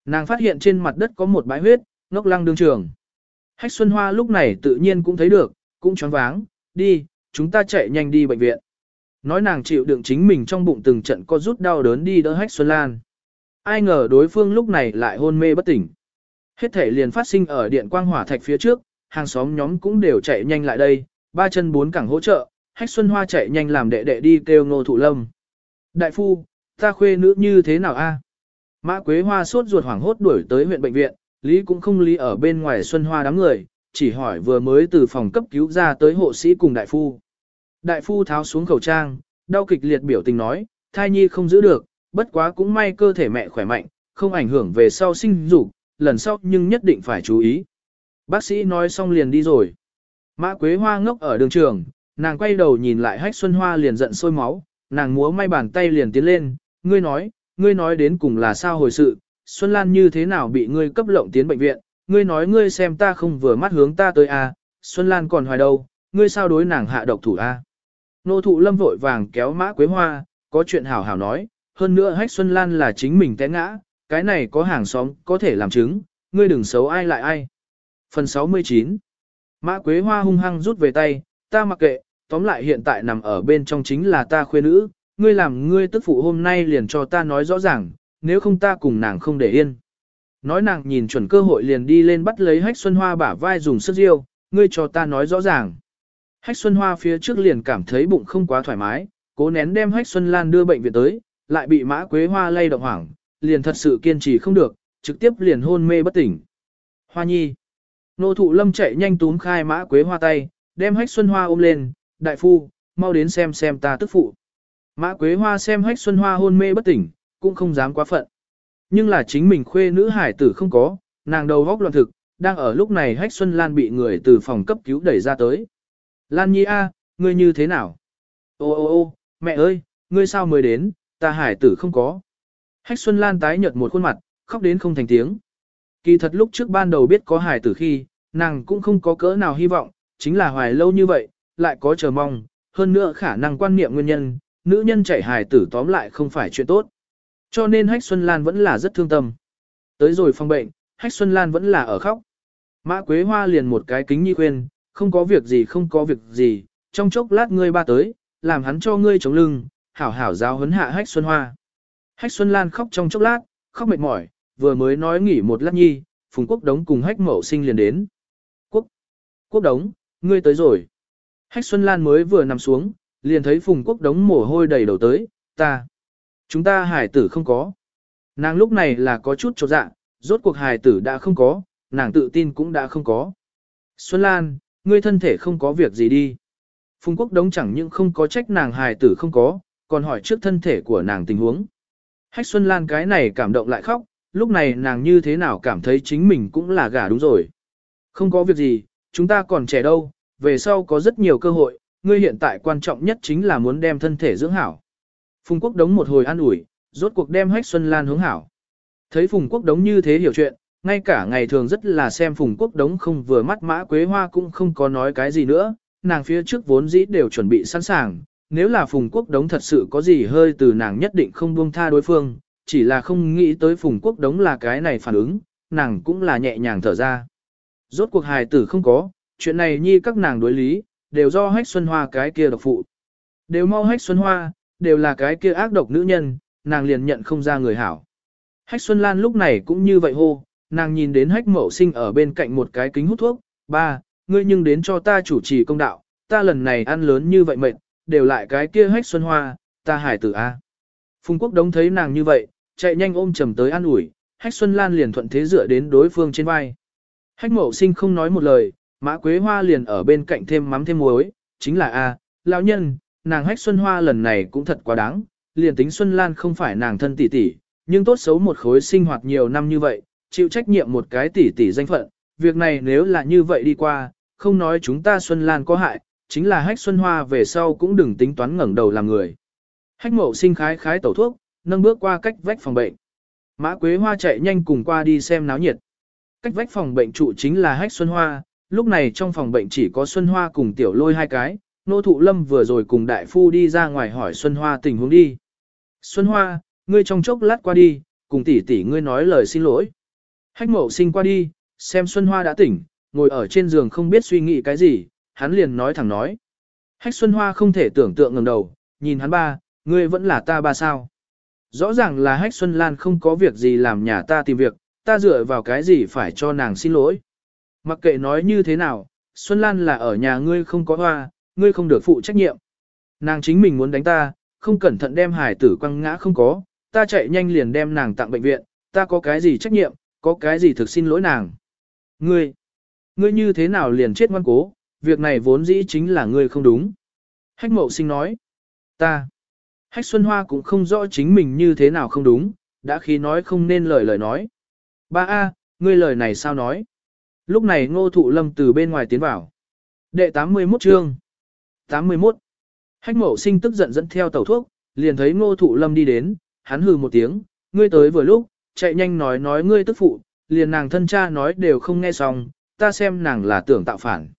[SPEAKER 1] Nàng phát hiện trên mặt đất có một bãi huyết, ngốc lăng đương trường. Hách Xuân Hoa lúc này tự nhiên cũng thấy được, cũng choáng váng, đi, chúng ta chạy nhanh đi bệnh viện. Nói nàng chịu đựng chính mình trong bụng từng trận có rút đau đớn đi đỡ Hách Xuân Lan. Ai ngờ đối phương lúc này lại hôn mê bất tỉnh. Hết thể liền phát sinh ở điện quang hỏa thạch phía trước, hàng xóm nhóm cũng đều chạy nhanh lại đây, ba chân bốn cẳng hỗ trợ, Hách Xuân Hoa chạy nhanh làm đệ đệ đi kêu Ngô Thụ Lâm. Đại phu, ta khuê nữ như thế nào a? Mã Quế Hoa sốt ruột hoảng hốt đuổi tới huyện bệnh viện, Lý cũng không lý ở bên ngoài Xuân Hoa đám người, chỉ hỏi vừa mới từ phòng cấp cứu ra tới hộ sĩ cùng đại phu. Đại phu tháo xuống khẩu trang, đau kịch liệt biểu tình nói, thai nhi không giữ được, bất quá cũng may cơ thể mẹ khỏe mạnh, không ảnh hưởng về sau sinh dục, lần sau nhưng nhất định phải chú ý. Bác sĩ nói xong liền đi rồi. Mã Quế Hoa ngốc ở đường trường, nàng quay đầu nhìn lại Hách Xuân Hoa liền giận sôi máu, nàng múa may bàn tay liền tiến lên, ngươi nói, ngươi nói đến cùng là sao hồi sự, Xuân Lan như thế nào bị ngươi cấp lộng tiến bệnh viện, ngươi nói ngươi xem ta không vừa mắt hướng ta tới à, Xuân Lan còn hoài đâu, ngươi sao đối nàng hạ độc thủ a? À? Nô thụ lâm vội vàng kéo mã quế hoa, có chuyện hảo hảo nói, hơn nữa hách Xuân Lan là chính mình té ngã, cái này có hàng xóm có thể làm chứng, ngươi đừng xấu ai lại ai. Phần 69 Mã quế hoa hung hăng rút về tay, ta mặc kệ, tóm lại hiện tại nằm ở bên trong chính là ta khuê nữ, ngươi làm ngươi tức phụ hôm nay liền cho ta nói rõ ràng, nếu không ta cùng nàng không để yên. Nói nàng nhìn chuẩn cơ hội liền đi lên bắt lấy hách xuân hoa bả vai dùng sức riêu, ngươi cho ta nói rõ ràng. Hách xuân hoa phía trước liền cảm thấy bụng không quá thoải mái, cố nén đem hách xuân lan đưa bệnh viện tới, lại bị mã quế hoa lay động hoảng, liền thật sự kiên trì không được, trực tiếp liền hôn mê bất tỉnh. Hoa nhi. Nô thụ lâm chạy nhanh túm khai mã quế hoa tay, đem hách xuân hoa ôm lên, đại phu, mau đến xem xem ta tức phụ. Mã Quế Hoa xem hách xuân hoa hôn mê bất tỉnh, cũng không dám quá phận. Nhưng là chính mình khuê nữ hải tử không có, nàng đầu góc loạn thực, đang ở lúc này hách xuân lan bị người từ phòng cấp cứu đẩy ra tới. Lan Nhi A, ngươi như thế nào? Ô ô ô, mẹ ơi, ngươi sao mới đến, ta hải tử không có. Hách xuân lan tái nhợt một khuôn mặt, khóc đến không thành tiếng. Kỳ thật lúc trước ban đầu biết có hải tử khi, nàng cũng không có cỡ nào hy vọng, chính là hoài lâu như vậy, lại có chờ mong, hơn nữa khả năng quan niệm nguyên nhân, nữ nhân chạy Hải tử tóm lại không phải chuyện tốt. Cho nên Hách Xuân Lan vẫn là rất thương tâm. Tới rồi phòng bệnh, Hách Xuân Lan vẫn là ở khóc. Mã Quế Hoa liền một cái kính nhi khuyên, không có việc gì không có việc gì, trong chốc lát ngươi ba tới, làm hắn cho ngươi chống lưng, hảo hảo giáo huấn hạ Hách Xuân Hoa. Hách Xuân Lan khóc trong chốc lát, khóc mệt mỏi, vừa mới nói nghỉ một lát nhi, Phùng Quốc Đống cùng Hách Mậu Sinh liền đến. Quốc, Quốc Đống, ngươi tới rồi. Hách Xuân Lan mới vừa nằm xuống, liền thấy Phùng Quốc đống mồ hôi đầy đầu tới, ta. Chúng ta hải tử không có. Nàng lúc này là có chút trột dạ, rốt cuộc hải tử đã không có, nàng tự tin cũng đã không có. Xuân Lan, ngươi thân thể không có việc gì đi. Phùng Quốc đống chẳng những không có trách nàng hài tử không có, còn hỏi trước thân thể của nàng tình huống. Hách Xuân Lan cái này cảm động lại khóc, lúc này nàng như thế nào cảm thấy chính mình cũng là gà đúng rồi. Không có việc gì, chúng ta còn trẻ đâu, về sau có rất nhiều cơ hội, ngươi hiện tại quan trọng nhất chính là muốn đem thân thể dưỡng hảo. Phùng Quốc đống một hồi an ủi, Rốt cuộc đem Hách Xuân Lan hướng hảo. Thấy Phùng Quốc Đống như thế hiểu chuyện, ngay cả ngày thường rất là xem Phùng Quốc Đống không vừa mắt Mã Quế Hoa cũng không có nói cái gì nữa, nàng phía trước vốn dĩ đều chuẩn bị sẵn sàng, nếu là Phùng Quốc Đống thật sự có gì hơi từ nàng nhất định không buông tha đối phương, chỉ là không nghĩ tới Phùng Quốc Đống là cái này phản ứng, nàng cũng là nhẹ nhàng thở ra. Rốt cuộc hài tử không có, chuyện này nhi các nàng đối lý, đều do hách xuân hoa cái kia độc phụ. Đều mau hách xuân hoa, đều là cái kia ác độc nữ nhân, nàng liền nhận không ra người hảo. Hách Xuân Lan lúc này cũng như vậy hô, nàng nhìn đến hách mậu sinh ở bên cạnh một cái kính hút thuốc, ba, ngươi nhưng đến cho ta chủ trì công đạo, ta lần này ăn lớn như vậy mệt, đều lại cái kia hách xuân hoa, ta hải tử A. Phùng Quốc Đống thấy nàng như vậy, chạy nhanh ôm trầm tới an ủi, hách xuân lan liền thuận thế dựa đến đối phương trên vai. Hách mậu sinh không nói một lời, mã quế hoa liền ở bên cạnh thêm mắm thêm muối, chính là A, lão nhân, nàng hách xuân hoa lần này cũng thật quá đáng, liền tính xuân lan không phải nàng thân tỷ tỷ, nhưng tốt xấu một khối sinh hoạt nhiều năm như vậy, chịu trách nhiệm một cái tỷ tỷ danh phận, việc này nếu là như vậy đi qua, không nói chúng ta Xuân Lan có hại, chính là hách Xuân Hoa về sau cũng đừng tính toán ngẩng đầu làm người. Hách mậu sinh khái khái tẩu thuốc, nâng bước qua cách vách phòng bệnh. Mã Quế Hoa chạy nhanh cùng qua đi xem náo nhiệt. Cách vách phòng bệnh trụ chính là hách Xuân Hoa, lúc này trong phòng bệnh chỉ có Xuân Hoa cùng tiểu lôi hai cái, nô thụ lâm vừa rồi cùng đại phu đi ra ngoài hỏi Xuân Hoa tình huống đi. Xuân Hoa, ngươi trong chốc lát qua đi, cùng tỷ tỷ ngươi nói lời xin lỗi. Hách mậu sinh qua đi, xem Xuân Hoa đã tỉnh, ngồi ở trên giường không biết suy nghĩ cái gì, hắn liền nói thẳng nói. Hách Xuân Hoa không thể tưởng tượng ngẩng đầu, nhìn hắn ba, ngươi vẫn là ta ba sao. Rõ ràng là Hách Xuân Lan không có việc gì làm nhà ta tìm việc, ta dựa vào cái gì phải cho nàng xin lỗi. Mặc kệ nói như thế nào, Xuân Lan là ở nhà ngươi không có hoa, ngươi không được phụ trách nhiệm. Nàng chính mình muốn đánh ta, không cẩn thận đem hải tử quăng ngã không có, ta chạy nhanh liền đem nàng tặng bệnh viện, ta có cái gì trách nhiệm, có cái gì thực xin lỗi nàng. Ngươi, ngươi như thế nào liền chết ngoan cố, việc này vốn dĩ chính là ngươi không đúng. Hách mậu sinh nói, ta, hách xuân hoa cũng không rõ chính mình như thế nào không đúng, đã khi nói không nên lời lời nói. Ba A, ngươi lời này sao nói? Lúc này ngô thụ lâm từ bên ngoài tiến vào. Đệ 81 chương. 81. Hách mậu sinh tức giận dẫn theo tàu thuốc, liền thấy ngô thụ lâm đi đến, hắn hừ một tiếng, ngươi tới vừa lúc, chạy nhanh nói nói ngươi tức phụ, liền nàng thân cha nói đều không nghe xong, ta xem nàng là tưởng tạo phản.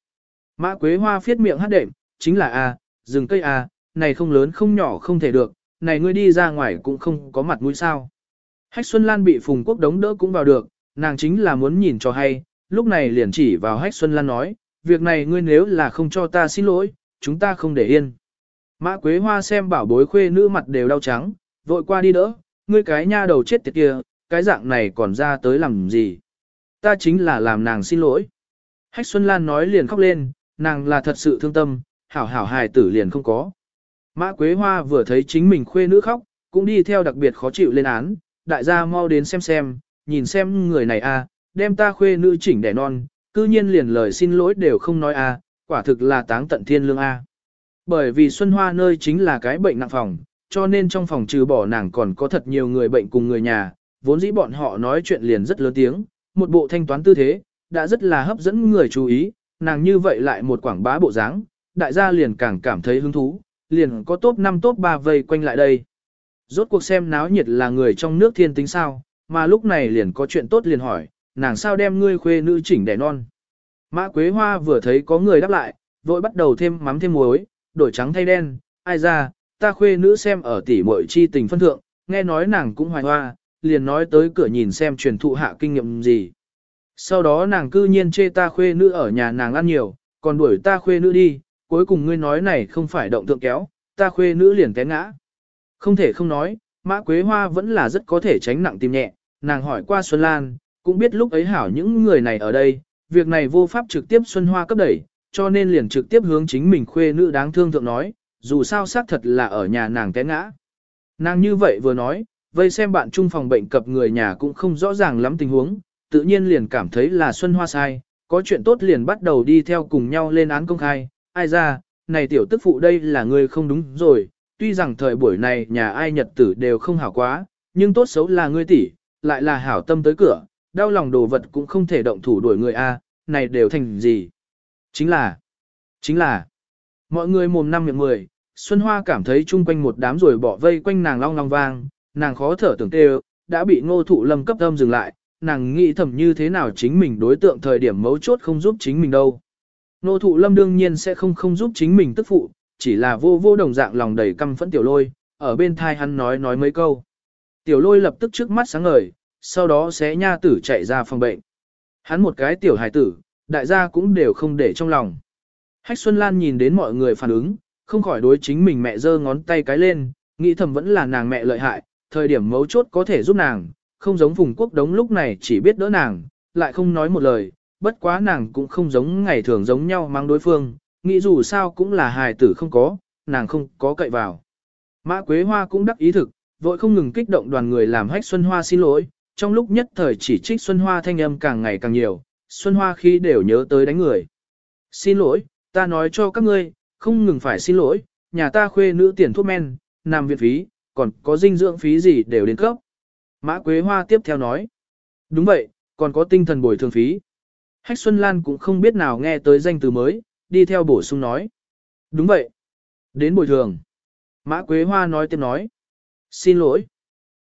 [SPEAKER 1] Mã Quế Hoa phiết miệng hát đệm, chính là A, rừng cây A, này không lớn không nhỏ không thể được, này ngươi đi ra ngoài cũng không có mặt mũi sao. Hách Xuân Lan bị Phùng Quốc đống đỡ cũng vào được, nàng chính là muốn nhìn cho hay, lúc này liền chỉ vào Hách Xuân Lan nói, việc này ngươi nếu là không cho ta xin lỗi, chúng ta không để yên. Mã Quế Hoa xem bảo bối khuê nữ mặt đều đau trắng, vội qua đi đỡ, ngươi cái nha đầu chết tiệt kia, cái dạng này còn ra tới làm gì. Ta chính là làm nàng xin lỗi. Hách Xuân Lan nói liền khóc lên, nàng là thật sự thương tâm, hảo hảo hài tử liền không có. Mã Quế Hoa vừa thấy chính mình khuê nữ khóc, cũng đi theo đặc biệt khó chịu lên án, đại gia mau đến xem xem, nhìn xem người này a, đem ta khuê nữ chỉnh đẻ non, cư nhiên liền lời xin lỗi đều không nói a, quả thực là táng tận thiên lương a. Bởi vì Xuân Hoa nơi chính là cái bệnh nặng phòng, cho nên trong phòng trừ bỏ nàng còn có thật nhiều người bệnh cùng người nhà, vốn dĩ bọn họ nói chuyện liền rất lớn tiếng, một bộ thanh toán tư thế, đã rất là hấp dẫn người chú ý, nàng như vậy lại một quảng bá bộ dáng, đại gia liền càng cảm thấy hứng thú, liền có top 5 top 3 vây quanh lại đây. Rốt cuộc xem náo nhiệt là người trong nước thiên tính sao, mà lúc này liền có chuyện tốt liền hỏi, nàng sao đem ngươi khuê nữ chỉnh đẻ non. Mã Quế Hoa vừa thấy có người đáp lại, vội bắt đầu thêm mắm thêm muối, đổi trắng thay đen, ai ra, ta khuê nữ xem ở tỉ muội chi tình phân thượng, nghe nói nàng cũng hoài hoa, liền nói tới cửa nhìn xem truyền thụ hạ kinh nghiệm gì. Sau đó nàng cư nhiên chê ta khuê nữ ở nhà nàng ăn nhiều, còn đuổi ta khuê nữ đi, cuối cùng ngươi nói này không phải động tượng kéo, ta khuê nữ liền té ngã. Không thể không nói, Mã Quế Hoa vẫn là rất có thể tránh nặng tim nhẹ, nàng hỏi qua Xuân Lan, cũng biết lúc ấy hảo những người này ở đây, việc này vô pháp trực tiếp Xuân Hoa cấp đẩy, cho nên liền trực tiếp hướng chính mình khuê nữ đáng thương thượng nói, dù sao xác thật là ở nhà nàng té ngã. Nàng như vậy vừa nói, vây xem bạn chung phòng bệnh cập người nhà cũng không rõ ràng lắm tình huống, tự nhiên liền cảm thấy là Xuân Hoa sai, có chuyện tốt liền bắt đầu đi theo cùng nhau lên án công khai, ai ra, này tiểu tức phụ đây là người không đúng rồi, tuy rằng thời buổi này nhà ai nhật tử đều không hảo quá, nhưng tốt xấu là ngươi tỷ, lại là hảo tâm tới cửa, đau lòng đồ vật cũng không thể động thủ đuổi người A, này đều thành gì? Chính là, chính là, mọi người mồm năm miệng mười, Xuân Hoa cảm thấy chung quanh một đám rồi bỏ vây quanh nàng long long vang, nàng khó thở tưởng tê đã bị ngô thụ lâm cấp âm dừng lại, nàng nghĩ thầm như thế nào chính mình đối tượng thời điểm mấu chốt không giúp chính mình đâu. Ngô thụ lâm đương nhiên sẽ không không giúp chính mình tức phụ, chỉ là vô vô đồng dạng lòng đầy căm phẫn tiểu lôi, ở bên thai hắn nói nói mấy câu. Tiểu lôi lập tức trước mắt sáng ngời, sau đó sẽ nha tử chạy ra phòng bệnh. Hắn một cái tiểu hài tử, đại gia cũng đều không để trong lòng. Hách Xuân Lan nhìn đến mọi người phản ứng, không khỏi đối chính mình mẹ giơ ngón tay cái lên, nghĩ thầm vẫn là nàng mẹ lợi hại, thời điểm mấu chốt có thể giúp nàng, không giống vùng quốc đống lúc này chỉ biết đỡ nàng, lại không nói một lời, bất quá nàng cũng không giống ngày thường giống nhau mang đối phương, nghĩ dù sao cũng là hài tử không có, nàng không có cậy vào. Mã Quế Hoa cũng đắc ý thực, vội không ngừng kích động đoàn người làm hách Xuân Hoa xin lỗi, trong lúc nhất thời chỉ trích Xuân Hoa thanh âm càng ngày càng nhiều, Xuân Hoa khi đều nhớ tới đánh người. Xin lỗi, ta nói cho các ngươi, không ngừng phải xin lỗi, nhà ta khuê nữ tiền thuốc men, nằm viện phí, còn có dinh dưỡng phí gì đều đến cấp. Mã Quế Hoa tiếp theo nói. Đúng vậy, còn có tinh thần bồi thường phí. Hách Xuân Lan cũng không biết nào nghe tới danh từ mới, đi theo bổ sung nói. Đúng vậy. Đến bồi thường. Mã Quế Hoa nói tiếp nói. Xin lỗi.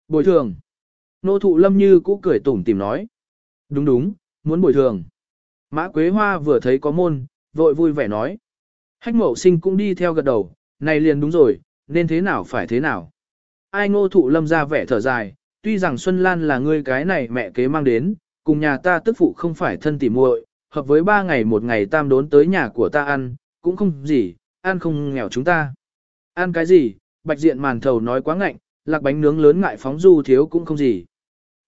[SPEAKER 1] Bồi thường. Nô thụ lâm như cũ cười tủm tìm nói. Đúng đúng, muốn bồi thường. Mã Quế Hoa vừa thấy có môn, vội vui vẻ nói. Hách mậu sinh cũng đi theo gật đầu, này liền đúng rồi, nên thế nào phải thế nào. Ai ngô thụ lâm ra vẻ thở dài, tuy rằng Xuân Lan là ngươi cái này mẹ kế mang đến, cùng nhà ta tức phụ không phải thân tỉ muội, hợp với ba ngày một ngày tam đốn tới nhà của ta ăn, cũng không gì, ăn không nghèo chúng ta. Ăn cái gì, bạch diện màn thầu nói quá ngạnh, lạc bánh nướng lớn ngại phóng du thiếu cũng không gì.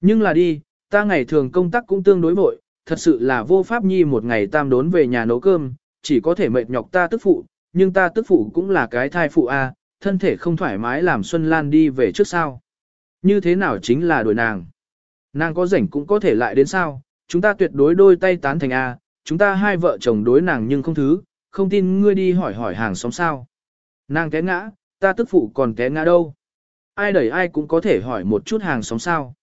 [SPEAKER 1] Nhưng là đi, ta ngày thường công tác cũng tương đối vội, thật sự là vô pháp nhi một ngày tam đốn về nhà nấu cơm, chỉ có thể mệt nhọc ta tức phụ, nhưng ta tức phụ cũng là cái thai phụ a, thân thể không thoải mái làm Xuân Lan đi về trước sao. Như thế nào chính là đuổi nàng. Nàng có rảnh cũng có thể lại đến sao, chúng ta tuyệt đối đôi tay tán thành A, chúng ta hai vợ chồng đối nàng nhưng không thứ, không tin ngươi đi hỏi hỏi hàng xóm sao. Nàng té ngã, ta tức phụ còn té ngã đâu. Ai đẩy ai cũng có thể hỏi một chút hàng xóm sao.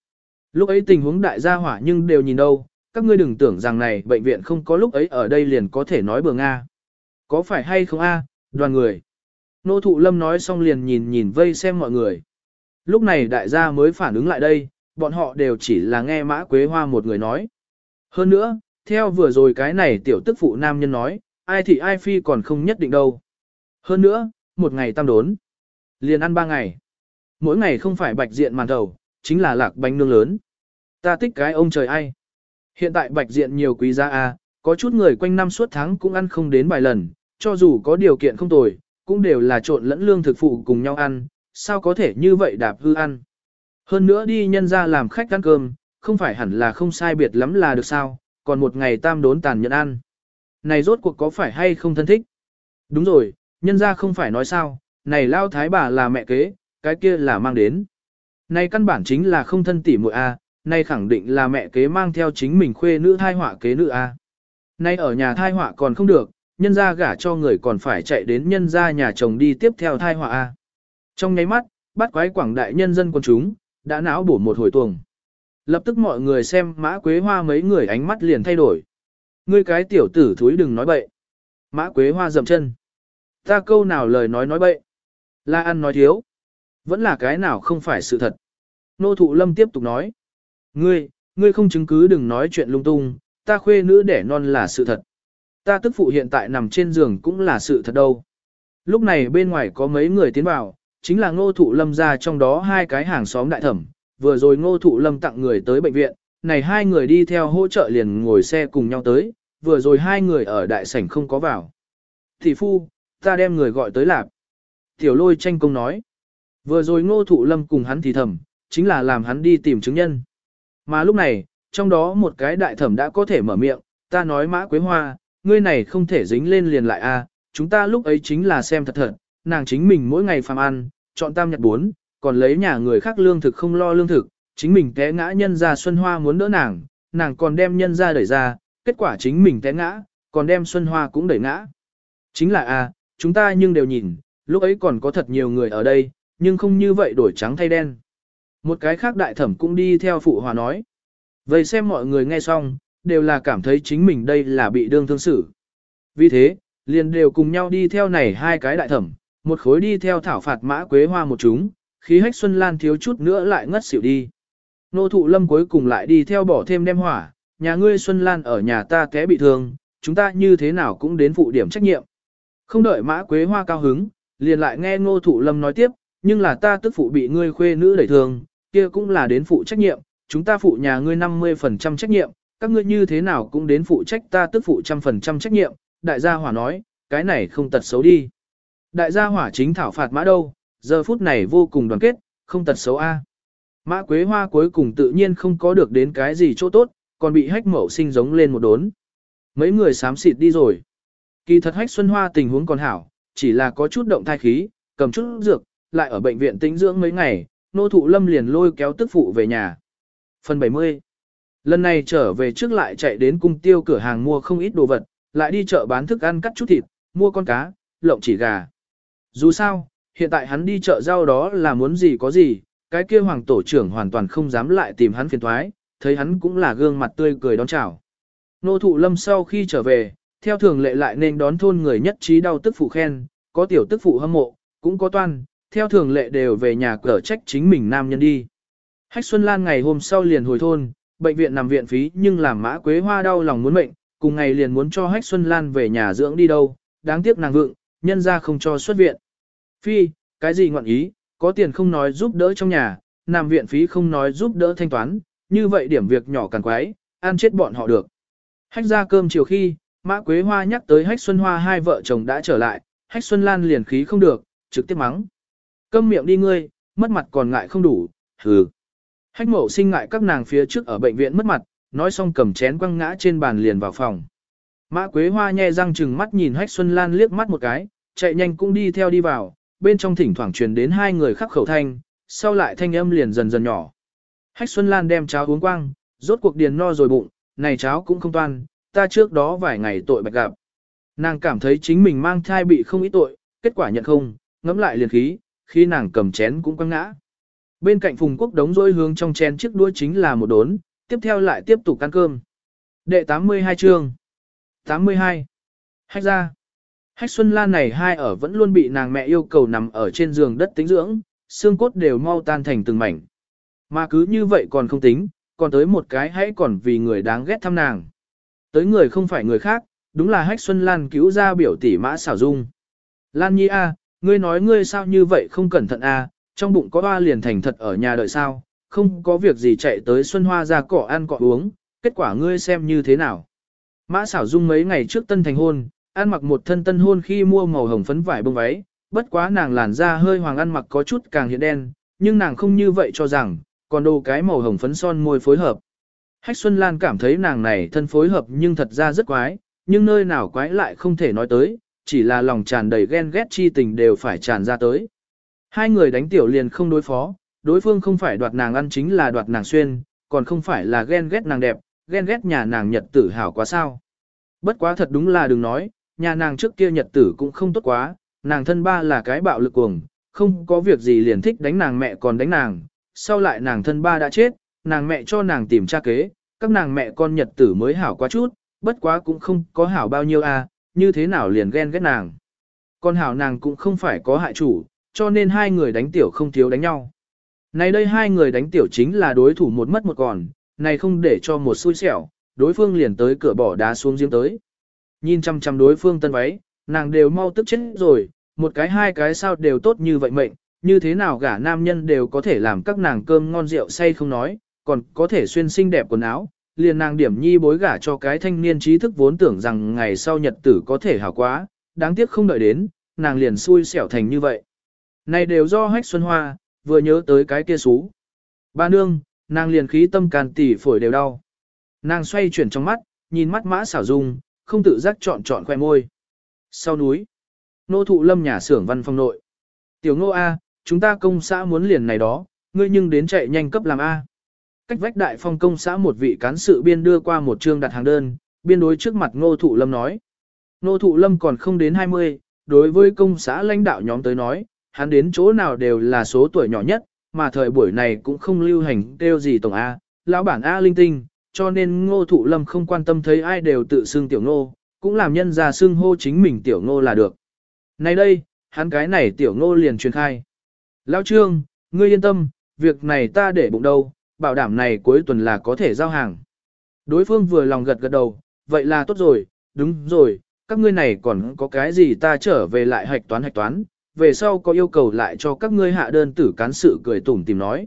[SPEAKER 1] Lúc ấy tình huống đại gia hỏa nhưng đều nhìn đâu, các ngươi đừng tưởng rằng này bệnh viện không có lúc ấy ở đây liền có thể nói bừa Nga. Có phải hay không a, đoàn người. Nô thụ lâm nói xong liền nhìn nhìn vây xem mọi người. Lúc này đại gia mới phản ứng lại đây, bọn họ đều chỉ là nghe mã quế hoa một người nói. Hơn nữa, theo vừa rồi cái này tiểu tức phụ nam nhân nói, ai thì ai phi còn không nhất định đâu. Hơn nữa, một ngày tam đốn. Liền ăn ba ngày. Mỗi ngày không phải bạch diện màn đầu, chính là lạc bánh nương lớn. Ta thích cái ông trời ai. Hiện tại bạch diện nhiều quý giá a, có chút người quanh năm suốt tháng cũng ăn không đến vài lần, cho dù có điều kiện không tồi, cũng đều là trộn lẫn lương thực phụ cùng nhau ăn, sao có thể như vậy đạp hư ăn. Hơn nữa đi nhân ra làm khách ăn cơm, không phải hẳn là không sai biệt lắm là được sao, còn một ngày tam đốn tàn nhẫn ăn. Này rốt cuộc có phải hay không thân thích? Đúng rồi, nhân ra không phải nói sao, này lao thái bà là mẹ kế, cái kia là mang đến. Này căn bản chính là không thân tỉ muội a, này khẳng định là mẹ kế mang theo chính mình khuê nữ thai họa kế nữ a. Nay ở nhà thai họa còn không được, nhân ra gả cho người còn phải chạy đến nhân ra nhà chồng đi tiếp theo thai họa a. Trong nháy mắt, bắt quái quảng đại nhân dân quần chúng, đã não bổ một hồi tuồng. Lập tức mọi người xem mã quế hoa mấy người ánh mắt liền thay đổi. Ngươi cái tiểu tử thúi đừng nói bậy. Mã quế hoa dầm chân. Ta câu nào lời nói nói bậy. La ăn nói thiếu. Vẫn là cái nào không phải sự thật. Nô thụ lâm tiếp tục nói. Ngươi, ngươi không chứng cứ đừng nói chuyện lung tung, ta khuê nữ đẻ non là sự thật. Ta tức phụ hiện tại nằm trên giường cũng là sự thật đâu. Lúc này bên ngoài có mấy người tiến vào, chính là ngô thụ lâm ra trong đó hai cái hàng xóm đại thẩm, vừa rồi ngô thụ lâm tặng người tới bệnh viện, này hai người đi theo hỗ trợ liền ngồi xe cùng nhau tới, vừa rồi hai người ở đại sảnh không có vào. Thị phu, ta đem người gọi tới lạp. Tiểu lôi tranh công nói. Vừa rồi ngô thụ lâm cùng hắn thì thầm, chính là làm hắn đi tìm chứng nhân. Mà lúc này, trong đó một cái đại thẩm đã có thể mở miệng, ta nói mã quế hoa, ngươi này không thể dính lên liền lại a, chúng ta lúc ấy chính là xem thật thật, nàng chính mình mỗi ngày phàm ăn, chọn tam nhật bốn, còn lấy nhà người khác lương thực không lo lương thực, chính mình té ngã nhân ra Xuân Hoa muốn đỡ nàng, nàng còn đem nhân ra đẩy ra, kết quả chính mình té ngã, còn đem Xuân Hoa cũng đẩy ngã. Chính là a, chúng ta nhưng đều nhìn, lúc ấy còn có thật nhiều người ở đây, nhưng không như vậy đổi trắng thay đen. Một cái khác đại thẩm cũng đi theo phụ hòa nói. Vậy xem mọi người nghe xong, đều là cảm thấy chính mình đây là bị đương thương xử. Vì thế, liền đều cùng nhau đi theo này hai cái đại thẩm, một khối đi theo thảo phạt mã quế hoa một chúng, khí hách Xuân Lan thiếu chút nữa lại ngất xỉu đi. Nô thụ lâm cuối cùng lại đi theo bỏ thêm đem hỏa, nhà ngươi Xuân Lan ở nhà ta té bị thương, chúng ta như thế nào cũng đến phụ điểm trách nhiệm. Không đợi mã quế hoa cao hứng, liền lại nghe ngô thụ lâm nói tiếp, nhưng là ta tức phụ bị ngươi khuê nữ đẩy thương, kia cũng là đến phụ trách nhiệm, chúng ta phụ nhà ngươi 50% trách nhiệm, các ngươi như thế nào cũng đến phụ trách ta tức phụ trăm phần trăm trách nhiệm, đại gia hỏa nói, cái này không tật xấu đi. Đại gia hỏa chính thảo phạt mã đâu, giờ phút này vô cùng đoàn kết, không tật xấu a. Mã Quế Hoa cuối cùng tự nhiên không có được đến cái gì chỗ tốt, còn bị hách mẫu sinh giống lên một đốn. Mấy người xám xịt đi rồi. Kỳ thật hách Xuân Hoa tình huống còn hảo, chỉ là có chút động thai khí, cầm chút dược, lại ở bệnh viện tĩnh dưỡng mấy ngày, nô thụ lâm liền lôi kéo tức phụ về nhà. Phần 70 Lần này trở về trước lại chạy đến cung tiêu cửa hàng mua không ít đồ vật, lại đi chợ bán thức ăn cắt chút thịt, mua con cá, lộng chỉ gà. Dù sao, hiện tại hắn đi chợ rau đó là muốn gì có gì, cái kia hoàng tổ trưởng hoàn toàn không dám lại tìm hắn phiền thoái, thấy hắn cũng là gương mặt tươi cười đón chào. Nô thụ lâm sau khi trở về, theo thường lệ lại nên đón thôn người nhất trí đau tức phụ khen, có tiểu tức phụ hâm mộ, cũng có toan, theo thường lệ đều về nhà cở trách chính mình nam nhân đi. Hách Xuân Lan ngày hôm sau liền hồi thôn, bệnh viện nằm viện phí nhưng làm mã quế hoa đau lòng muốn mệnh, cùng ngày liền muốn cho Hách Xuân Lan về nhà dưỡng đi đâu, đáng tiếc nàng vượng, nhân ra không cho xuất viện. Phi, cái gì ngọn ý, có tiền không nói giúp đỡ trong nhà, nằm viện phí không nói giúp đỡ thanh toán, như vậy điểm việc nhỏ càng quái, ăn chết bọn họ được. Hách ra cơm chiều khi, Mã Quế Hoa nhắc tới Hách Xuân Hoa hai vợ chồng đã trở lại, Hách Xuân Lan liền khí không được, trực tiếp mắng. Câm miệng đi ngươi, mất mặt còn ngại không đủ, hừ. Hách Mộ sinh ngại các nàng phía trước ở bệnh viện mất mặt, nói xong cầm chén quăng ngã trên bàn liền vào phòng. Mã Quế Hoa nhe răng chừng mắt nhìn Hách Xuân Lan liếc mắt một cái, chạy nhanh cũng đi theo đi vào, bên trong thỉnh thoảng truyền đến hai người khắc khẩu thanh, sau lại thanh âm liền dần dần nhỏ. Hách Xuân Lan đem cháo uống quang, rốt cuộc điền no rồi bụng, này cháo cũng không toan, ta trước đó vài ngày tội bạch gặp. Nàng cảm thấy chính mình mang thai bị không ít tội, kết quả nhận không, ngẫm lại liền khí, khi nàng cầm chén cũng quăng ngã. Bên cạnh Phùng Quốc đống rôi hướng trong chén chiếc đuôi chính là một đốn, tiếp theo lại tiếp tục ăn cơm. Đệ 82 chương 82 Hách ra Hách Xuân Lan này hai ở vẫn luôn bị nàng mẹ yêu cầu nằm ở trên giường đất tính dưỡng, xương cốt đều mau tan thành từng mảnh. Mà cứ như vậy còn không tính, còn tới một cái hãy còn vì người đáng ghét thăm nàng. Tới người không phải người khác, đúng là Hách Xuân Lan cứu ra biểu tỷ mã xảo dung. Lan Nhi a, ngươi nói ngươi sao như vậy không cẩn thận a, trong bụng có hoa liền thành thật ở nhà đợi sao, không có việc gì chạy tới Xuân Hoa ra cỏ ăn cỏ uống, kết quả ngươi xem như thế nào. Mã xảo dung mấy ngày trước tân thành hôn, ăn mặc một thân tân hôn khi mua màu hồng phấn vải bông váy, bất quá nàng làn da hơi hoàng ăn mặc có chút càng hiện đen, nhưng nàng không như vậy cho rằng, còn đồ cái màu hồng phấn son môi phối hợp. Hách Xuân Lan cảm thấy nàng này thân phối hợp nhưng thật ra rất quái, nhưng nơi nào quái lại không thể nói tới, chỉ là lòng tràn đầy ghen ghét chi tình đều phải tràn ra tới. Hai người đánh tiểu liền không đối phó, đối phương không phải đoạt nàng ăn chính là đoạt nàng xuyên, còn không phải là ghen ghét nàng đẹp, ghen ghét nhà nàng nhật tử hảo quá sao. Bất quá thật đúng là đừng nói, nhà nàng trước kia nhật tử cũng không tốt quá, nàng thân ba là cái bạo lực cuồng, không có việc gì liền thích đánh nàng mẹ còn đánh nàng, sau lại nàng thân ba đã chết, nàng mẹ cho nàng tìm cha kế, các nàng mẹ con nhật tử mới hảo quá chút, bất quá cũng không có hảo bao nhiêu a, à, như thế nào liền ghen ghét nàng. Con hảo nàng cũng không phải có hại chủ, cho nên hai người đánh tiểu không thiếu đánh nhau. Này đây hai người đánh tiểu chính là đối thủ một mất một còn, này không để cho một xui xẻo, đối phương liền tới cửa bỏ đá xuống giếng tới. Nhìn chăm chăm đối phương tân váy, nàng đều mau tức chết rồi, một cái hai cái sao đều tốt như vậy mệnh, như thế nào gả nam nhân đều có thể làm các nàng cơm ngon rượu say không nói, còn có thể xuyên xinh đẹp quần áo, liền nàng điểm nhi bối gả cho cái thanh niên trí thức vốn tưởng rằng ngày sau nhật tử có thể hảo quá, đáng tiếc không đợi đến, nàng liền xui xẻo thành như vậy. Này đều do hách xuân hoa, vừa nhớ tới cái kia xú. Ba nương, nàng liền khí tâm can tỉ phổi đều đau. Nàng xoay chuyển trong mắt, nhìn mắt mã xảo dung, không tự giác chọn chọn khoe môi. Sau núi, nô thụ lâm nhà xưởng văn phòng nội. Tiểu ngô A, chúng ta công xã muốn liền này đó, ngươi nhưng đến chạy nhanh cấp làm A. Cách vách đại phong công xã một vị cán sự biên đưa qua một chương đặt hàng đơn, biên đối trước mặt ngô thụ lâm nói. Ngô thụ lâm còn không đến 20, đối với công xã lãnh đạo nhóm tới nói, hắn đến chỗ nào đều là số tuổi nhỏ nhất, mà thời buổi này cũng không lưu hành kêu gì tổng A, lão bản A linh tinh, cho nên ngô thụ lâm không quan tâm thấy ai đều tự xưng tiểu ngô, cũng làm nhân ra xưng hô chính mình tiểu ngô là được. Nay đây, hắn cái này tiểu ngô liền truyền khai. Lão trương, Ngươi yên tâm, việc này ta để bụng đâu, bảo đảm này cuối tuần là có thể giao hàng. Đối phương vừa lòng gật gật đầu, vậy là tốt rồi, đúng rồi, các ngươi này còn có cái gì ta trở về lại hạch toán hạch toán, về sau có yêu cầu lại cho các ngươi hạ đơn tử cán sự cười tủm tìm nói.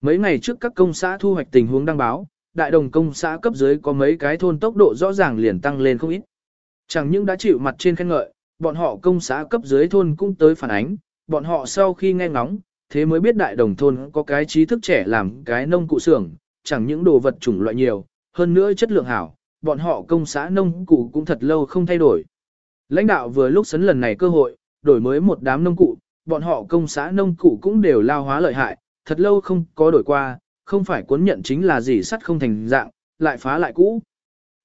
[SPEAKER 1] Mấy ngày trước các công xã thu hoạch tình huống đăng báo, đại đồng công xã cấp dưới có mấy cái thôn tốc độ rõ ràng liền tăng lên không ít. Chẳng những đã chịu mặt trên khen ngợi, bọn họ công xã cấp dưới thôn cũng tới phản ánh, bọn họ sau khi nghe ngóng, thế mới biết đại đồng thôn có cái trí thức trẻ làm cái nông cụ xưởng, chẳng những đồ vật chủng loại nhiều, hơn nữa chất lượng hảo, bọn họ công xã nông cụ cũng thật lâu không thay đổi. Lãnh đạo vừa lúc sấn lần này cơ hội, đổi mới một đám nông cụ, bọn họ công xã nông cụ cũng đều lao hóa lợi hại, thật lâu không có đổi qua, không phải cuốn nhận chính là gì sắt không thành dạng, lại phá lại cũ.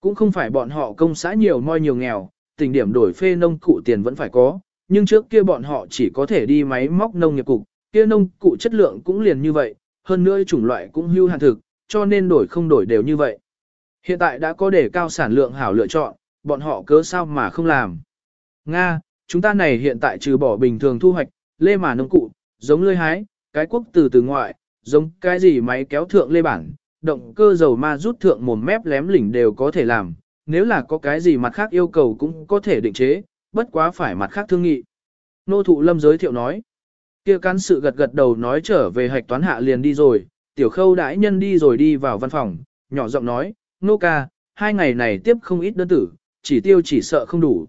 [SPEAKER 1] Cũng không phải bọn họ công xã nhiều moi nhiều nghèo, tình điểm đổi phê nông cụ tiền vẫn phải có, nhưng trước kia bọn họ chỉ có thể đi máy móc nông nghiệp cục, kia nông cụ chất lượng cũng liền như vậy, hơn nữa chủng loại cũng hưu hạn thực, cho nên đổi không đổi đều như vậy. Hiện tại đã có để cao sản lượng hảo lựa chọn, bọn họ cớ sao mà không làm. Nga, chúng ta này hiện tại trừ bỏ bình thường thu hoạch, lê mà nông cụ, giống lươi hái, cái quốc từ từ ngoại, giống cái gì máy kéo thượng lê bản, động cơ dầu ma rút thượng mồm mép lém lỉnh đều có thể làm, nếu là có cái gì mặt khác yêu cầu cũng có thể định chế, bất quá phải mặt khác thương nghị. Nô thụ lâm giới thiệu nói, kia cán sự gật gật đầu nói trở về hạch toán hạ liền đi rồi, tiểu khâu đãi nhân đi rồi đi vào văn phòng, nhỏ giọng nói, nô ca, hai ngày này tiếp không ít đơn tử, chỉ tiêu chỉ sợ không đủ.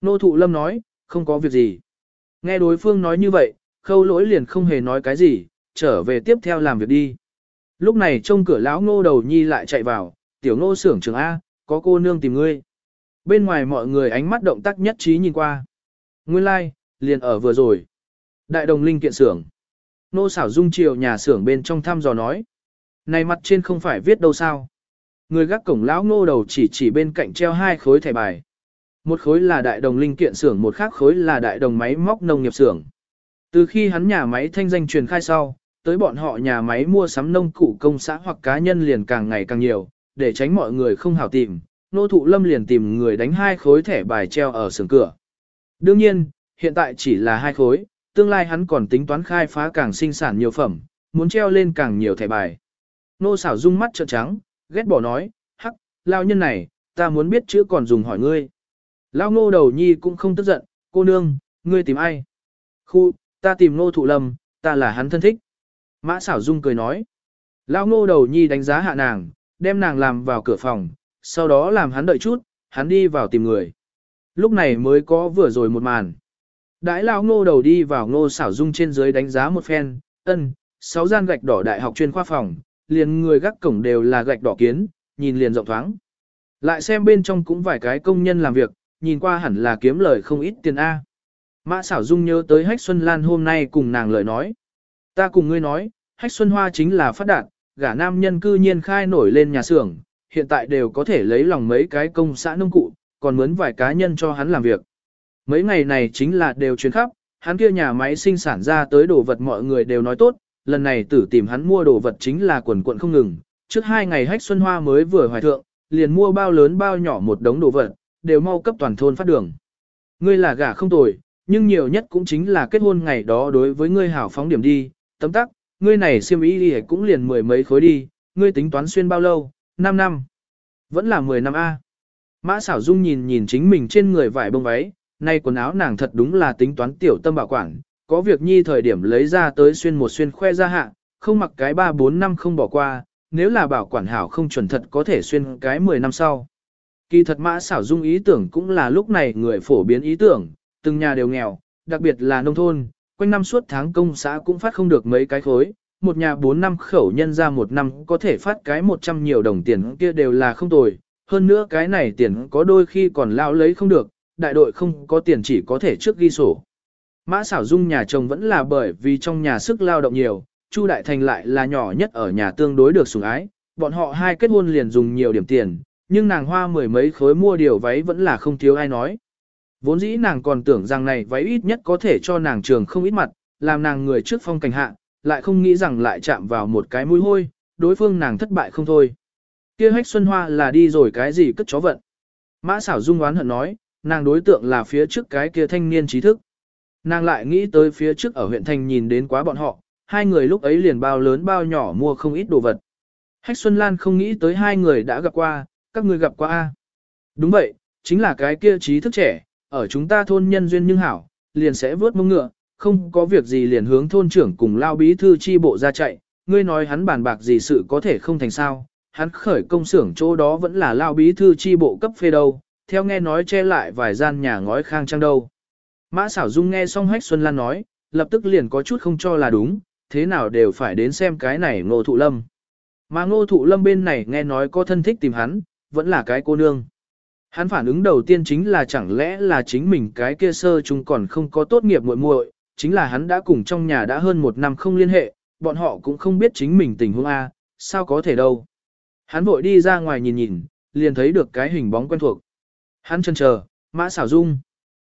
[SPEAKER 1] Nô thụ lâm nói, không có việc gì. Nghe đối phương nói như vậy, khâu lỗi liền không hề nói cái gì, trở về tiếp theo làm việc đi. Lúc này trông cửa lão ngô đầu nhi lại chạy vào, tiểu ngô xưởng trường A, có cô nương tìm ngươi. Bên ngoài mọi người ánh mắt động tác nhất trí nhìn qua. Nguyên lai, like, liền ở vừa rồi. Đại đồng linh kiện xưởng. Nô xảo dung chiều nhà xưởng bên trong thăm dò nói. Này mặt trên không phải viết đâu sao. Người gác cổng lão ngô đầu chỉ chỉ bên cạnh treo hai khối thẻ bài. Một khối là đại đồng linh kiện xưởng một khác khối là đại đồng máy móc nông nghiệp xưởng. Từ khi hắn nhà máy thanh danh truyền khai sau, tới bọn họ nhà máy mua sắm nông cụ công xã hoặc cá nhân liền càng ngày càng nhiều, để tránh mọi người không hảo tìm, nô thụ lâm liền tìm người đánh hai khối thẻ bài treo ở xưởng cửa. Đương nhiên, hiện tại chỉ là hai khối, tương lai hắn còn tính toán khai phá càng sinh sản nhiều phẩm, muốn treo lên càng nhiều thẻ bài. Nô xảo rung mắt trợn trắng, ghét bỏ nói, hắc, lao nhân này, ta muốn biết chữ còn dùng hỏi ngươi. Lao ngô đầu nhi cũng không tức giận, cô nương, ngươi tìm ai? Khu, ta tìm Ngô thụ lâm, ta là hắn thân thích. Mã xảo dung cười nói. Lao ngô đầu nhi đánh giá hạ nàng, đem nàng làm vào cửa phòng, sau đó làm hắn đợi chút, hắn đi vào tìm người. Lúc này mới có vừa rồi một màn. Đãi lao ngô đầu đi vào ngô xảo dung trên dưới đánh giá một phen, ân, sáu gian gạch đỏ đại học chuyên khoa phòng, liền người gác cổng đều là gạch đỏ kiến, nhìn liền rộng thoáng. Lại xem bên trong cũng vài cái công nhân làm việc, nhìn qua hẳn là kiếm lời không ít tiền A. Mã xảo dung nhớ tới Hách Xuân Lan hôm nay cùng nàng lời nói. Ta cùng ngươi nói, Hách Xuân Hoa chính là phát đạt, gả nam nhân cư nhiên khai nổi lên nhà xưởng, hiện tại đều có thể lấy lòng mấy cái công xã nông cụ, còn mướn vài cá nhân cho hắn làm việc. Mấy ngày này chính là đều chuyến khắp, hắn kia nhà máy sinh sản ra tới đồ vật mọi người đều nói tốt, lần này tử tìm hắn mua đồ vật chính là quần quận không ngừng. Trước hai ngày hách xuân hoa mới vừa hoài thượng, liền mua bao lớn bao nhỏ một đống đồ vật, đều mau cấp toàn thôn phát đường. Ngươi là gả không tồi, nhưng nhiều nhất cũng chính là kết hôn ngày đó đối với ngươi hảo phóng điểm đi, tấm tắc, ngươi này siêm ý đi cũng liền mười mấy khối đi, ngươi tính toán xuyên bao lâu, 5 năm, vẫn là 10 năm A. Mã xảo dung nhìn nhìn chính mình trên người vải bông váy, nay quần áo nàng thật đúng là tính toán tiểu tâm bảo quản, có việc nhi thời điểm lấy ra tới xuyên một xuyên khoe ra hạ, không mặc cái 3-4 năm không bỏ qua, nếu là bảo quản hảo không chuẩn thật có thể xuyên cái 10 năm sau. Kỳ thật mã xảo dung ý tưởng cũng là lúc này người phổ biến ý tưởng, từng nhà đều nghèo, đặc biệt là nông thôn, quanh năm suốt tháng công xã cũng phát không được mấy cái khối, một nhà 4 năm khẩu nhân ra một năm có thể phát cái 100 nhiều đồng tiền kia đều là không tồi, hơn nữa cái này tiền có đôi khi còn lao lấy không được, đại đội không có tiền chỉ có thể trước ghi sổ. Mã xảo dung nhà chồng vẫn là bởi vì trong nhà sức lao động nhiều, Chu Đại Thành lại là nhỏ nhất ở nhà tương đối được sủng ái, bọn họ hai kết hôn liền dùng nhiều điểm tiền, nhưng nàng hoa mười mấy khối mua điều váy vẫn là không thiếu ai nói. Vốn dĩ nàng còn tưởng rằng này váy ít nhất có thể cho nàng trường không ít mặt, làm nàng người trước phong cảnh hạ, lại không nghĩ rằng lại chạm vào một cái mũi hôi, đối phương nàng thất bại không thôi. kia hách xuân hoa là đi rồi cái gì cất chó vận. Mã xảo dung oán hận nói, nàng đối tượng là phía trước cái kia thanh niên trí thức. Nàng lại nghĩ tới phía trước ở huyện thành nhìn đến quá bọn họ, hai người lúc ấy liền bao lớn bao nhỏ mua không ít đồ vật. Hách Xuân Lan không nghĩ tới hai người đã gặp qua, các người gặp qua a. Đúng vậy, chính là cái kia trí thức trẻ, ở chúng ta thôn nhân duyên nhưng hảo, liền sẽ vớt mông ngựa, không có việc gì liền hướng thôn trưởng cùng lao bí thư chi bộ ra chạy, ngươi nói hắn bàn bạc gì sự có thể không thành sao, hắn khởi công xưởng chỗ đó vẫn là lao bí thư chi bộ cấp phê đâu, theo nghe nói che lại vài gian nhà ngói khang trang đâu. Mã xảo dung nghe xong hách Xuân Lan nói, lập tức liền có chút không cho là đúng, thế nào đều phải đến xem cái này ngô thụ lâm. Mà ngô thụ lâm bên này nghe nói có thân thích tìm hắn, vẫn là cái cô nương. Hắn phản ứng đầu tiên chính là chẳng lẽ là chính mình cái kia sơ chúng còn không có tốt nghiệp muội muội, chính là hắn đã cùng trong nhà đã hơn một năm không liên hệ, bọn họ cũng không biết chính mình tình huống A, sao có thể đâu. Hắn vội đi ra ngoài nhìn nhìn, liền thấy được cái hình bóng quen thuộc. Hắn chân chờ, mã xảo dung.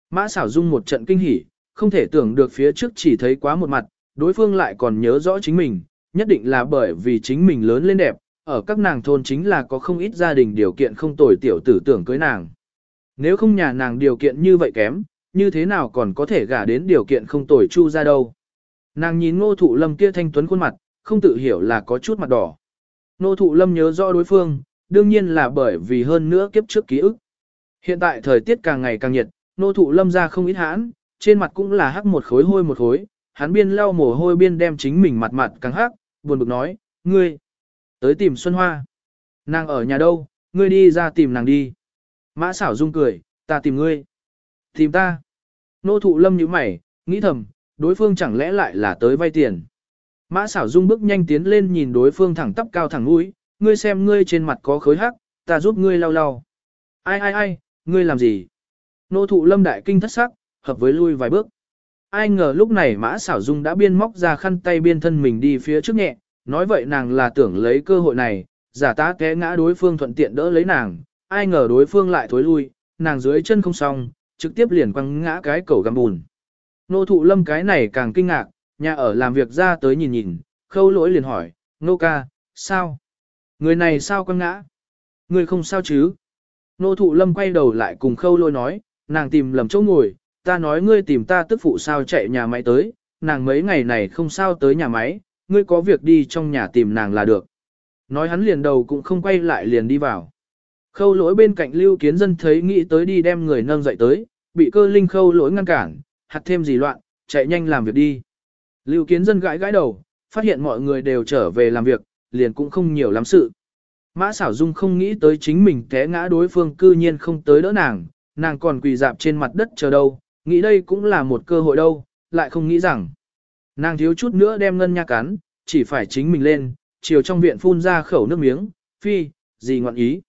[SPEAKER 1] Mã xảo dung một trận kinh hỉ, không thể tưởng được phía trước chỉ thấy quá một mặt, đối phương lại còn nhớ rõ chính mình, nhất định là bởi vì chính mình lớn lên đẹp, ở các nàng thôn chính là có không ít gia đình điều kiện không tồi tiểu tử tưởng cưới nàng. Nếu không nhà nàng điều kiện như vậy kém, như thế nào còn có thể gả đến điều kiện không tồi chu ra đâu. Nàng nhìn ngô thụ lâm kia thanh tuấn khuôn mặt, không tự hiểu là có chút mặt đỏ. Ngô thụ lâm nhớ rõ đối phương, đương nhiên là bởi vì hơn nữa kiếp trước ký ức. Hiện tại thời tiết càng ngày càng nhiệt, ngô thụ lâm ra không ít hãn, trên mặt cũng là hắc một khối hôi một khối, hắn biên lau mồ hôi biên đem chính mình mặt mặt càng hắc, buồn bực nói, ngươi, tới tìm Xuân Hoa. Nàng ở nhà đâu, ngươi đi ra tìm nàng đi. Mã xảo dung cười, ta tìm ngươi. Tìm ta. Nô thụ lâm như mày, nghĩ thầm, đối phương chẳng lẽ lại là tới vay tiền. Mã xảo dung bước nhanh tiến lên nhìn đối phương thẳng tắp cao thẳng mũi, ngươi xem ngươi trên mặt có khối hắc, ta giúp ngươi lau lau. Ai ai ai, ngươi làm gì? Nô thụ lâm đại kinh thất sắc, hợp với lui vài bước. Ai ngờ lúc này mã xảo dung đã biên móc ra khăn tay biên thân mình đi phía trước nhẹ, nói vậy nàng là tưởng lấy cơ hội này, giả tá té ngã đối phương thuận tiện đỡ lấy nàng, ai ngờ đối phương lại thối lui, nàng dưới chân không xong, trực tiếp liền quăng ngã cái cầu găm bùn. Nô thụ lâm cái này càng kinh ngạc, nhà ở làm việc ra tới nhìn nhìn, khâu lỗi liền hỏi, nô ca, sao? Người này sao quăng ngã? Người không sao chứ? Nô thụ lâm quay đầu lại cùng khâu lỗi nói, nàng tìm lầm chỗ ngồi, ta nói ngươi tìm ta tức phụ sao chạy nhà máy tới, nàng mấy ngày này không sao tới nhà máy, ngươi có việc đi trong nhà tìm nàng là được. Nói hắn liền đầu cũng không quay lại liền đi vào. Khâu lỗi bên cạnh lưu kiến dân thấy nghĩ tới đi đem người nâng dậy tới, bị cơ linh khâu lỗi ngăn cản, hạt thêm gì loạn, chạy nhanh làm việc đi. Lưu kiến dân gãi gãi đầu, phát hiện mọi người đều trở về làm việc, liền cũng không nhiều lắm sự. Mã xảo dung không nghĩ tới chính mình té ngã đối phương cư nhiên không tới đỡ nàng, nàng còn quỳ dạp trên mặt đất chờ đâu, nghĩ đây cũng là một cơ hội đâu, lại không nghĩ rằng. Nàng thiếu chút nữa đem ngân nha cắn, chỉ phải chính mình lên, chiều trong viện phun ra khẩu nước miếng, phi, gì ngọn ý.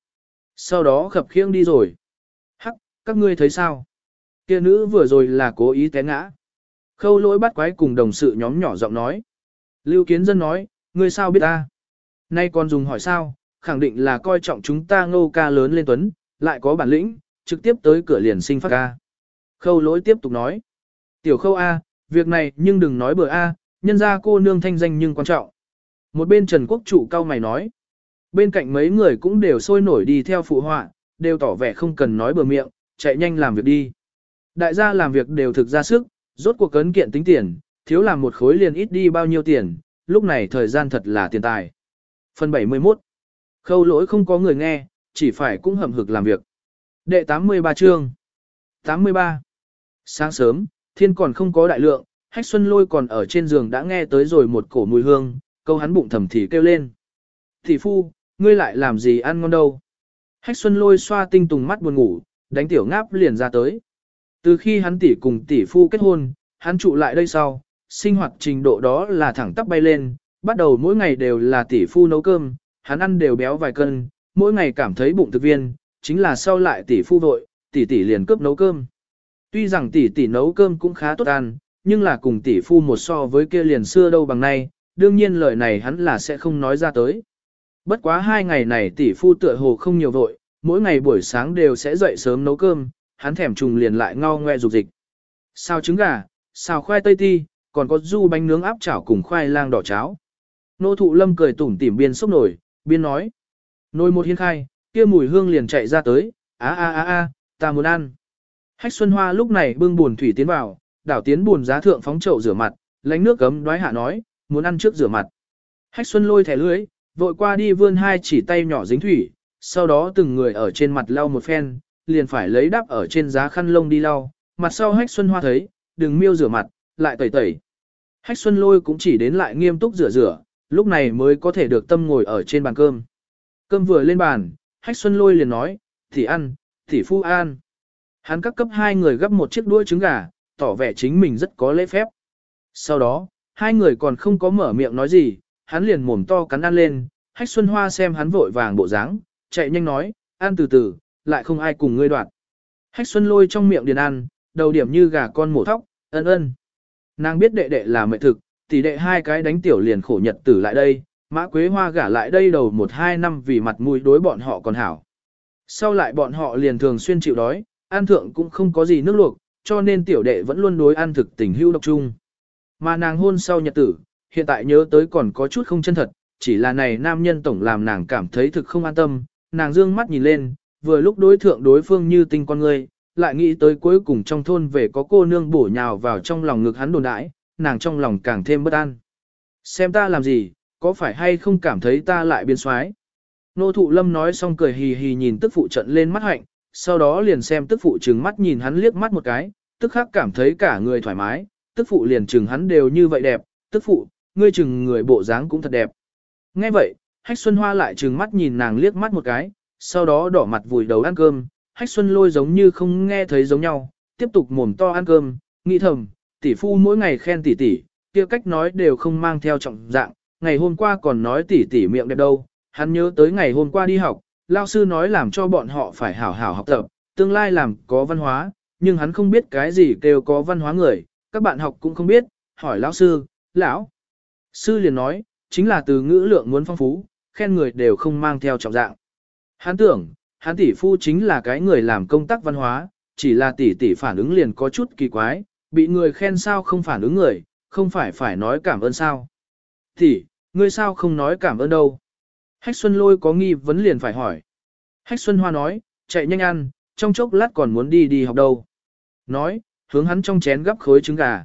[SPEAKER 1] Sau đó khập khiễng đi rồi. Hắc, các ngươi thấy sao? Kia nữ vừa rồi là cố ý té ngã. Khâu lỗi bắt quái cùng đồng sự nhóm nhỏ giọng nói. Lưu kiến dân nói, ngươi sao biết ta? Nay còn dùng hỏi sao, khẳng định là coi trọng chúng ta ngô ca lớn lên tuấn, lại có bản lĩnh, trực tiếp tới cửa liền sinh phát ca. Khâu lỗi tiếp tục nói. Tiểu khâu A, việc này nhưng đừng nói bừa A, nhân ra cô nương thanh danh nhưng quan trọng. Một bên Trần Quốc Chủ cao mày nói. Bên cạnh mấy người cũng đều sôi nổi đi theo phụ họa, đều tỏ vẻ không cần nói bừa miệng, chạy nhanh làm việc đi. Đại gia làm việc đều thực ra sức, rốt cuộc cấn kiện tính tiền, thiếu làm một khối liền ít đi bao nhiêu tiền, lúc này thời gian thật là tiền tài. Phần 71 Khâu lỗi không có người nghe, chỉ phải cũng hầm hực làm việc. Đệ 83 chương 83 Sáng sớm, thiên còn không có đại lượng, hách xuân lôi còn ở trên giường đã nghe tới rồi một cổ mùi hương, câu hắn bụng thầm thì kêu lên. Thị phu, ngươi lại làm gì ăn ngon đâu. Hách xuân lôi xoa tinh tùng mắt buồn ngủ, đánh tiểu ngáp liền ra tới. Từ khi hắn tỷ cùng tỷ phu kết hôn, hắn trụ lại đây sau, sinh hoạt trình độ đó là thẳng tắp bay lên, bắt đầu mỗi ngày đều là tỷ phu nấu cơm, hắn ăn đều béo vài cân, mỗi ngày cảm thấy bụng thực viên, chính là sau lại tỷ phu vội, tỷ tỷ liền cướp nấu cơm. Tuy rằng tỷ tỷ nấu cơm cũng khá tốt ăn, nhưng là cùng tỷ phu một so với kia liền xưa đâu bằng nay, đương nhiên lời này hắn là sẽ không nói ra tới. Bất quá hai ngày này tỷ phu tựa hồ không nhiều vội, mỗi ngày buổi sáng đều sẽ dậy sớm nấu cơm, hắn thèm trùng liền lại ngao ngoe dục dịch. Xào trứng gà, xào khoai tây ti, còn có du bánh nướng áp chảo cùng khoai lang đỏ cháo. Nô thụ lâm cười tủm tỉm biên sốc nổi, biên nói. Nồi một hiên khai, kia mùi hương liền chạy ra tới, á á á á, ta muốn ăn. Hách Xuân Hoa lúc này bưng buồn thủy tiến vào, đảo tiến buồn giá thượng phóng chậu rửa mặt, lánh nước cấm đoái hạ nói, muốn ăn trước rửa mặt. Hách Xuân lôi thẻ lưới, vội qua đi vươn hai chỉ tay nhỏ dính thủy, sau đó từng người ở trên mặt lau một phen, liền phải lấy đắp ở trên giá khăn lông đi lau, mặt sau Hách Xuân Hoa thấy, đừng miêu rửa mặt, lại tẩy tẩy. Hách Xuân lôi cũng chỉ đến lại nghiêm túc rửa rửa, lúc này mới có thể được tâm ngồi ở trên bàn cơm. Cơm vừa lên bàn, Hách Xuân lôi liền nói, thì ăn, thì phu an. Hắn các cấp hai người gấp một chiếc đuôi trứng gà, tỏ vẻ chính mình rất có lễ phép. Sau đó, hai người còn không có mở miệng nói gì, hắn liền mồm to cắn ăn lên, Hách Xuân Hoa xem hắn vội vàng bộ dáng, chạy nhanh nói, ăn từ từ, lại không ai cùng ngươi đoạt. Hách Xuân lôi trong miệng điền ăn, đầu điểm như gà con mổ thóc, ân ân. Nàng biết đệ đệ là mẹ thực, tỷ đệ hai cái đánh tiểu liền khổ nhật tử lại đây, mã quế hoa gả lại đây đầu một hai năm vì mặt mũi đối bọn họ còn hảo. Sau lại bọn họ liền thường xuyên chịu đói, ăn thượng cũng không có gì nước luộc, cho nên tiểu đệ vẫn luôn đối ăn thực tình hưu độc chung. Mà nàng hôn sau nhật tử, hiện tại nhớ tới còn có chút không chân thật, chỉ là này nam nhân tổng làm nàng cảm thấy thực không an tâm, nàng dương mắt nhìn lên, vừa lúc đối thượng đối phương như tinh con người, lại nghĩ tới cuối cùng trong thôn về có cô nương bổ nhào vào trong lòng ngực hắn đồn đãi, nàng trong lòng càng thêm bất an. Xem ta làm gì, có phải hay không cảm thấy ta lại biến xoái? Nô thụ lâm nói xong cười hì hì nhìn tức phụ trận lên mắt hạnh, sau đó liền xem tức phụ trừng mắt nhìn hắn liếc mắt một cái, tức khắc cảm thấy cả người thoải mái, tức phụ liền trừng hắn đều như vậy đẹp, tức phụ, ngươi trừng người bộ dáng cũng thật đẹp. Nghe vậy, Hách Xuân Hoa lại trừng mắt nhìn nàng liếc mắt một cái, sau đó đỏ mặt vùi đầu ăn cơm, Hách Xuân Lôi giống như không nghe thấy giống nhau, tiếp tục mồm to ăn cơm, nghĩ thầm, tỷ phu mỗi ngày khen tỷ tỷ, kia cách nói đều không mang theo trọng dạng, ngày hôm qua còn nói tỷ tỷ miệng đẹp đâu, hắn nhớ tới ngày hôm qua đi học, lao sư nói làm cho bọn họ phải hảo hảo học tập, tương lai làm có văn hóa, nhưng hắn không biết cái gì kêu có văn hóa người, các bạn học cũng không biết, hỏi lão sư, lão. Sư liền nói, chính là từ ngữ lượng muốn phong phú, khen người đều không mang theo trọng dạng. Hắn tưởng, hắn tỷ phu chính là cái người làm công tác văn hóa, chỉ là tỷ tỷ phản ứng liền có chút kỳ quái, bị người khen sao không phản ứng người, không phải phải nói cảm ơn sao. Tỷ, ngươi sao không nói cảm ơn đâu. Hách Xuân lôi có nghi vấn liền phải hỏi. Hách Xuân Hoa nói, chạy nhanh ăn, trong chốc lát còn muốn đi đi học đâu. Nói, hướng hắn trong chén gắp khối trứng gà.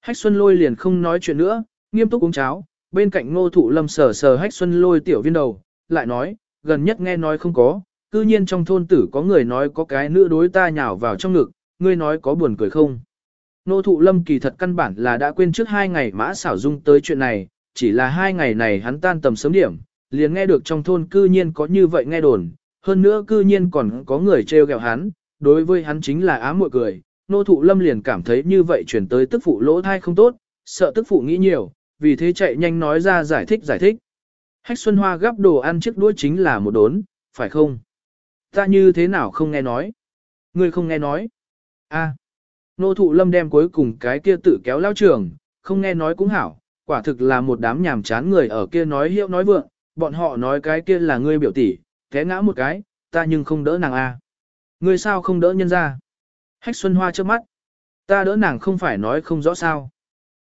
[SPEAKER 1] Hách Xuân lôi liền không nói chuyện nữa, nghiêm túc uống cháo, bên cạnh ngô thụ lâm sờ sờ Hách Xuân lôi tiểu viên đầu, lại nói, gần nhất nghe nói không có, cư nhiên trong thôn tử có người nói có cái nữ đối ta nhào vào trong ngực, ngươi nói có buồn cười không. Nô thụ lâm kỳ thật căn bản là đã quên trước hai ngày mã xảo dung tới chuyện này, chỉ là hai ngày này hắn tan tầm sớm điểm, liền nghe được trong thôn cư nhiên có như vậy nghe đồn, hơn nữa cư nhiên còn có người trêu ghẹo hắn, đối với hắn chính là ám muội cười. Nô thụ lâm liền cảm thấy như vậy chuyển tới tức phụ lỗ thai không tốt, sợ tức phụ nghĩ nhiều, vì thế chạy nhanh nói ra giải thích giải thích. Hách Xuân Hoa gắp đồ ăn chiếc đũa chính là một đốn, phải không? Ta như thế nào không nghe nói? Ngươi không nghe nói? A. Nô thụ lâm đem cuối cùng cái kia tự kéo lao trường, không nghe nói cũng hảo, quả thực là một đám nhàm chán người ở kia nói hiệu nói vượng, bọn họ nói cái kia là ngươi biểu tỷ, té ngã một cái, ta nhưng không đỡ nàng a. Ngươi sao không đỡ nhân ra? Hách Xuân Hoa trước mắt. Ta đỡ nàng không phải nói không rõ sao.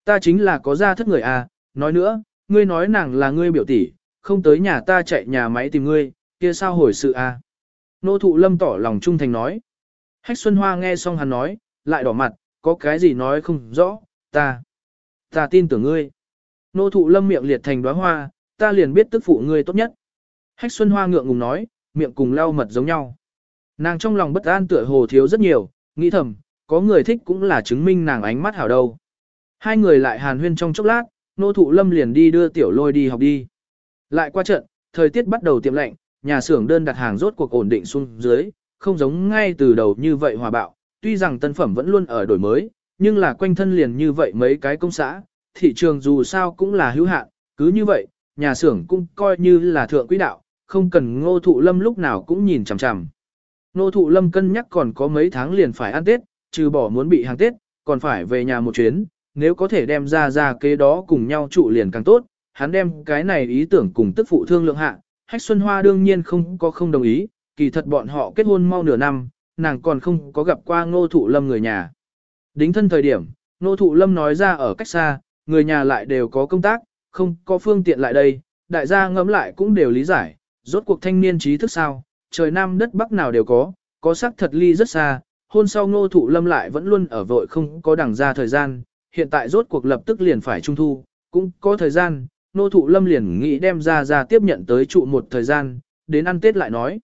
[SPEAKER 1] Ta chính là có ra thất người a, nói nữa, ngươi nói nàng là ngươi biểu tỷ, không tới nhà ta chạy nhà máy tìm ngươi, kia sao hồi sự a? Nô thụ lâm tỏ lòng trung thành nói. Hách Xuân Hoa nghe xong hắn nói, lại đỏ mặt, có cái gì nói không rõ, ta, ta tin tưởng ngươi. Nô thụ lâm miệng liệt thành đóa hoa, ta liền biết tức phụ ngươi tốt nhất. Hách Xuân Hoa ngượng ngùng nói, miệng cùng lau mật giống nhau. Nàng trong lòng bất an tựa hồ thiếu rất nhiều, nghĩ thầm, có người thích cũng là chứng minh nàng ánh mắt hảo đâu. Hai người lại hàn huyên trong chốc lát, nô thụ lâm liền đi đưa tiểu lôi đi học đi. Lại qua trận, thời tiết bắt đầu tiệm lạnh, nhà xưởng đơn đặt hàng rốt cuộc ổn định xuống dưới, không giống ngay từ đầu như vậy hòa bạo, tuy rằng tân phẩm vẫn luôn ở đổi mới, nhưng là quanh thân liền như vậy mấy cái công xã, thị trường dù sao cũng là hữu hạn, cứ như vậy, nhà xưởng cũng coi như là thượng quý đạo, không cần ngô thụ lâm lúc nào cũng nhìn chằm chằm. Ngô thụ lâm cân nhắc còn có mấy tháng liền phải ăn Tết, trừ bỏ muốn bị hàng Tết, còn phải về nhà một chuyến, nếu có thể đem ra ra kế đó cùng nhau trụ liền càng tốt, hắn đem cái này ý tưởng cùng tức phụ thương lượng hạ, Hách Xuân Hoa đương nhiên không có không đồng ý, kỳ thật bọn họ kết hôn mau nửa năm, nàng còn không có gặp qua ngô thụ lâm người nhà. Đính thân thời điểm, ngô thụ lâm nói ra ở cách xa, người nhà lại đều có công tác, không có phương tiện lại đây, đại gia ngẫm lại cũng đều lý giải, rốt cuộc thanh niên trí thức sao, trời nam đất bắc nào đều có, có sắc thật ly rất xa, hôn sau ngô thụ lâm lại vẫn luôn ở vội không có đẳng ra thời gian, hiện tại rốt cuộc lập tức liền phải trung thu, cũng có thời gian, nô thụ lâm liền nghĩ đem ra ra tiếp nhận tới trụ một thời gian, đến ăn Tết lại nói.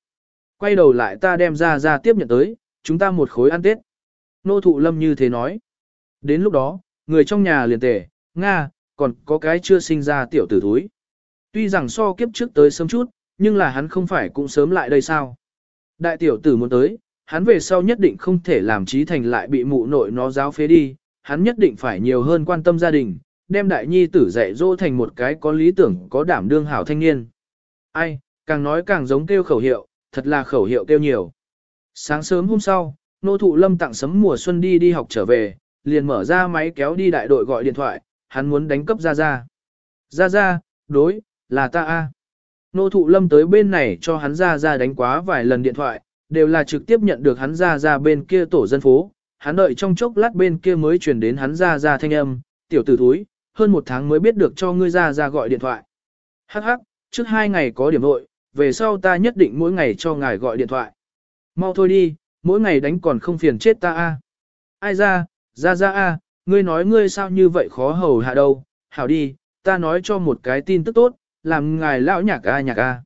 [SPEAKER 1] Quay đầu lại ta đem ra ra tiếp nhận tới, chúng ta một khối ăn Tết. Nô thụ lâm như thế nói. Đến lúc đó, người trong nhà liền tề, Nga, còn có cái chưa sinh ra tiểu tử thúi. Tuy rằng so kiếp trước tới sớm chút, nhưng là hắn không phải cũng sớm lại đây sao. Đại tiểu tử muốn tới, hắn về sau nhất định không thể làm trí thành lại bị mụ nội nó giáo phế đi, hắn nhất định phải nhiều hơn quan tâm gia đình, đem đại nhi tử dạy dỗ thành một cái có lý tưởng có đảm đương hảo thanh niên. Ai, càng nói càng giống kêu khẩu hiệu, thật là khẩu hiệu kêu nhiều. Sáng sớm hôm sau, nô thụ lâm tặng sấm mùa xuân đi đi học trở về, liền mở ra máy kéo đi đại đội gọi điện thoại, hắn muốn đánh cấp ra ra. Ra ra, đối, là ta a. Nô thụ lâm tới bên này cho hắn ra ra đánh quá vài lần điện thoại, đều là trực tiếp nhận được hắn ra ra bên kia tổ dân phố. Hắn đợi trong chốc lát bên kia mới truyền đến hắn ra ra thanh âm, tiểu tử thúi, hơn một tháng mới biết được cho ngươi ra ra gọi điện thoại. Hắc hắc, trước hai ngày có điểm nội, về sau ta nhất định mỗi ngày cho ngài gọi điện thoại. Mau thôi đi, mỗi ngày đánh còn không phiền chết ta a. Ai ra, ra ra a, ngươi nói ngươi sao như vậy khó hầu hạ đâu, hảo đi, ta nói cho một cái tin tức tốt, làm ngài lão nhạc a nhạc a.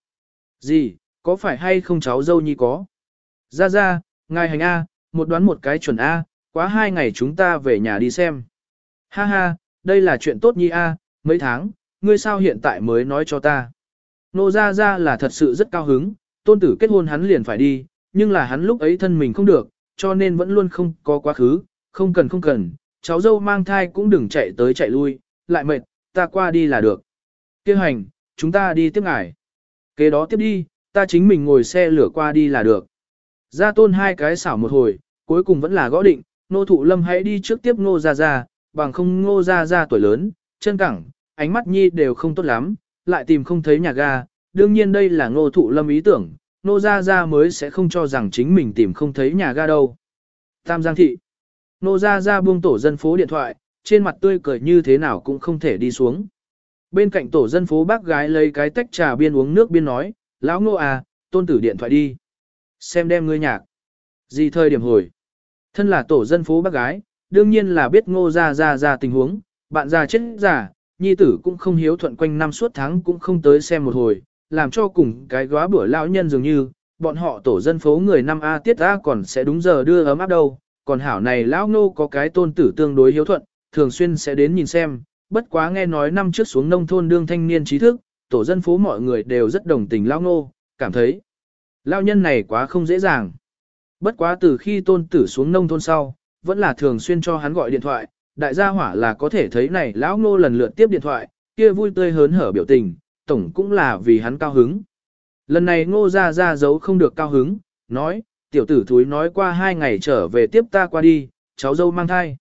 [SPEAKER 1] Gì, có phải hay không cháu dâu nhi có? Ra ra, ngài hành a, một đoán một cái chuẩn a, quá hai ngày chúng ta về nhà đi xem. Ha ha, đây là chuyện tốt nhi a, mấy tháng, ngươi sao hiện tại mới nói cho ta. Nô ra ra là thật sự rất cao hứng, tôn tử kết hôn hắn liền phải đi, nhưng là hắn lúc ấy thân mình không được, cho nên vẫn luôn không có quá khứ, không cần không cần, cháu dâu mang thai cũng đừng chạy tới chạy lui, lại mệt, ta qua đi là được. Kêu hành, chúng ta đi tiếp ngài. Kế đó tiếp đi, ta chính mình ngồi xe lửa qua đi là được. Ra tôn hai cái xảo một hồi, cuối cùng vẫn là gõ định, nô thụ lâm hãy đi trước tiếp ngô ra ra, bằng không ngô ra ra tuổi lớn, chân cẳng, ánh mắt nhi đều không tốt lắm, lại tìm không thấy nhà ga, đương nhiên đây là ngô thụ lâm ý tưởng, ngô ra ra mới sẽ không cho rằng chính mình tìm không thấy nhà ga đâu. Tam Giang Thị Nô ra ra buông tổ dân phố điện thoại, trên mặt tươi cười như thế nào cũng không thể đi xuống. Bên cạnh tổ dân phố bác gái lấy cái tách trà biên uống nước biên nói, lão ngô à, tôn tử điện thoại đi. Xem đem ngươi nhạc. Gì thời điểm hồi. Thân là tổ dân phố bác gái, đương nhiên là biết ngô ra ra ra tình huống, bạn già chết giả, nhi tử cũng không hiếu thuận quanh năm suốt tháng cũng không tới xem một hồi, làm cho cùng cái góa bữa lão nhân dường như, bọn họ tổ dân phố người năm A tiết A còn sẽ đúng giờ đưa ấm áp đâu, còn hảo này lão ngô có cái tôn tử tương đối hiếu thuận, thường xuyên sẽ đến nhìn xem, bất quá nghe nói năm trước xuống nông thôn đương thanh niên trí thức, tổ dân phố mọi người đều rất đồng tình lão ngô, cảm thấy lão nhân này quá không dễ dàng. Bất quá từ khi tôn tử xuống nông thôn sau, vẫn là thường xuyên cho hắn gọi điện thoại, đại gia hỏa là có thể thấy này lão ngô lần lượt tiếp điện thoại, kia vui tươi hớn hở biểu tình, tổng cũng là vì hắn cao hứng. Lần này ngô ra ra giấu không được cao hứng, nói, tiểu tử thúi nói qua hai ngày trở về tiếp ta qua đi, cháu dâu mang thai.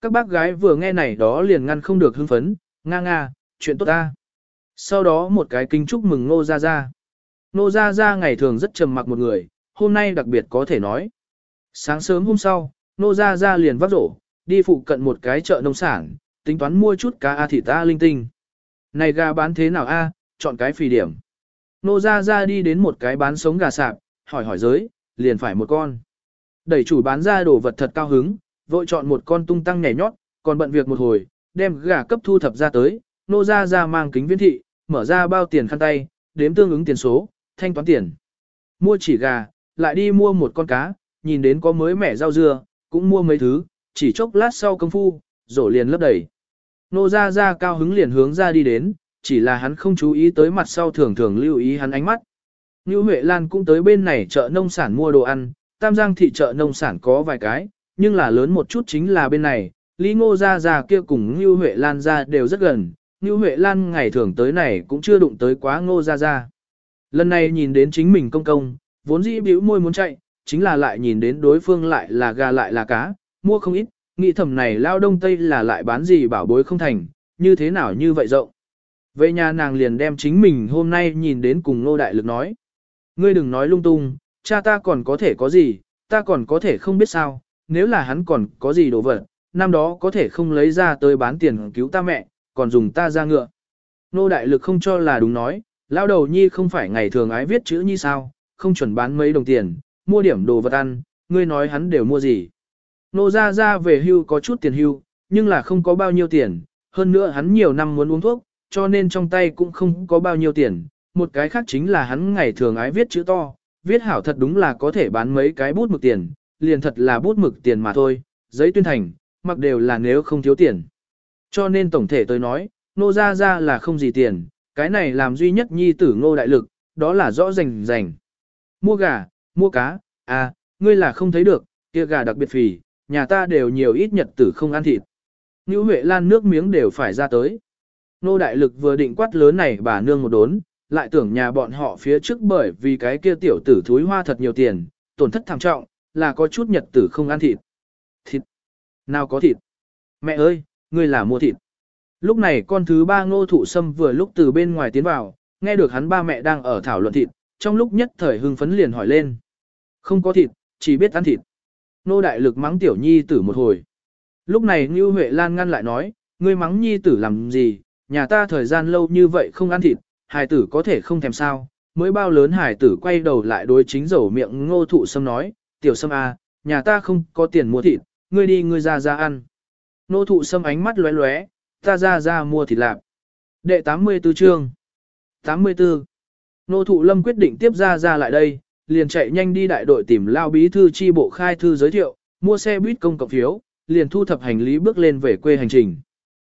[SPEAKER 1] Các bác gái vừa nghe này đó liền ngăn không được hưng phấn, nga nga, chuyện tốt ta. Sau đó một cái kinh chúc mừng ngô Gia Gia. Ngô Gia Gia ngày thường rất trầm mặc một người, hôm nay đặc biệt có thể nói. Sáng sớm hôm sau, Ngô Gia Gia liền vác rổ, đi phụ cận một cái chợ nông sản, tính toán mua chút cá a thịt ta linh tinh. Này gà bán thế nào a? chọn cái phì điểm. Nô ra ra đi đến một cái bán sống gà sạp, hỏi hỏi giới, liền phải một con. Đẩy chủ bán ra đồ vật thật cao hứng, vội chọn một con tung tăng nhảy nhót, còn bận việc một hồi, đem gà cấp thu thập ra tới, nô ra ra mang kính viễn thị, mở ra bao tiền khăn tay, đếm tương ứng tiền số, thanh toán tiền. Mua chỉ gà, lại đi mua một con cá, nhìn đến có mới mẻ rau dưa, cũng mua mấy thứ, chỉ chốc lát sau công phu, rổ liền lấp đầy. Nô ra ra cao hứng liền hướng ra đi đến, chỉ là hắn không chú ý tới mặt sau thường thường lưu ý hắn ánh mắt. Như Huệ Lan cũng tới bên này chợ nông sản mua đồ ăn, Tam Giang thị chợ nông sản có vài cái, nhưng là lớn một chút chính là bên này, Lý Ngô gia gia kia cùng Như Huệ Lan ra đều rất gần, Như Huệ Lan ngày thường tới này cũng chưa đụng tới quá Ngô gia gia. Lần này nhìn đến chính mình công công, vốn dĩ bĩu môi muốn chạy, chính là lại nhìn đến đối phương lại là gà lại là cá, mua không ít, nghĩ thầm này lao đông tây là lại bán gì bảo bối không thành, như thế nào như vậy rộng. Về nhà nàng liền đem chính mình hôm nay nhìn đến cùng Ngô Đại Lực nói. Ngươi đừng nói lung tung, cha ta còn có thể có gì, ta còn có thể không biết sao, nếu là hắn còn có gì đồ vật, năm đó có thể không lấy ra tới bán tiền cứu ta mẹ, còn dùng ta ra ngựa. Nô Đại Lực không cho là đúng nói, lao đầu nhi không phải ngày thường ái viết chữ như sao, không chuẩn bán mấy đồng tiền, mua điểm đồ vật ăn, ngươi nói hắn đều mua gì. Nô ra ra về hưu có chút tiền hưu, nhưng là không có bao nhiêu tiền, hơn nữa hắn nhiều năm muốn uống thuốc, cho nên trong tay cũng không có bao nhiêu tiền, một cái khác chính là hắn ngày thường ái viết chữ to, viết hảo thật đúng là có thể bán mấy cái bút mực tiền, liền thật là bút mực tiền mà thôi, giấy tuyên thành, mặc đều là nếu không thiếu tiền. Cho nên tổng thể tôi nói, nô ra ra là không gì tiền, cái này làm duy nhất nhi tử ngô đại lực, đó là rõ rành rành. Mua gà, mua cá, à, ngươi là không thấy được, kia gà đặc biệt phì, nhà ta đều nhiều ít nhật tử không ăn thịt. Ngữ Huệ Lan nước miếng đều phải ra tới. Nô đại lực vừa định quát lớn này bà nương một đốn, lại tưởng nhà bọn họ phía trước bởi vì cái kia tiểu tử thúi hoa thật nhiều tiền, tổn thất thảm trọng, là có chút nhật tử không ăn thịt. Thịt? Nào có thịt? Mẹ ơi, ngươi là mua thịt. Lúc này con thứ ba ngô thụ sâm vừa lúc từ bên ngoài tiến vào, nghe được hắn ba mẹ đang ở thảo luận thịt, trong lúc nhất thời hưng phấn liền hỏi lên. Không có thịt, chỉ biết ăn thịt. Nô đại lực mắng tiểu nhi tử một hồi. Lúc này Ngưu Huệ Lan ngăn lại nói, ngươi mắng nhi tử làm gì, nhà ta thời gian lâu như vậy không ăn thịt, hài tử có thể không thèm sao. Mới bao lớn hài tử quay đầu lại đối chính dầu miệng ngô thụ sâm nói, tiểu sâm à, nhà ta không có tiền mua thịt, ngươi đi ngươi ra ra ăn. Ngô thụ sâm ánh mắt lóe lóe, ta ra ra mua thịt lạp. Đệ 84 chương 84 Nô thụ lâm quyết định tiếp ra ra lại đây, liền chạy nhanh đi đại đội tìm lao bí thư chi bộ khai thư giới thiệu, mua xe buýt công cộng phiếu, liền thu thập hành lý bước lên về quê hành trình.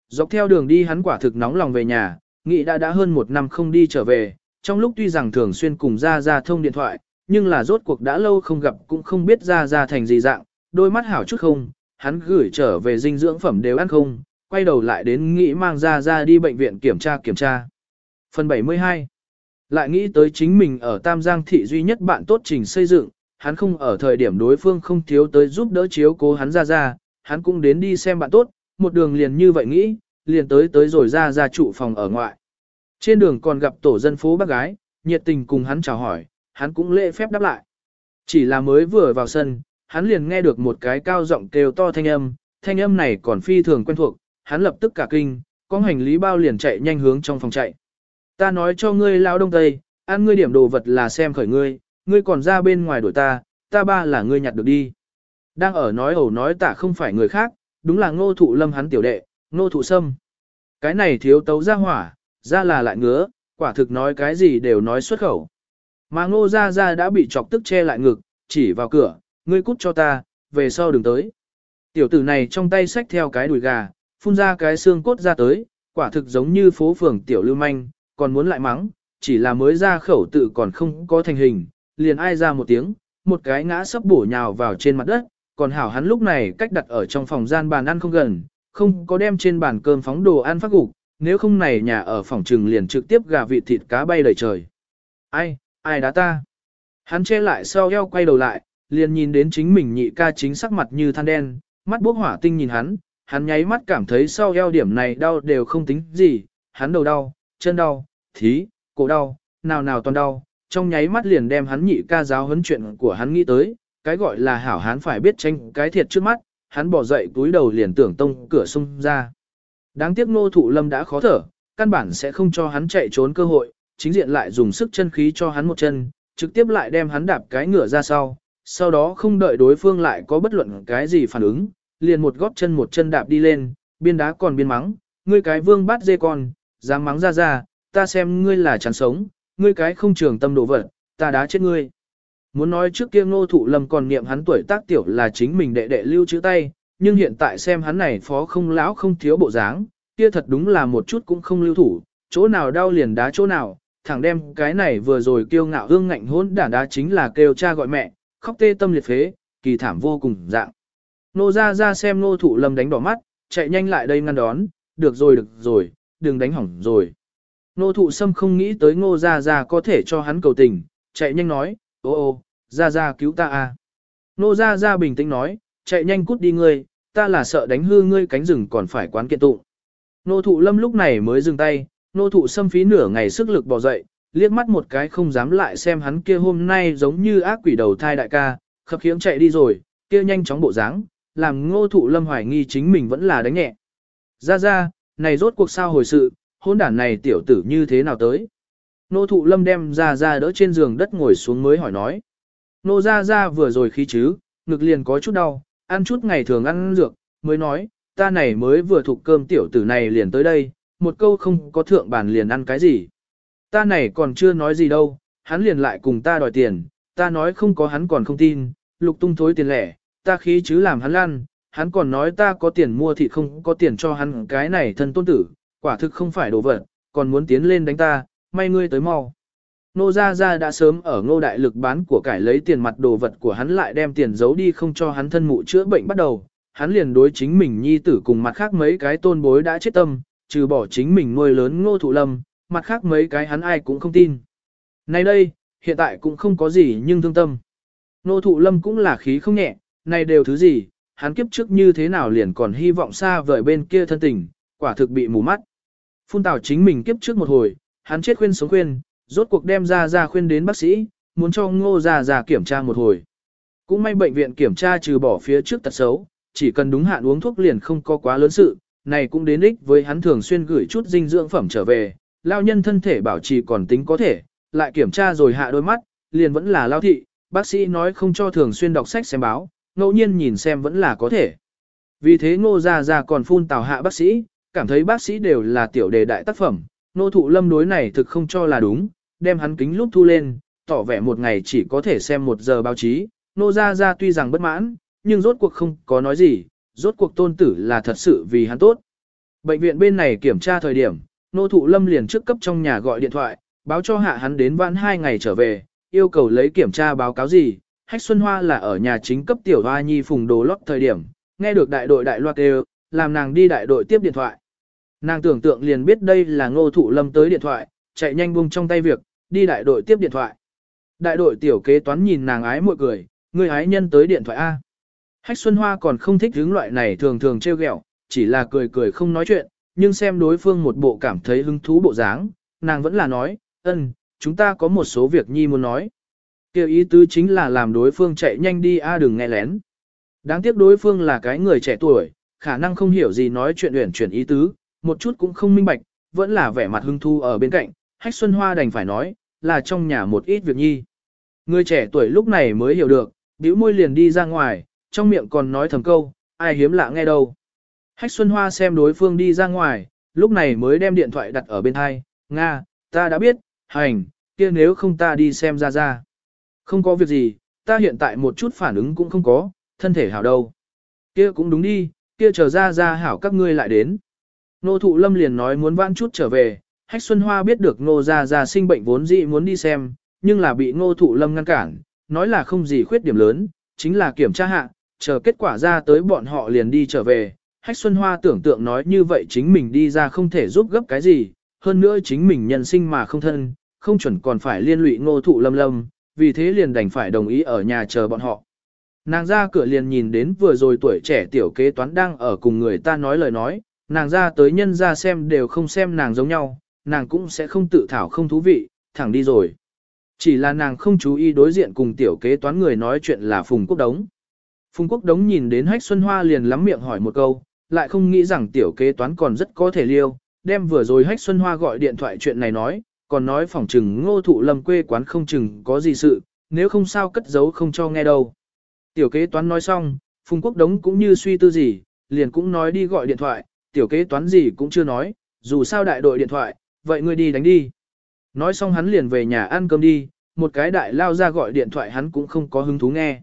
[SPEAKER 1] Dọc theo đường đi hắn quả thực nóng lòng về nhà, nghĩ đã đã hơn một năm không đi trở về, trong lúc tuy rằng thường xuyên cùng ra ra thông điện thoại, nhưng là rốt cuộc đã lâu không gặp cũng không biết ra ra thành gì dạng, đôi mắt hảo chút không, hắn gửi trở về dinh dưỡng phẩm đều ăn không, quay đầu lại đến nghĩ mang ra ra đi bệnh viện kiểm tra kiểm tra. Phần 72 Lại nghĩ tới chính mình ở Tam Giang thị duy nhất bạn tốt trình xây dựng, hắn không ở thời điểm đối phương không thiếu tới giúp đỡ chiếu cố hắn ra ra, hắn cũng đến đi xem bạn tốt, một đường liền như vậy nghĩ, liền tới tới rồi ra ra trụ phòng ở ngoại. Trên đường còn gặp tổ dân phố bác gái, nhiệt tình cùng hắn chào hỏi, hắn cũng lễ phép đáp lại. Chỉ là mới vừa vào sân, hắn liền nghe được một cái cao giọng kêu to thanh âm, thanh âm này còn phi thường quen thuộc, hắn lập tức cả kinh, con hành lý bao liền chạy nhanh hướng trong phòng chạy. Ta nói cho ngươi lao đông tây, ăn ngươi điểm đồ vật là xem khởi ngươi, ngươi còn ra bên ngoài đuổi ta, ta ba là ngươi nhặt được đi. Đang ở nói ẩu nói tả không phải người khác, đúng là ngô thụ lâm hắn tiểu đệ, nô thụ sâm. Cái này thiếu tấu ra hỏa, ra là lại ngứa, quả thực nói cái gì đều nói xuất khẩu. Mà ngô ra ra đã bị chọc tức che lại ngực, chỉ vào cửa, ngươi cút cho ta, về sau đừng tới. Tiểu tử này trong tay xách theo cái đùi gà, phun ra cái xương cốt ra tới, quả thực giống như phố phường tiểu lưu manh, còn muốn lại mắng, chỉ là mới ra khẩu tự còn không có thành hình, liền ai ra một tiếng, một cái ngã sấp bổ nhào vào trên mặt đất, còn hảo hắn lúc này cách đặt ở trong phòng gian bàn ăn không gần, không có đem trên bàn cơm phóng đồ ăn phát gục, nếu không này nhà ở phòng trừng liền trực tiếp gà vịt thịt cá bay đầy trời. Ai, ai đá ta? Hắn che lại sau eo quay đầu lại, liền nhìn đến chính mình nhị ca chính sắc mặt như than đen, mắt bốc hỏa tinh nhìn hắn, hắn nháy mắt cảm thấy sau eo điểm này đau đều không tính gì, hắn đầu đau, chân đau, thí, cổ đau, nào nào toàn đau, trong nháy mắt liền đem hắn nhị ca giáo huấn chuyện của hắn nghĩ tới, cái gọi là hảo hắn phải biết tranh cái thiệt trước mắt, hắn bỏ dậy túi đầu liền tưởng tông cửa sung ra. Đáng tiếc nô thụ lâm đã khó thở, căn bản sẽ không cho hắn chạy trốn cơ hội, chính diện lại dùng sức chân khí cho hắn một chân, trực tiếp lại đem hắn đạp cái ngựa ra sau, sau đó không đợi đối phương lại có bất luận cái gì phản ứng, liền một góp chân một chân đạp đi lên, biên đá còn biên mắng, ngươi cái vương bát dê con, dám mắng ra ra, ta xem ngươi là chán sống, ngươi cái không trường tâm độ vật, ta đá chết ngươi. Muốn nói trước kia ngô thụ lâm còn niệm hắn tuổi tác tiểu là chính mình đệ đệ lưu chữ tay, nhưng hiện tại xem hắn này phó không lão không thiếu bộ dáng, kia thật đúng là một chút cũng không lưu thủ, chỗ nào đau liền đá chỗ nào, thẳng đem cái này vừa rồi kêu ngạo hương ngạnh hôn đản đá chính là kêu cha gọi mẹ, khóc tê tâm liệt phế, kỳ thảm vô cùng dạng. Nô ra ra xem nô thụ lâm đánh đỏ mắt, chạy nhanh lại đây ngăn đón, được rồi được rồi, đừng đánh hỏng rồi. Nô thụ sâm không nghĩ tới ngô ra ra có thể cho hắn cầu tình, chạy nhanh nói, ô ô, ra ra cứu ta a. Nô ra ra bình tĩnh nói, chạy nhanh cút đi ngươi, ta là sợ đánh hư ngươi cánh rừng còn phải quán kiện tụng. Nô thụ lâm lúc này mới dừng tay, nô thụ xâm phí nửa ngày sức lực bỏ dậy, liếc mắt một cái không dám lại xem hắn kia hôm nay giống như ác quỷ đầu thai đại ca, khập khiễng chạy đi rồi, kia nhanh chóng bộ dáng, làm ngô thụ lâm hoài nghi chính mình vẫn là đánh nhẹ. Ra ra, này rốt cuộc sao hồi sự, hôn đản này tiểu tử như thế nào tới. Nô thụ lâm đem ra ra đỡ trên giường đất ngồi xuống mới hỏi nói. Nô ra ra vừa rồi khí chứ, ngực liền có chút đau, ăn chút ngày thường ăn dược, mới nói, ta này mới vừa thụ cơm tiểu tử này liền tới đây, một câu không có thượng bản liền ăn cái gì. Ta này còn chưa nói gì đâu, hắn liền lại cùng ta đòi tiền, ta nói không có hắn còn không tin, lục tung thối tiền lẻ, ta khí chứ làm hắn lăn, hắn còn nói ta có tiền mua thịt không có tiền cho hắn cái này thân tôn tử, quả thực không phải đồ vật, còn muốn tiến lên đánh ta, may ngươi tới mau. Nô Gia Gia đã sớm ở ngô đại lực bán của cải lấy tiền mặt đồ vật của hắn lại đem tiền giấu đi không cho hắn thân mụ chữa bệnh bắt đầu, hắn liền đối chính mình nhi tử cùng mặt khác mấy cái tôn bối đã chết tâm, trừ bỏ chính mình nuôi lớn ngô thụ lâm, mặt khác mấy cái hắn ai cũng không tin. Nay đây, hiện tại cũng không có gì nhưng thương tâm. Ngô thụ lâm cũng là khí không nhẹ, này đều thứ gì, hắn kiếp trước như thế nào liền còn hy vọng xa vời bên kia thân tình, quả thực bị mù mắt. Phun tào chính mình kiếp trước một hồi, hắn chết khuyên sống khuyên, rốt cuộc đem ra ra khuyên đến bác sĩ, muốn cho ngô ra ra kiểm tra một hồi. Cũng may bệnh viện kiểm tra trừ bỏ phía trước tật xấu, chỉ cần đúng hạn uống thuốc liền không có quá lớn sự, này cũng đến ích với hắn thường xuyên gửi chút dinh dưỡng phẩm trở về, lao nhân thân thể bảo trì còn tính có thể, lại kiểm tra rồi hạ đôi mắt, liền vẫn là lao thị, bác sĩ nói không cho thường xuyên đọc sách xem báo, ngẫu nhiên nhìn xem vẫn là có thể. Vì thế ngô ra ra còn phun tào hạ bác sĩ, cảm thấy bác sĩ đều là tiểu đề đại tác phẩm, nô thụ lâm đối này thực không cho là đúng, đem hắn kính lúc thu lên, tỏ vẻ một ngày chỉ có thể xem một giờ báo chí, nô ra ra tuy rằng bất mãn, nhưng rốt cuộc không có nói gì, rốt cuộc tôn tử là thật sự vì hắn tốt. Bệnh viện bên này kiểm tra thời điểm, nô thụ lâm liền trước cấp trong nhà gọi điện thoại, báo cho hạ hắn đến vãn hai ngày trở về, yêu cầu lấy kiểm tra báo cáo gì, Hách Xuân Hoa là ở nhà chính cấp tiểu hoa nhi phùng đồ lót thời điểm, nghe được đại đội đại loạt đều, làm nàng đi đại đội tiếp điện thoại. Nàng tưởng tượng liền biết đây là ngô thụ lâm tới điện thoại, chạy nhanh buông trong tay việc, đi đại đội tiếp điện thoại. Đại đội tiểu kế toán nhìn nàng ái mội cười, người ái nhân tới điện thoại A. Hách Xuân Hoa còn không thích hướng loại này thường thường trêu ghẹo, chỉ là cười cười không nói chuyện, nhưng xem đối phương một bộ cảm thấy hứng thú bộ dáng, nàng vẫn là nói, ân, chúng ta có một số việc nhi muốn nói. Kêu ý tứ chính là làm đối phương chạy nhanh đi a đừng nghe lén. Đáng tiếc đối phương là cái người trẻ tuổi, khả năng không hiểu gì nói chuyện uyển chuyển ý tứ, một chút cũng không minh bạch, vẫn là vẻ mặt hưng thu ở bên cạnh, Hách Xuân Hoa đành phải nói, là trong nhà một ít việc nhi. Người trẻ tuổi lúc này mới hiểu được, bĩu môi liền đi ra ngoài, trong miệng còn nói thầm câu, ai hiếm lạ nghe đâu. Hách Xuân Hoa xem đối phương đi ra ngoài, lúc này mới đem điện thoại đặt ở bên hai, Nga, ta đã biết, hành, kia nếu không ta đi xem ra ra. Không có việc gì, ta hiện tại một chút phản ứng cũng không có, thân thể hảo đâu. Kia cũng đúng đi, kia chờ ra ra hảo các ngươi lại đến. Nô thụ lâm liền nói muốn vãn chút trở về, Hách Xuân Hoa biết được Ngô Gia Gia sinh bệnh vốn dĩ muốn đi xem, nhưng là bị Ngô Thụ Lâm ngăn cản, nói là không gì khuyết điểm lớn, chính là kiểm tra hạ, chờ kết quả ra tới bọn họ liền đi trở về. Hách Xuân Hoa tưởng tượng nói như vậy chính mình đi ra không thể giúp gấp cái gì, hơn nữa chính mình nhân sinh mà không thân, không chuẩn còn phải liên lụy Ngô Thụ Lâm Lâm, vì thế liền đành phải đồng ý ở nhà chờ bọn họ. Nàng ra cửa liền nhìn đến vừa rồi tuổi trẻ tiểu kế toán đang ở cùng người ta nói lời nói, nàng ra tới nhân ra xem đều không xem nàng giống nhau, nàng cũng sẽ không tự thảo không thú vị, thẳng đi rồi. Chỉ là nàng không chú ý đối diện cùng tiểu kế toán người nói chuyện là Phùng Quốc Đống. Phùng Quốc Đống nhìn đến Hách Xuân Hoa liền lắm miệng hỏi một câu, lại không nghĩ rằng tiểu kế toán còn rất có thể liêu, đem vừa rồi Hách Xuân Hoa gọi điện thoại chuyện này nói, còn nói phỏng trừng ngô thụ lâm quê quán không chừng có gì sự, nếu không sao cất giấu không cho nghe đâu. Tiểu kế toán nói xong, Phùng Quốc Đống cũng như suy tư gì, liền cũng nói đi gọi điện thoại, tiểu kế toán gì cũng chưa nói, dù sao đại đội điện thoại, vậy ngươi đi đánh đi. Nói xong hắn liền về nhà ăn cơm đi, một cái đại lao ra gọi điện thoại hắn cũng không có hứng thú nghe.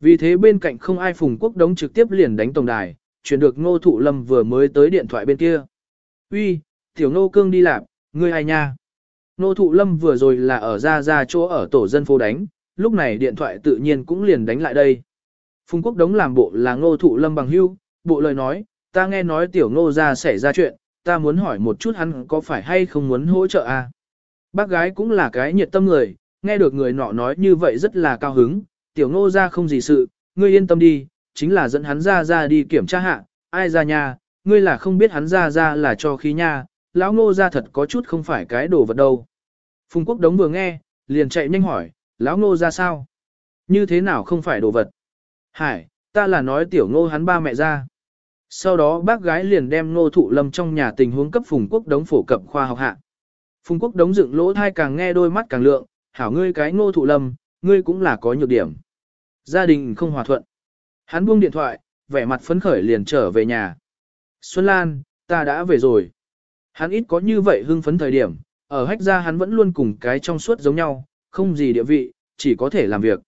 [SPEAKER 1] Vì thế bên cạnh không ai phùng quốc đống trực tiếp liền đánh tổng đài, chuyển được ngô thụ lâm vừa mới tới điện thoại bên kia. Uy, tiểu ngô cương đi làm, ngươi ai nha? Ngô thụ lâm vừa rồi là ở ra ra chỗ ở tổ dân phố đánh, lúc này điện thoại tự nhiên cũng liền đánh lại đây. Phùng quốc đống làm bộ là ngô thụ lâm bằng hưu, bộ lời nói, ta nghe nói tiểu ngô ra xảy ra chuyện, ta muốn hỏi một chút hắn có phải hay không muốn hỗ trợ à? Bác gái cũng là cái nhiệt tâm người, nghe được người nọ nói như vậy rất là cao hứng, tiểu ngô ra không gì sự, ngươi yên tâm đi, chính là dẫn hắn ra ra đi kiểm tra hạ, ai ra nha, ngươi là không biết hắn ra ra là cho khí nha, lão ngô ra thật có chút không phải cái đồ vật đâu. Phùng quốc đống vừa nghe, liền chạy nhanh hỏi, lão ngô ra sao? Như thế nào không phải đồ vật? Hải, ta là nói tiểu ngô hắn ba mẹ ra. Sau đó bác gái liền đem ngô thụ lâm trong nhà tình huống cấp phùng quốc đống phổ cập khoa học hạ. Phùng quốc đống dựng lỗ thai càng nghe đôi mắt càng lượng, hảo ngươi cái ngô thụ lâm, ngươi cũng là có nhược điểm. Gia đình không hòa thuận. Hắn buông điện thoại, vẻ mặt phấn khởi liền trở về nhà. Xuân Lan, ta đã về rồi. Hắn ít có như vậy hưng phấn thời điểm, ở hách gia hắn vẫn luôn cùng cái trong suốt giống nhau, không gì địa vị, chỉ có thể làm việc.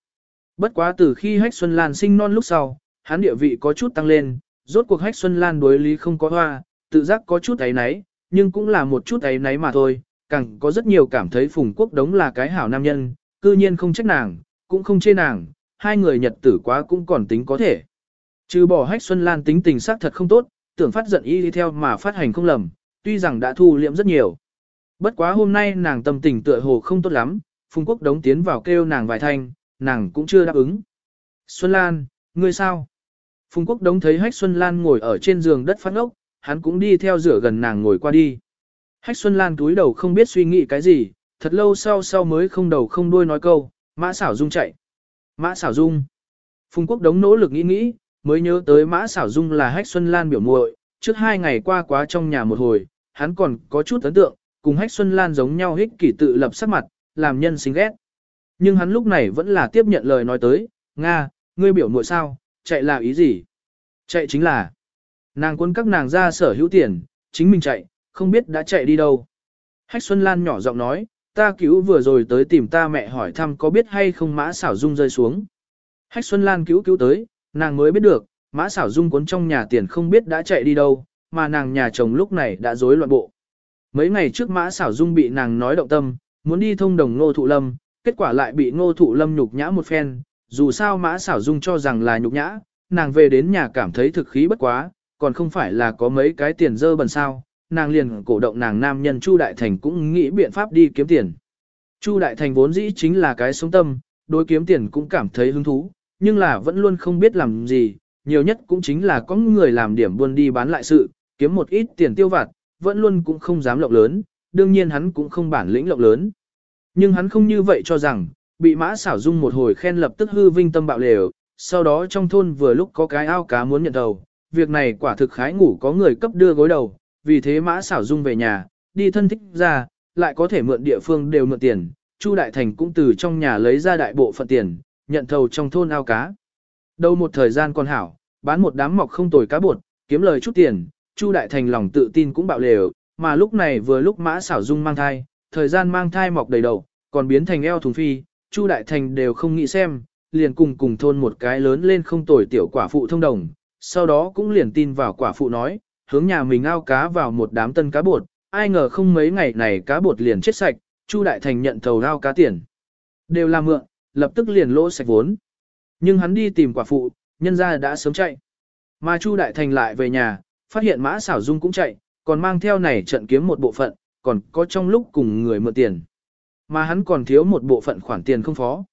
[SPEAKER 1] Bất quá từ khi hách Xuân Lan sinh non lúc sau, hắn địa vị có chút tăng lên, rốt cuộc hách Xuân Lan đối lý không có hoa, tự giác có chút ấy náy, nhưng cũng là một chút ấy náy mà thôi, càng có rất nhiều cảm thấy Phùng Quốc Đống là cái hảo nam nhân, cư nhiên không trách nàng, cũng không chê nàng, hai người nhật tử quá cũng còn tính có thể. Trừ bỏ hách Xuân Lan tính tình xác thật không tốt, tưởng phát giận y đi theo mà phát hành không lầm, tuy rằng đã thu liệm rất nhiều. Bất quá hôm nay nàng tâm tình tựa hồ không tốt lắm, Phùng Quốc Đống tiến vào kêu nàng vài thanh, nàng cũng chưa đáp ứng. Xuân Lan, ngươi sao? Phùng Quốc Đống thấy Hách Xuân Lan ngồi ở trên giường đất phát ốc, hắn cũng đi theo rửa gần nàng ngồi qua đi. Hách Xuân Lan túi đầu không biết suy nghĩ cái gì, thật lâu sau sau mới không đầu không đuôi nói câu, Mã xảo dung chạy. Mã xảo dung. Phùng Quốc Đống nỗ lực nghĩ nghĩ, mới nhớ tới Mã xảo dung là Hách Xuân Lan biểu muội, trước hai ngày qua quá trong nhà một hồi, hắn còn có chút ấn tượng, cùng Hách Xuân Lan giống nhau hích kỷ tự lập sắc mặt, làm nhân xinh ghét. Nhưng hắn lúc này vẫn là tiếp nhận lời nói tới, Nga, ngươi biểu muội sao, chạy là ý gì? Chạy chính là, nàng quân các nàng ra sở hữu tiền, chính mình chạy, không biết đã chạy đi đâu. Hách Xuân Lan nhỏ giọng nói, ta cứu vừa rồi tới tìm ta mẹ hỏi thăm có biết hay không mã xảo dung rơi xuống. Hách Xuân Lan cứu cứu tới, nàng mới biết được, mã xảo dung cuốn trong nhà tiền không biết đã chạy đi đâu, mà nàng nhà chồng lúc này đã rối loạn bộ. Mấy ngày trước mã xảo dung bị nàng nói động tâm, muốn đi thông đồng ngô thụ lâm, kết quả lại bị ngô thụ lâm nhục nhã một phen, dù sao mã xảo dung cho rằng là nhục nhã, nàng về đến nhà cảm thấy thực khí bất quá, còn không phải là có mấy cái tiền dơ bẩn sao, nàng liền cổ động nàng nam nhân Chu Đại Thành cũng nghĩ biện pháp đi kiếm tiền. Chu Đại Thành vốn dĩ chính là cái sống tâm, đối kiếm tiền cũng cảm thấy hứng thú, nhưng là vẫn luôn không biết làm gì, nhiều nhất cũng chính là có người làm điểm buôn đi bán lại sự, kiếm một ít tiền tiêu vặt, vẫn luôn cũng không dám lộng lớn, đương nhiên hắn cũng không bản lĩnh lộng lớn. Nhưng hắn không như vậy cho rằng, bị mã xảo dung một hồi khen lập tức hư vinh tâm bạo lều, sau đó trong thôn vừa lúc có cái ao cá muốn nhận đầu, việc này quả thực khái ngủ có người cấp đưa gối đầu, vì thế mã xảo dung về nhà, đi thân thích ra, lại có thể mượn địa phương đều mượn tiền, Chu Đại Thành cũng từ trong nhà lấy ra đại bộ phận tiền, nhận thầu trong thôn ao cá. Đầu một thời gian còn hảo, bán một đám mọc không tồi cá bột, kiếm lời chút tiền, Chu Đại Thành lòng tự tin cũng bạo lều, mà lúc này vừa lúc mã xảo dung mang thai, thời gian mang thai mọc đầy đầu, còn biến thành eo thùng phi, Chu Đại Thành đều không nghĩ xem, liền cùng cùng thôn một cái lớn lên không tồi tiểu quả phụ thông đồng, sau đó cũng liền tin vào quả phụ nói, hướng nhà mình ao cá vào một đám tân cá bột, ai ngờ không mấy ngày này cá bột liền chết sạch, Chu Đại Thành nhận thầu ao cá tiền. Đều là mượn, lập tức liền lỗ sạch vốn. Nhưng hắn đi tìm quả phụ, nhân ra đã sớm chạy. Mà Chu Đại Thành lại về nhà, phát hiện mã xảo dung cũng chạy, còn mang theo này trận kiếm một bộ phận, còn có trong lúc cùng người mượn tiền. Mà hắn còn thiếu một bộ phận khoản tiền không phó.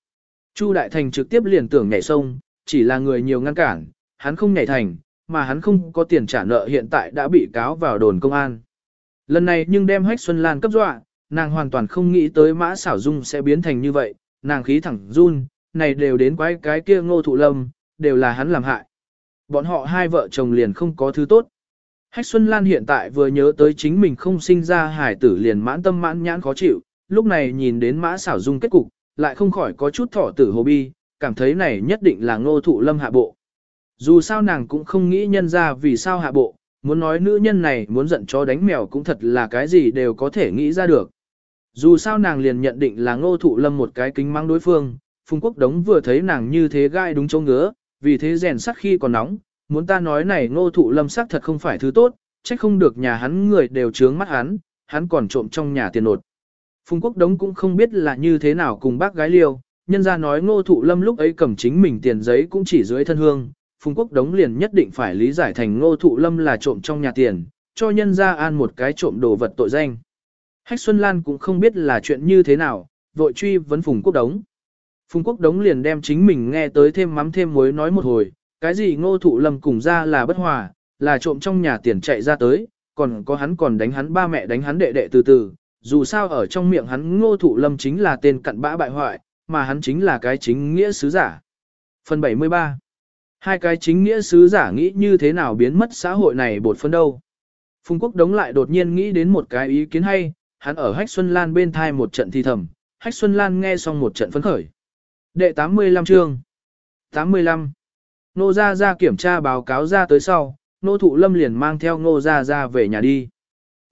[SPEAKER 1] Chu Đại Thành trực tiếp liền tưởng nhảy sông, chỉ là người nhiều ngăn cản, hắn không nhảy thành, mà hắn không có tiền trả nợ hiện tại đã bị cáo vào đồn công an. Lần này nhưng đem Hách Xuân Lan cấp dọa, nàng hoàn toàn không nghĩ tới mã xảo dung sẽ biến thành như vậy, nàng khí thẳng run, này đều đến quái cái kia ngô thụ lâm, đều là hắn làm hại. Bọn họ hai vợ chồng liền không có thứ tốt. Hách Xuân Lan hiện tại vừa nhớ tới chính mình không sinh ra hải tử liền mãn tâm mãn nhãn khó chịu, lúc này nhìn đến mã xảo dung kết cục, lại không khỏi có chút thỏ tử hồ bi, cảm thấy này nhất định là ngô thụ lâm hạ bộ. Dù sao nàng cũng không nghĩ nhân ra vì sao hạ bộ, muốn nói nữ nhân này muốn giận chó đánh mèo cũng thật là cái gì đều có thể nghĩ ra được. Dù sao nàng liền nhận định là ngô thụ lâm một cái kính mang đối phương, Phùng Quốc Đống vừa thấy nàng như thế gai đúng chỗ ngứa, vì thế rèn sắt khi còn nóng, muốn ta nói này ngô thụ lâm sắc thật không phải thứ tốt, trách không được nhà hắn người đều trướng mắt hắn, hắn còn trộm trong nhà tiền nột. Phùng Quốc Đống cũng không biết là như thế nào cùng bác gái liêu, nhân ra nói ngô thụ lâm lúc ấy cầm chính mình tiền giấy cũng chỉ dưới thân hương, Phùng Quốc Đống liền nhất định phải lý giải thành ngô thụ lâm là trộm trong nhà tiền, cho nhân ra an một cái trộm đồ vật tội danh. Hách Xuân Lan cũng không biết là chuyện như thế nào, vội truy vấn Phùng Quốc Đống. Phùng Quốc Đống liền đem chính mình nghe tới thêm mắm thêm muối nói một hồi, cái gì ngô thụ lâm cùng ra là bất hòa, là trộm trong nhà tiền chạy ra tới, còn có hắn còn đánh hắn ba mẹ đánh hắn đệ đệ từ từ, dù sao ở trong miệng hắn ngô thụ lâm chính là tên cặn bã bại hoại, mà hắn chính là cái chính nghĩa sứ giả. Phần 73 Hai cái chính nghĩa sứ giả nghĩ như thế nào biến mất xã hội này bột phân đâu. Phùng Quốc Đống lại đột nhiên nghĩ đến một cái ý kiến hay, hắn ở Hách Xuân Lan bên thai một trận thi thầm, Hách Xuân Lan nghe xong một trận phấn khởi. Đệ 85 chương 85 Nô Gia Gia kiểm tra báo cáo ra tới sau, nô thụ lâm liền mang theo ngô Gia Gia về nhà đi.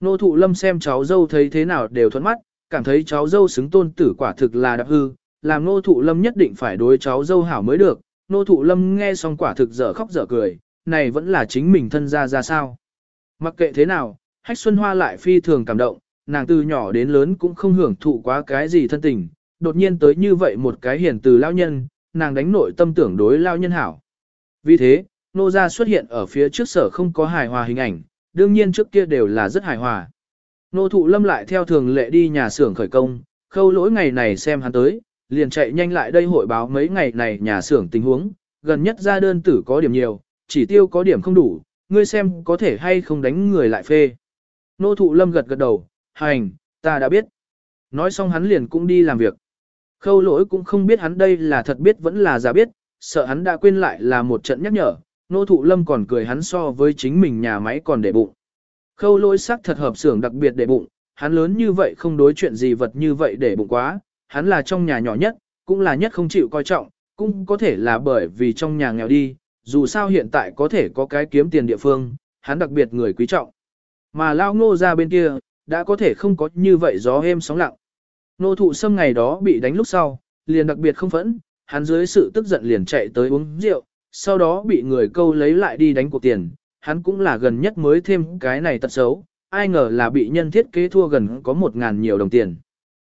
[SPEAKER 1] Nô thụ lâm xem cháu dâu thấy thế nào đều thuận mắt, cảm thấy cháu dâu xứng tôn tử quả thực là đạp hư, làm nô thụ lâm nhất định phải đối cháu dâu hảo mới được. Nô thụ lâm nghe xong quả thực dở khóc dở cười, này vẫn là chính mình thân ra ra sao. Mặc kệ thế nào, hách xuân hoa lại phi thường cảm động, nàng từ nhỏ đến lớn cũng không hưởng thụ quá cái gì thân tình, đột nhiên tới như vậy một cái hiền từ lao nhân, nàng đánh nội tâm tưởng đối lao nhân hảo. Vì thế, nô gia xuất hiện ở phía trước sở không có hài hòa hình ảnh, đương nhiên trước kia đều là rất hài hòa. Nô thụ lâm lại theo thường lệ đi nhà xưởng khởi công, khâu lỗi ngày này xem hắn tới, liền chạy nhanh lại đây hội báo mấy ngày này nhà xưởng tình huống, gần nhất ra đơn tử có điểm nhiều, chỉ tiêu có điểm không đủ, ngươi xem có thể hay không đánh người lại phê. Nô thụ lâm gật gật đầu, hành, ta đã biết. Nói xong hắn liền cũng đi làm việc. Khâu lỗi cũng không biết hắn đây là thật biết vẫn là giả biết, sợ hắn đã quên lại là một trận nhắc nhở, nô thụ lâm còn cười hắn so với chính mình nhà máy còn để bụng. Khâu lỗi sắc thật hợp xưởng đặc biệt để bụng, hắn lớn như vậy không đối chuyện gì vật như vậy để bụng quá, hắn là trong nhà nhỏ nhất, cũng là nhất không chịu coi trọng, cũng có thể là bởi vì trong nhà nghèo đi, dù sao hiện tại có thể có cái kiếm tiền địa phương, hắn đặc biệt người quý trọng. Mà lao ngô ra bên kia, đã có thể không có như vậy gió êm sóng lặng. Nô thụ sâm ngày đó bị đánh lúc sau, liền đặc biệt không phẫn, hắn dưới sự tức giận liền chạy tới uống rượu, sau đó bị người câu lấy lại đi đánh cuộc tiền, hắn cũng là gần nhất mới thêm cái này tật xấu, ai ngờ là bị nhân thiết kế thua gần có một ngàn nhiều đồng tiền.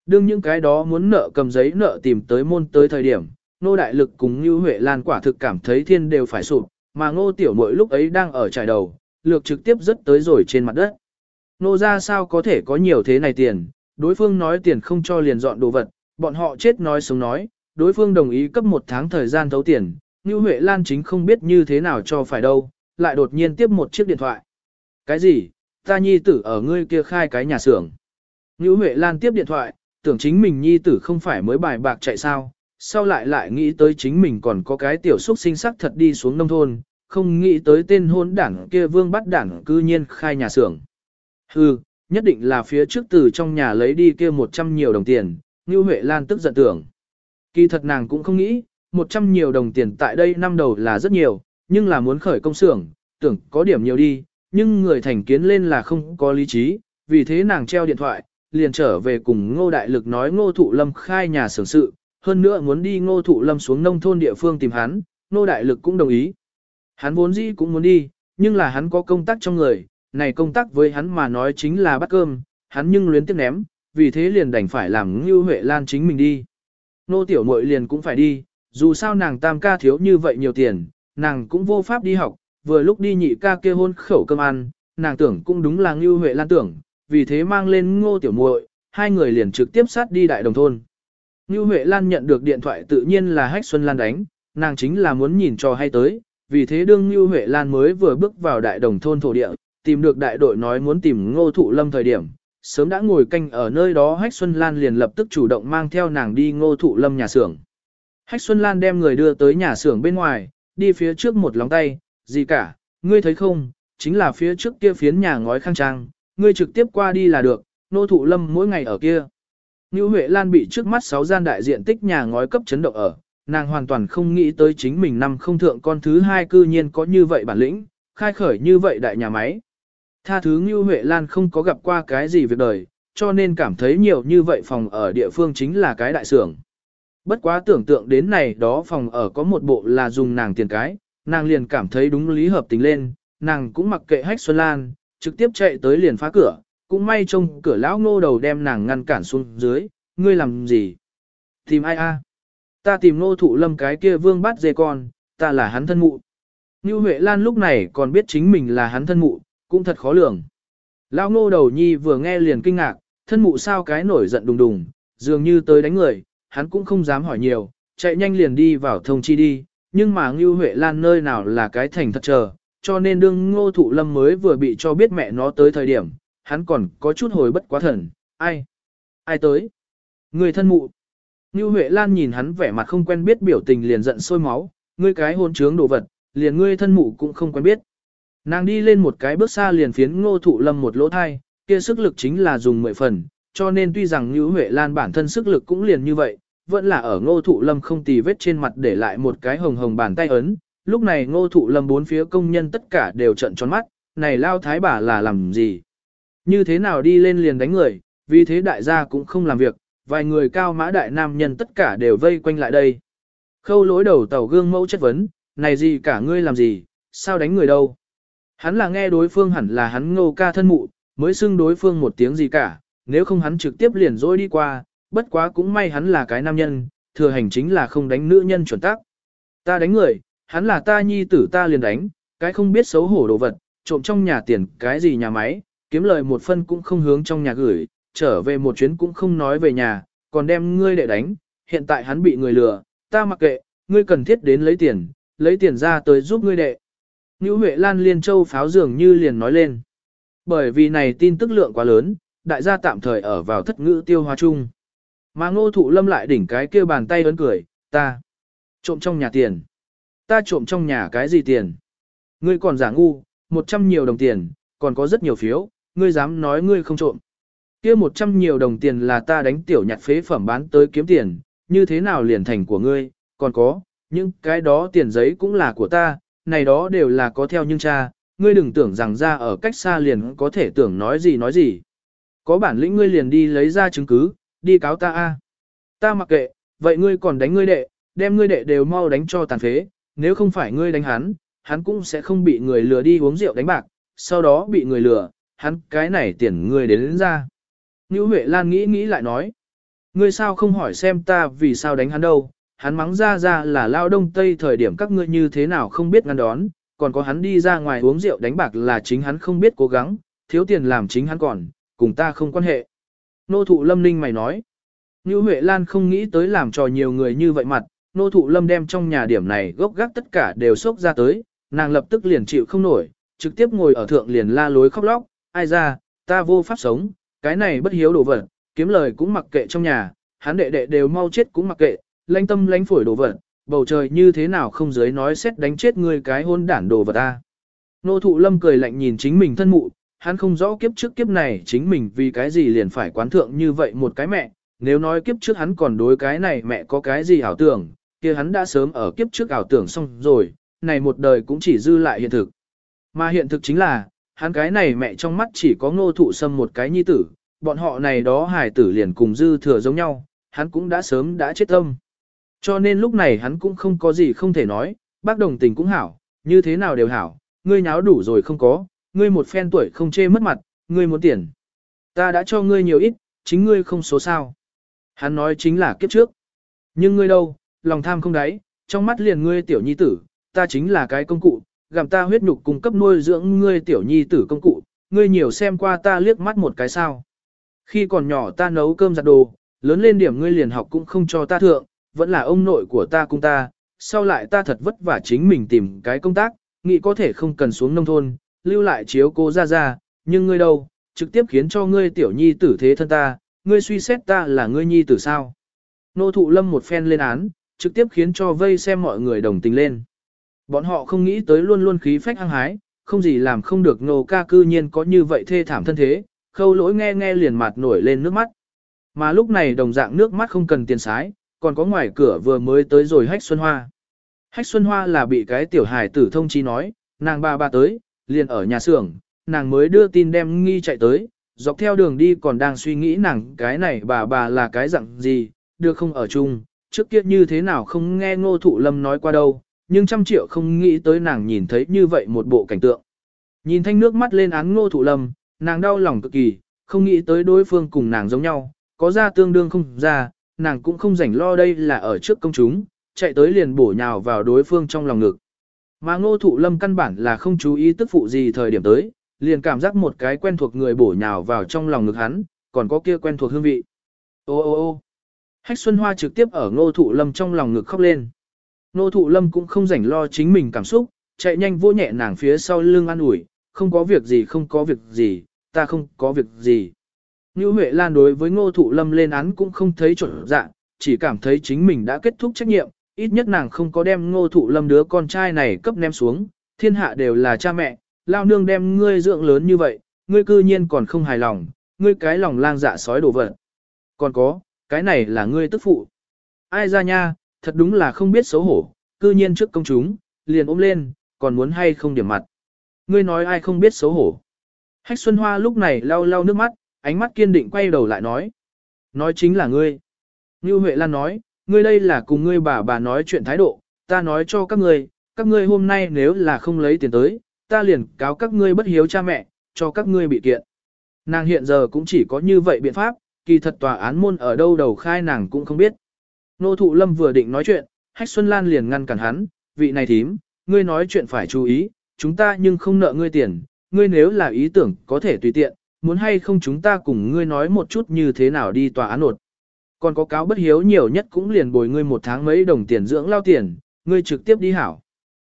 [SPEAKER 1] Đương những cái đó muốn nợ cầm giấy nợ tìm tới môn tới thời điểm, nô đại lực cùng như Huệ Lan quả thực cảm thấy thiên đều phải sụp, mà ngô tiểu mỗi lúc ấy đang ở trải đầu, lược trực tiếp rất tới rồi trên mặt đất. Nô ra sao có thể có nhiều thế này tiền, đối phương nói tiền không cho liền dọn đồ vật, bọn họ chết nói sống nói, đối phương đồng ý cấp một tháng thời gian thấu tiền, Ngưu Huệ Lan chính không biết như thế nào cho phải đâu, lại đột nhiên tiếp một chiếc điện thoại. Cái gì, ta nhi tử ở ngươi kia khai cái nhà xưởng. Ngưu Huệ Lan tiếp điện thoại, tưởng chính mình nhi tử không phải mới bài bạc chạy sao, sau lại lại nghĩ tới chính mình còn có cái tiểu xúc sinh sắc thật đi xuống nông thôn, không nghĩ tới tên hôn đảng kia vương bắt đảng cư nhiên khai nhà xưởng. Hừ, nhất định là phía trước từ trong nhà lấy đi kia 100 nhiều đồng tiền, Ngưu Huệ Lan tức giận tưởng. Kỳ thật nàng cũng không nghĩ, 100 nhiều đồng tiền tại đây năm đầu là rất nhiều, nhưng là muốn khởi công xưởng, tưởng có điểm nhiều đi, nhưng người thành kiến lên là không có lý trí, vì thế nàng treo điện thoại, liền trở về cùng ngô đại lực nói ngô thụ lâm khai nhà xưởng sự, hơn nữa muốn đi ngô thụ lâm xuống nông thôn địa phương tìm hắn, ngô đại lực cũng đồng ý. Hắn vốn dĩ cũng muốn đi, nhưng là hắn có công tác trong người, này công tác với hắn mà nói chính là bắt cơm, hắn nhưng luyến tiếc ném, vì thế liền đành phải làm như Huệ Lan chính mình đi. Nô tiểu muội liền cũng phải đi, dù sao nàng tam ca thiếu như vậy nhiều tiền, nàng cũng vô pháp đi học, vừa lúc đi nhị ca kia hôn khẩu cơm ăn, nàng tưởng cũng đúng là Ngưu Huệ Lan tưởng, vì thế mang lên ngô tiểu muội, hai người liền trực tiếp sát đi đại đồng thôn. Ngưu Huệ Lan nhận được điện thoại tự nhiên là Hách Xuân Lan đánh, nàng chính là muốn nhìn cho hay tới, vì thế đương Ngưu Huệ Lan mới vừa bước vào đại đồng thôn thổ địa, tìm được đại đội nói muốn tìm ngô thụ lâm thời điểm, sớm đã ngồi canh ở nơi đó Hách Xuân Lan liền lập tức chủ động mang theo nàng đi ngô thụ lâm nhà xưởng. Hách Xuân Lan đem người đưa tới nhà xưởng bên ngoài, đi phía trước một lóng tay, gì cả, ngươi thấy không, chính là phía trước kia phiến nhà ngói khang trang, ngươi trực tiếp qua đi là được, nô thụ lâm mỗi ngày ở kia. Như Huệ Lan bị trước mắt sáu gian đại diện tích nhà ngói cấp chấn động ở, nàng hoàn toàn không nghĩ tới chính mình năm không thượng con thứ hai cư nhiên có như vậy bản lĩnh, khai khởi như vậy đại nhà máy. Tha thứ Như Huệ Lan không có gặp qua cái gì việc đời, cho nên cảm thấy nhiều như vậy phòng ở địa phương chính là cái đại xưởng. Bất quá tưởng tượng đến này đó phòng ở có một bộ là dùng nàng tiền cái, nàng liền cảm thấy đúng lý hợp tình lên, nàng cũng mặc kệ hách Xuân Lan, trực tiếp chạy tới liền phá cửa, cũng may trông cửa lão ngô đầu đem nàng ngăn cản xuống dưới, ngươi làm gì? Tìm ai a? Ta tìm nô thụ lâm cái kia vương bát dê con, ta là hắn thân mụ. Như Huệ Lan lúc này còn biết chính mình là hắn thân mụ, cũng thật khó lường. Lão ngô đầu nhi vừa nghe liền kinh ngạc, thân mụ sao cái nổi giận đùng đùng, dường như tới đánh người, hắn cũng không dám hỏi nhiều, chạy nhanh liền đi vào thông chi đi, nhưng mà Ngưu Huệ Lan nơi nào là cái thành thật chờ, cho nên đương ngô thụ lâm mới vừa bị cho biết mẹ nó tới thời điểm, hắn còn có chút hồi bất quá thần, ai? Ai tới? Người thân mụ. Ngưu Huệ Lan nhìn hắn vẻ mặt không quen biết biểu tình liền giận sôi máu, ngươi cái hôn trướng đồ vật, liền ngươi thân mụ cũng không quen biết. Nàng đi lên một cái bước xa liền phiến ngô thụ lâm một lỗ thai, kia sức lực chính là dùng mười phần, cho nên tuy rằng Ngưu Huệ Lan bản thân sức lực cũng liền như vậy, vẫn là ở ngô thụ lâm không tì vết trên mặt để lại một cái hồng hồng bàn tay ấn, lúc này ngô thụ lâm bốn phía công nhân tất cả đều trận tròn mắt, này lao thái bà là làm gì? Như thế nào đi lên liền đánh người, vì thế đại gia cũng không làm việc, vài người cao mã đại nam nhân tất cả đều vây quanh lại đây. Khâu lỗi đầu tàu gương mẫu chất vấn, này gì cả ngươi làm gì, sao đánh người đâu? Hắn là nghe đối phương hẳn là hắn ngô ca thân mụ, mới xưng đối phương một tiếng gì cả, nếu không hắn trực tiếp liền dối đi qua, bất quá cũng may hắn là cái nam nhân, thừa hành chính là không đánh nữ nhân chuẩn tắc. Ta đánh người, hắn là ta nhi tử ta liền đánh, cái không biết xấu hổ đồ vật, trộm trong nhà tiền cái gì nhà máy, kiếm lời một phân cũng không hướng trong nhà gửi, trở về một chuyến cũng không nói về nhà, còn đem ngươi để đánh, hiện tại hắn bị người lừa, ta mặc kệ, ngươi cần thiết đến lấy tiền, lấy tiền ra tới giúp ngươi đệ. Nữ Huệ Lan Liên Châu pháo dường như liền nói lên. Bởi vì này tin tức lượng quá lớn, đại gia tạm thời ở vào thất ngữ tiêu hóa chung. Mà ngô thụ lâm lại đỉnh cái kia bàn tay ấn cười, ta trộm trong nhà tiền. Ta trộm trong nhà cái gì tiền? Ngươi còn giả ngu, một trăm nhiều đồng tiền, còn có rất nhiều phiếu, ngươi dám nói ngươi không trộm. Kia một trăm nhiều đồng tiền là ta đánh tiểu nhặt phế phẩm bán tới kiếm tiền, như thế nào liền thành của ngươi, còn có, những cái đó tiền giấy cũng là của ta, này đó đều là có theo nhưng cha, ngươi đừng tưởng rằng ra ở cách xa liền có thể tưởng nói gì nói gì. Có bản lĩnh ngươi liền đi lấy ra chứng cứ, đi cáo ta a. Ta mặc kệ, vậy ngươi còn đánh ngươi đệ, đem ngươi đệ đều mau đánh cho tàn phế, nếu không phải ngươi đánh hắn, hắn cũng sẽ không bị người lừa đi uống rượu đánh bạc, sau đó bị người lừa, hắn cái này tiền ngươi đến, đến ra. Như Huệ Lan nghĩ nghĩ lại nói, ngươi sao không hỏi xem ta vì sao đánh hắn đâu, hắn mắng ra ra là lao đông tây thời điểm các ngươi như thế nào không biết ngăn đón, còn có hắn đi ra ngoài uống rượu đánh bạc là chính hắn không biết cố gắng, thiếu tiền làm chính hắn còn, cùng ta không quan hệ. Nô thụ lâm ninh mày nói, Như Huệ Lan không nghĩ tới làm trò nhiều người như vậy mặt, nô thụ lâm đem trong nhà điểm này gốc gác tất cả đều sốc ra tới, nàng lập tức liền chịu không nổi, trực tiếp ngồi ở thượng liền la lối khóc lóc, ai ra, ta vô pháp sống, cái này bất hiếu đồ vật, kiếm lời cũng mặc kệ trong nhà, hắn đệ đệ đều mau chết cũng mặc kệ, lãnh tâm lãnh phổi đồ vật, bầu trời như thế nào không dưới nói xét đánh chết ngươi cái hôn đản đồ vật ta. Nô thụ lâm cười lạnh nhìn chính mình thân mụ, hắn không rõ kiếp trước kiếp này chính mình vì cái gì liền phải quán thượng như vậy một cái mẹ, nếu nói kiếp trước hắn còn đối cái này mẹ có cái gì ảo tưởng, kia hắn đã sớm ở kiếp trước ảo tưởng xong rồi, này một đời cũng chỉ dư lại hiện thực. Mà hiện thực chính là, hắn cái này mẹ trong mắt chỉ có ngô thụ sâm một cái nhi tử, bọn họ này đó hài tử liền cùng dư thừa giống nhau, hắn cũng đã sớm đã chết tâm. Cho nên lúc này hắn cũng không có gì không thể nói, bác đồng tình cũng hảo, như thế nào đều hảo, ngươi nháo đủ rồi không có, ngươi một phen tuổi không chê mất mặt, ngươi muốn tiền. Ta đã cho ngươi nhiều ít, chính ngươi không số sao. Hắn nói chính là kiếp trước. Nhưng ngươi đâu, lòng tham không đáy, trong mắt liền ngươi tiểu nhi tử, ta chính là cái công cụ, gặm ta huyết nhục cung cấp nuôi dưỡng ngươi tiểu nhi tử công cụ, ngươi nhiều xem qua ta liếc mắt một cái sao. Khi còn nhỏ ta nấu cơm giặt đồ, lớn lên điểm ngươi liền học cũng không cho ta thượng, vẫn là ông nội của ta cung ta, sau lại ta thật vất vả chính mình tìm cái công tác, nghĩ có thể không cần xuống nông thôn, lưu lại chiếu cô ra ra, nhưng ngươi đâu, trực tiếp khiến cho ngươi tiểu nhi tử thế thân ta, ngươi suy xét ta là ngươi nhi tử sao. Nô thụ lâm một phen lên án, trực tiếp khiến cho vây xem mọi người đồng tình lên. Bọn họ không nghĩ tới luôn luôn khí phách hăng hái, không gì làm không được nô ca cư nhiên có như vậy thê thảm thân thế, khâu lỗi nghe nghe liền mặt nổi lên nước mắt. Mà lúc này đồng dạng nước mắt không cần tiền sái, còn có ngoài cửa vừa mới tới rồi hách xuân hoa. Hách xuân hoa là bị cái tiểu hài tử thông chi nói, nàng ba ba tới, liền ở nhà xưởng, nàng mới đưa tin đem nghi chạy tới, dọc theo đường đi còn đang suy nghĩ nàng cái này bà bà là cái dạng gì, được không ở chung, trước kia như thế nào không nghe ngô thụ lâm nói qua đâu, nhưng trăm triệu không nghĩ tới nàng nhìn thấy như vậy một bộ cảnh tượng. Nhìn thanh nước mắt lên án ngô thụ lâm, nàng đau lòng cực kỳ, không nghĩ tới đối phương cùng nàng giống nhau, có ra tương đương không ra, nàng cũng không rảnh lo đây là ở trước công chúng, chạy tới liền bổ nhào vào đối phương trong lòng ngực. Mà ngô thụ lâm căn bản là không chú ý tức phụ gì thời điểm tới, liền cảm giác một cái quen thuộc người bổ nhào vào trong lòng ngực hắn, còn có kia quen thuộc hương vị. Ô ô ô Hách Xuân Hoa trực tiếp ở ngô thụ lâm trong lòng ngực khóc lên. Ngô thụ lâm cũng không rảnh lo chính mình cảm xúc, chạy nhanh vô nhẹ nàng phía sau lưng an ủi, không có việc gì không có việc gì, ta không có việc gì. Như Huệ Lan đối với ngô thụ lâm lên án cũng không thấy chuẩn dạng, chỉ cảm thấy chính mình đã kết thúc trách nhiệm, ít nhất nàng không có đem ngô thụ lâm đứa con trai này cấp ném xuống, thiên hạ đều là cha mẹ, lao nương đem ngươi dưỡng lớn như vậy, ngươi cư nhiên còn không hài lòng, ngươi cái lòng lang dạ sói đổ vật. Còn có, cái này là ngươi tức phụ. Ai ra nha, thật đúng là không biết xấu hổ, cư nhiên trước công chúng, liền ôm lên, còn muốn hay không điểm mặt. Ngươi nói ai không biết xấu hổ. Hách Xuân Hoa lúc này lau lau nước mắt, ánh mắt kiên định quay đầu lại nói. Nói chính là ngươi. Như Huệ Lan nói, ngươi đây là cùng ngươi bà bà nói chuyện thái độ, ta nói cho các ngươi, các ngươi hôm nay nếu là không lấy tiền tới, ta liền cáo các ngươi bất hiếu cha mẹ, cho các ngươi bị kiện. Nàng hiện giờ cũng chỉ có như vậy biện pháp, kỳ thật tòa án môn ở đâu đầu khai nàng cũng không biết. Nô thụ lâm vừa định nói chuyện, Hách Xuân Lan liền ngăn cản hắn, vị này thím, ngươi nói chuyện phải chú ý, chúng ta nhưng không nợ ngươi tiền, ngươi nếu là ý tưởng có thể tùy tiện, muốn hay không chúng ta cùng ngươi nói một chút như thế nào đi tòa án nột. Còn có cáo bất hiếu nhiều nhất cũng liền bồi ngươi một tháng mấy đồng tiền dưỡng lao tiền, ngươi trực tiếp đi hảo.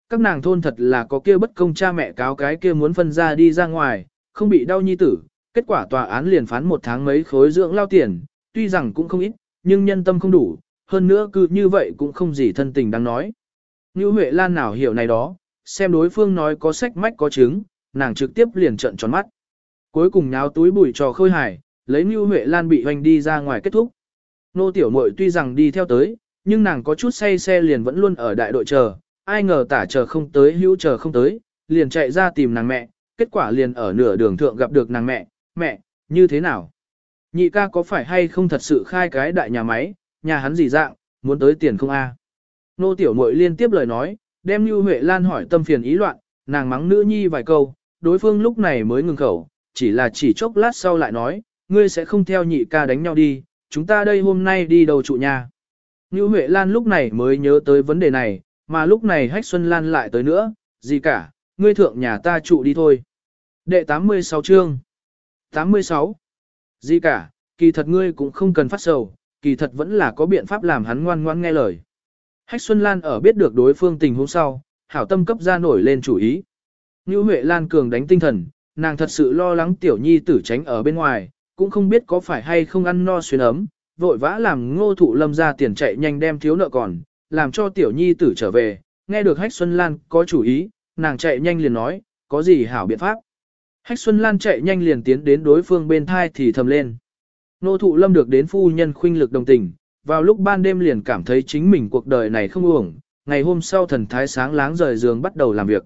[SPEAKER 1] Các nàng thôn thật là có kia bất công cha mẹ cáo cái kia muốn phân ra đi ra ngoài, không bị đau nhi tử, kết quả tòa án liền phán một tháng mấy khối dưỡng lao tiền, tuy rằng cũng không ít, nhưng nhân tâm không đủ, hơn nữa cứ như vậy cũng không gì thân tình đáng nói. Như Huệ Lan nào hiểu này đó, xem đối phương nói có sách mách có chứng, nàng trực tiếp liền trợn tròn mắt. Cuối cùng nháo túi bụi trò khôi hài, lấy Như Huệ Lan bị hoành đi ra ngoài kết thúc. Nô tiểu muội tuy rằng đi theo tới, nhưng nàng có chút say xe liền vẫn luôn ở đại đội chờ, ai ngờ tả chờ không tới hữu chờ không tới, liền chạy ra tìm nàng mẹ, kết quả liền ở nửa đường thượng gặp được nàng mẹ, mẹ, như thế nào? Nhị ca có phải hay không thật sự khai cái đại nhà máy, nhà hắn gì dạng, muốn tới tiền không a? Nô tiểu muội liên tiếp lời nói, đem Như Huệ Lan hỏi tâm phiền ý loạn, nàng mắng nữ nhi vài câu, đối phương lúc này mới ngừng khẩu, chỉ là chỉ chốc lát sau lại nói, ngươi sẽ không theo nhị ca đánh nhau đi, chúng ta đây hôm nay đi đầu trụ nhà. Như Huệ Lan lúc này mới nhớ tới vấn đề này, mà lúc này Hách Xuân Lan lại tới nữa, gì cả, ngươi thượng nhà ta trụ đi thôi. Đệ 86 chương 86 Gì cả, kỳ thật ngươi cũng không cần phát sầu, kỳ thật vẫn là có biện pháp làm hắn ngoan ngoan nghe lời. Hách Xuân Lan ở biết được đối phương tình huống sau, hảo tâm cấp ra nổi lên chủ ý. Như Huệ Lan cường đánh tinh thần, nàng thật sự lo lắng tiểu nhi tử tránh ở bên ngoài, cũng không biết có phải hay không ăn no xuyên ấm, vội vã làm ngô thụ lâm ra tiền chạy nhanh đem thiếu nợ còn, làm cho tiểu nhi tử trở về, nghe được Hách Xuân Lan có chủ ý, nàng chạy nhanh liền nói, có gì hảo biện pháp. Hách Xuân Lan chạy nhanh liền tiến đến đối phương bên thai thì thầm lên. Ngô thụ lâm được đến phu nhân khuynh lực đồng tình, vào lúc ban đêm liền cảm thấy chính mình cuộc đời này không uổng, ngày hôm sau thần thái sáng láng rời giường bắt đầu làm việc.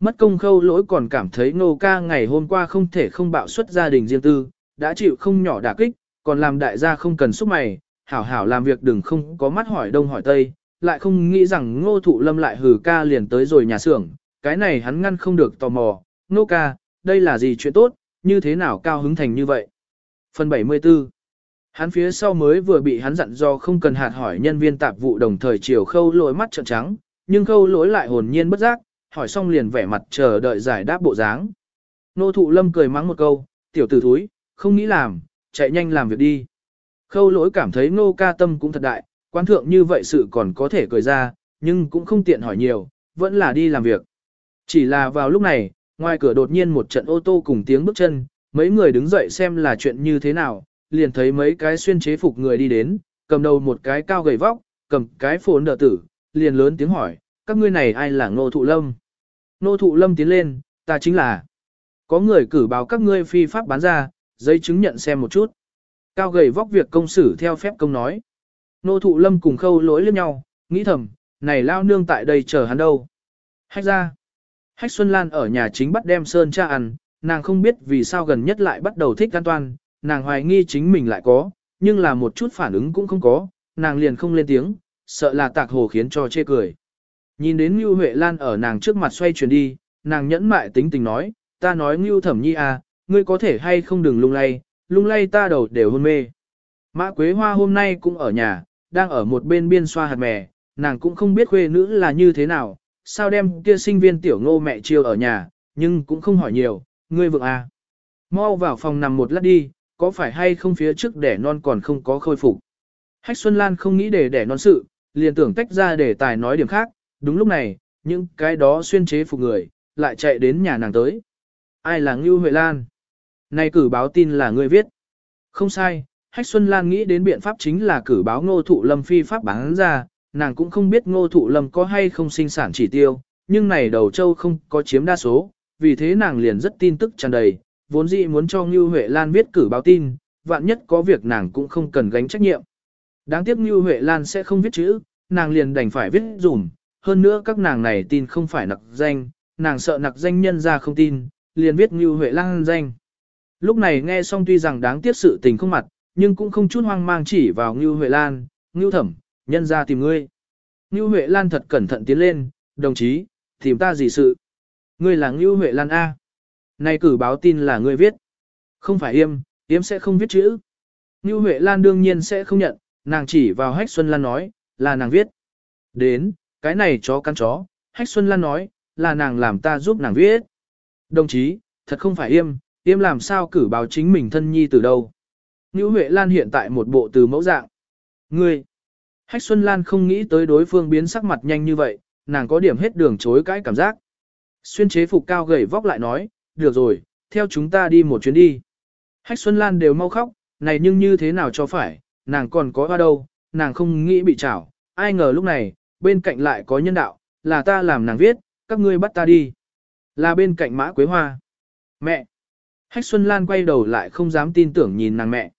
[SPEAKER 1] Mất công khâu lỗi còn cảm thấy ngô ca ngày hôm qua không thể không bạo xuất gia đình riêng tư, đã chịu không nhỏ đả kích, còn làm đại gia không cần xúc mày, hảo hảo làm việc đừng không có mắt hỏi đông hỏi tây, lại không nghĩ rằng ngô thụ lâm lại hừ ca liền tới rồi nhà xưởng, cái này hắn ngăn không được tò mò, ngô ca, đây là gì chuyện tốt, như thế nào cao hứng thành như vậy. Phần 74 Hắn phía sau mới vừa bị hắn dặn do không cần hạt hỏi nhân viên tạp vụ đồng thời chiều khâu lỗi mắt trợn trắng, nhưng khâu lỗi lại hồn nhiên bất giác, hỏi xong liền vẻ mặt chờ đợi giải đáp bộ dáng. Nô thụ lâm cười mắng một câu, tiểu tử thúi, không nghĩ làm, chạy nhanh làm việc đi. Khâu lỗi cảm thấy nô ca tâm cũng thật đại, quan thượng như vậy sự còn có thể cười ra, nhưng cũng không tiện hỏi nhiều, vẫn là đi làm việc. Chỉ là vào lúc này, ngoài cửa đột nhiên một trận ô tô cùng tiếng bước chân, mấy người đứng dậy xem là chuyện như thế nào, liền thấy mấy cái xuyên chế phục người đi đến, cầm đầu một cái cao gầy vóc, cầm cái phồn đỡ tử, liền lớn tiếng hỏi, các ngươi này ai là ngô thụ lâm? Ngô thụ lâm tiến lên, ta chính là. Có người cử báo các ngươi phi pháp bán ra, giấy chứng nhận xem một chút. Cao gầy vóc việc công xử theo phép công nói. Nô thụ lâm cùng khâu lỗi liếc nhau, nghĩ thầm, này lao nương tại đây chờ hắn đâu. Hách ra. Hách Xuân Lan ở nhà chính bắt đem sơn cha ăn, nàng không biết vì sao gần nhất lại bắt đầu thích an toàn, nàng hoài nghi chính mình lại có, nhưng là một chút phản ứng cũng không có, nàng liền không lên tiếng, sợ là tạc hồ khiến cho chê cười. Nhìn đến Ngưu Huệ Lan ở nàng trước mặt xoay chuyển đi, nàng nhẫn mại tính tình nói, ta nói Ngưu Thẩm Nhi à, ngươi có thể hay không đừng lung lay, lung lay ta đầu đều hôn mê. Mã Quế Hoa hôm nay cũng ở nhà, đang ở một bên biên xoa hạt mè, nàng cũng không biết khuê nữ là như thế nào, sao đem kia sinh viên tiểu ngô mẹ chiêu ở nhà, nhưng cũng không hỏi nhiều, ngươi vượng à. Mau vào phòng nằm một lát đi, có phải hay không phía trước đẻ non còn không có khôi phục. Hách Xuân Lan không nghĩ để đẻ non sự, liền tưởng tách ra để tài nói điểm khác, đúng lúc này, những cái đó xuyên chế phục người, lại chạy đến nhà nàng tới. Ai là Ngưu Huệ Lan? Này cử báo tin là ngươi viết. Không sai, Hách Xuân Lan nghĩ đến biện pháp chính là cử báo ngô thụ lâm phi pháp bán ra, nàng cũng không biết ngô thụ lâm có hay không sinh sản chỉ tiêu, nhưng này đầu châu không có chiếm đa số, vì thế nàng liền rất tin tức tràn đầy, vốn dĩ muốn cho Ngưu Huệ Lan viết cử báo tin, vạn nhất có việc nàng cũng không cần gánh trách nhiệm. Đáng tiếc Ngưu Huệ Lan sẽ không viết chữ, nàng liền đành phải viết dùm, hơn nữa các nàng này tin không phải nặc danh, nàng sợ nặc danh nhân ra không tin, liền viết Ngưu Huệ Lan danh. Lúc này nghe xong tuy rằng đáng tiếc sự tình không mặt, nhưng cũng không chút hoang mang chỉ vào Ngưu Huệ Lan, Ngưu Thẩm, nhân ra tìm ngươi. Ngưu Huệ Lan thật cẩn thận tiến lên, đồng chí, tìm ta gì sự? Ngươi là Ngưu Huệ Lan A. Này cử báo tin là ngươi viết. Không phải yêm, yêm sẽ không viết chữ. Ngưu Huệ Lan đương nhiên sẽ không nhận, nàng chỉ vào Hách Xuân Lan nói, là nàng viết. Đến, cái này chó cắn chó, Hách Xuân Lan nói, là nàng làm ta giúp nàng viết. Đồng chí, thật không phải yêm, Tiêm làm sao cử báo chính mình thân nhi từ đâu. Ngưu Huệ Lan hiện tại một bộ từ mẫu dạng. Ngươi, Hách Xuân Lan không nghĩ tới đối phương biến sắc mặt nhanh như vậy, nàng có điểm hết đường chối cãi cảm giác. Xuyên chế phục cao gầy vóc lại nói, được rồi, theo chúng ta đi một chuyến đi. Hách Xuân Lan đều mau khóc, này nhưng như thế nào cho phải, nàng còn có hoa đâu, nàng không nghĩ bị trảo, ai ngờ lúc này, bên cạnh lại có nhân đạo, là ta làm nàng viết, các ngươi bắt ta đi. Là bên cạnh mã quế hoa. Mẹ! Hách Xuân Lan quay đầu lại không dám tin tưởng nhìn nàng mẹ.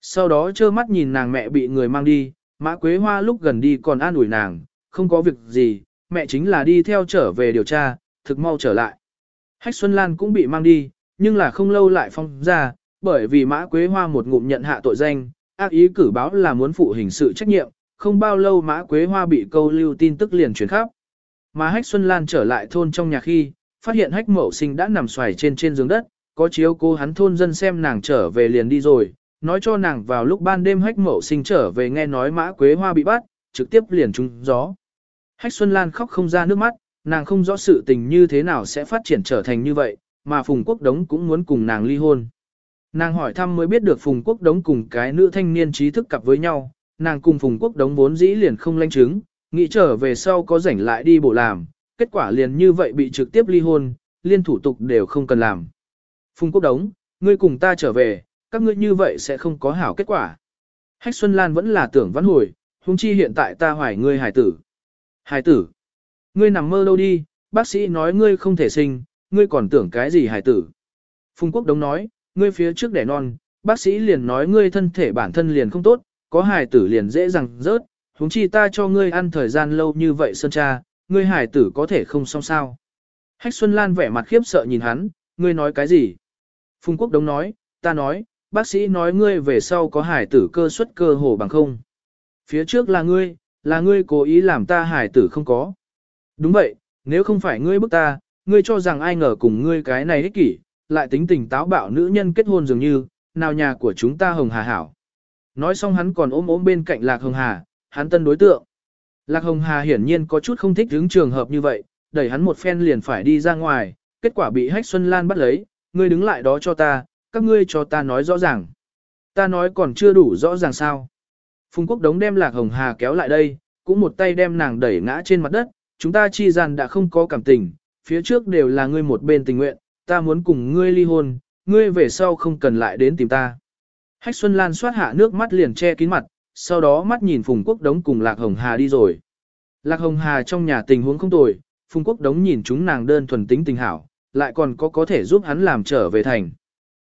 [SPEAKER 1] Sau đó trơ mắt nhìn nàng mẹ bị người mang đi, mã quế hoa lúc gần đi còn an ủi nàng, không có việc gì, mẹ chính là đi theo trở về điều tra, thực mau trở lại. Hách Xuân Lan cũng bị mang đi, nhưng là không lâu lại phong ra, bởi vì Mã Quế Hoa một ngụm nhận hạ tội danh, ác ý cử báo là muốn phụ hình sự trách nhiệm, không bao lâu Mã Quế Hoa bị câu lưu tin tức liền truyền khắp. Mà Hách Xuân Lan trở lại thôn trong nhà khi, phát hiện Hách Mậu Sinh đã nằm xoài trên trên giường đất, có chiếu cô hắn thôn dân xem nàng trở về liền đi rồi, nói cho nàng vào lúc ban đêm Hách Mậu Sinh trở về nghe nói Mã Quế Hoa bị bắt, trực tiếp liền trúng gió. Hách Xuân Lan khóc không ra nước mắt, nàng không rõ sự tình như thế nào sẽ phát triển trở thành như vậy, mà Phùng Quốc Đống cũng muốn cùng nàng ly hôn. Nàng hỏi thăm mới biết được Phùng Quốc Đống cùng cái nữ thanh niên trí thức cặp với nhau, nàng cùng Phùng Quốc Đống vốn dĩ liền không lanh chứng, nghĩ trở về sau có rảnh lại đi bộ làm, kết quả liền như vậy bị trực tiếp ly hôn, liên thủ tục đều không cần làm. Phùng Quốc Đống, ngươi cùng ta trở về, các ngươi như vậy sẽ không có hảo kết quả. Hách Xuân Lan vẫn là tưởng vãn hồi, huống chi hiện tại ta hoài ngươi hải tử. Hải tử, ngươi nằm mơ đâu đi, bác sĩ nói ngươi không thể sinh, ngươi còn tưởng cái gì hải tử. Phùng Quốc Đống nói, ngươi phía trước đẻ non, bác sĩ liền nói ngươi thân thể bản thân liền không tốt, có hải tử liền dễ dàng rớt, huống chi ta cho ngươi ăn thời gian lâu như vậy sơn cha, ngươi hải tử có thể không xong sao. Hách Xuân Lan vẻ mặt khiếp sợ nhìn hắn, ngươi nói cái gì? Phùng Quốc Đông nói, ta nói, bác sĩ nói ngươi về sau có hải tử cơ suất cơ hồ bằng không. Phía trước là ngươi, là ngươi cố ý làm ta hải tử không có. Đúng vậy, nếu không phải ngươi bức ta, ngươi cho rằng ai ngờ cùng ngươi cái này ích kỷ, lại tính tình táo bạo nữ nhân kết hôn dường như, nào nhà của chúng ta hồng hà hảo. Nói xong hắn còn ôm ôm bên cạnh Lạc Hồng Hà, hắn tân đối tượng. Lạc Hồng Hà hiển nhiên có chút không thích đứng trường hợp như vậy, đẩy hắn một phen liền phải đi ra ngoài, kết quả bị Hách Xuân Lan bắt lấy, ngươi đứng lại đó cho ta, các ngươi cho ta nói rõ ràng. Ta nói còn chưa đủ rõ ràng sao. Phùng Quốc Đống đem Lạc Hồng Hà kéo lại đây, cũng một tay đem nàng đẩy ngã trên mặt đất, chúng ta chi gian đã không có cảm tình, phía trước đều là ngươi một bên tình nguyện, ta muốn cùng ngươi ly hôn, ngươi về sau không cần lại đến tìm ta. Hách Xuân Lan xoát hạ nước mắt liền che kín mặt, sau đó mắt nhìn Phùng Quốc Đống cùng Lạc Hồng Hà đi rồi. Lạc Hồng Hà trong nhà tình huống không tồi, Phùng Quốc Đống nhìn chúng nàng đơn thuần tính tình hảo, lại còn có có thể giúp hắn làm trở về thành.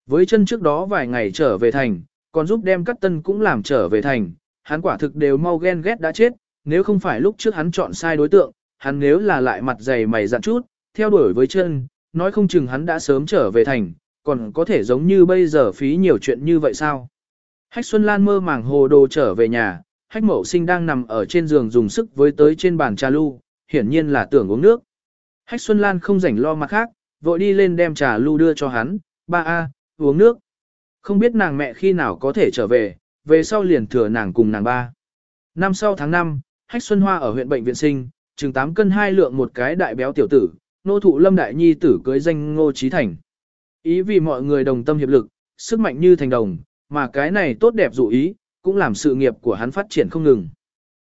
[SPEAKER 1] Với chân trước đó vài ngày trở về thành, còn giúp đem cắt tân cũng làm trở về thành, hắn quả thực đều mau ghen ghét đã chết, nếu không phải lúc trước hắn chọn sai đối tượng, hắn nếu là lại mặt dày mày dặn chút, theo đuổi với chân, nói không chừng hắn đã sớm trở về thành, còn có thể giống như bây giờ phí nhiều chuyện như vậy sao? Hách Xuân Lan mơ màng hồ đồ trở về nhà, Hách Mậu Sinh đang nằm ở trên giường dùng sức với tới trên bàn trà lu, hiển nhiên là tưởng uống nước. Hách Xuân Lan không rảnh lo mặt khác, vội đi lên đem trà lu đưa cho hắn, ba a, uống nước. Không biết nàng mẹ khi nào có thể trở về, về sau liền thừa nàng cùng nàng ba. Năm sau tháng 5, Hách Xuân Hoa ở huyện bệnh viện sinh, chừng 8 cân hai lượng một cái đại béo tiểu tử, nô thụ lâm đại nhi tử cưới danh ngô trí thành. Ý vì mọi người đồng tâm hiệp lực, sức mạnh như thành đồng, mà cái này tốt đẹp dụ ý, cũng làm sự nghiệp của hắn phát triển không ngừng.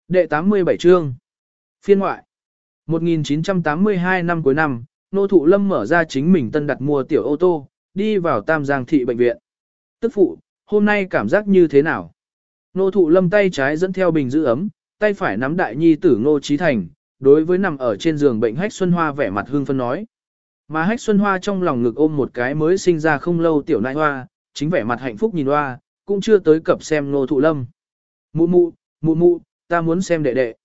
[SPEAKER 1] Đệ 87 chương Phiên ngoại 1982 năm cuối năm, nô thụ lâm mở ra chính mình tân đặt mua tiểu ô tô, đi vào Tam Giang thị bệnh viện. Tức phụ, hôm nay cảm giác như thế nào? Nô thụ lâm tay trái dẫn theo bình giữ ấm, tay phải nắm đại nhi tử ngô trí thành, đối với nằm ở trên giường bệnh Hách Xuân Hoa vẻ mặt hương phân nói. Mà Hách Xuân Hoa trong lòng ngực ôm một cái mới sinh ra không lâu tiểu nại hoa, chính vẻ mặt hạnh phúc nhìn hoa, cũng chưa tới cập xem nô thụ lâm. Mụ mụ, mụ mụ, ta muốn xem đệ đệ.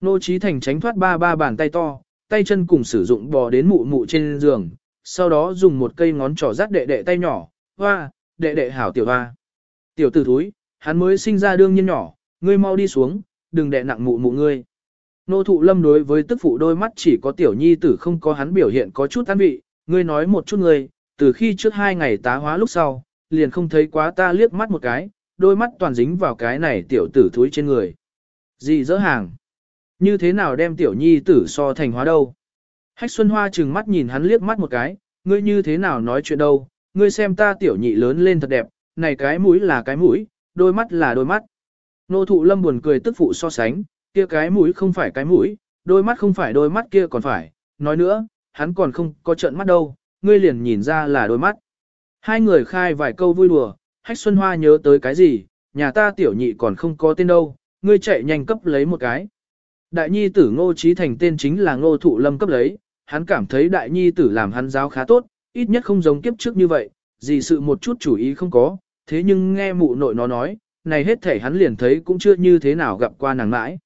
[SPEAKER 1] Nô trí Thành tránh thoát ba ba bàn tay to, tay chân cùng sử dụng bò đến mụ mụ trên giường, sau đó dùng một cây ngón trỏ rát đệ đệ tay nhỏ, hoa, đệ đệ hảo tiểu hoa. Tiểu tử thúi, hắn mới sinh ra đương nhiên nhỏ, ngươi mau đi xuống, đừng đệ nặng mụ mụ ngươi. Nô thụ lâm đối với tức phụ đôi mắt chỉ có tiểu nhi tử không có hắn biểu hiện có chút tán vị, ngươi nói một chút ngươi, từ khi trước hai ngày tá hóa lúc sau, liền không thấy quá ta liếc mắt một cái, đôi mắt toàn dính vào cái này tiểu tử thúi trên người. Gì dỡ hàng? Như thế nào đem tiểu nhi tử so thành hóa đâu? Hách Xuân Hoa trừng mắt nhìn hắn liếc mắt một cái, ngươi như thế nào nói chuyện đâu, ngươi xem ta tiểu nhị lớn lên thật đẹp, này cái mũi là cái mũi, đôi mắt là đôi mắt. Nô thụ lâm buồn cười tức phụ so sánh, kia cái mũi không phải cái mũi, đôi mắt không phải đôi mắt kia còn phải, nói nữa, hắn còn không có trận mắt đâu, ngươi liền nhìn ra là đôi mắt. Hai người khai vài câu vui đùa, Hách Xuân Hoa nhớ tới cái gì, nhà ta tiểu nhị còn không có tên đâu, ngươi chạy nhanh cấp lấy một cái. Đại nhi tử ngô trí thành tên chính là ngô thụ lâm cấp lấy, hắn cảm thấy đại nhi tử làm hắn giáo khá tốt, ít nhất không giống kiếp trước như vậy, gì sự một chút chủ ý không có, thế nhưng nghe mụ nội nó nói, này hết thể hắn liền thấy cũng chưa như thế nào gặp qua nàng mãi.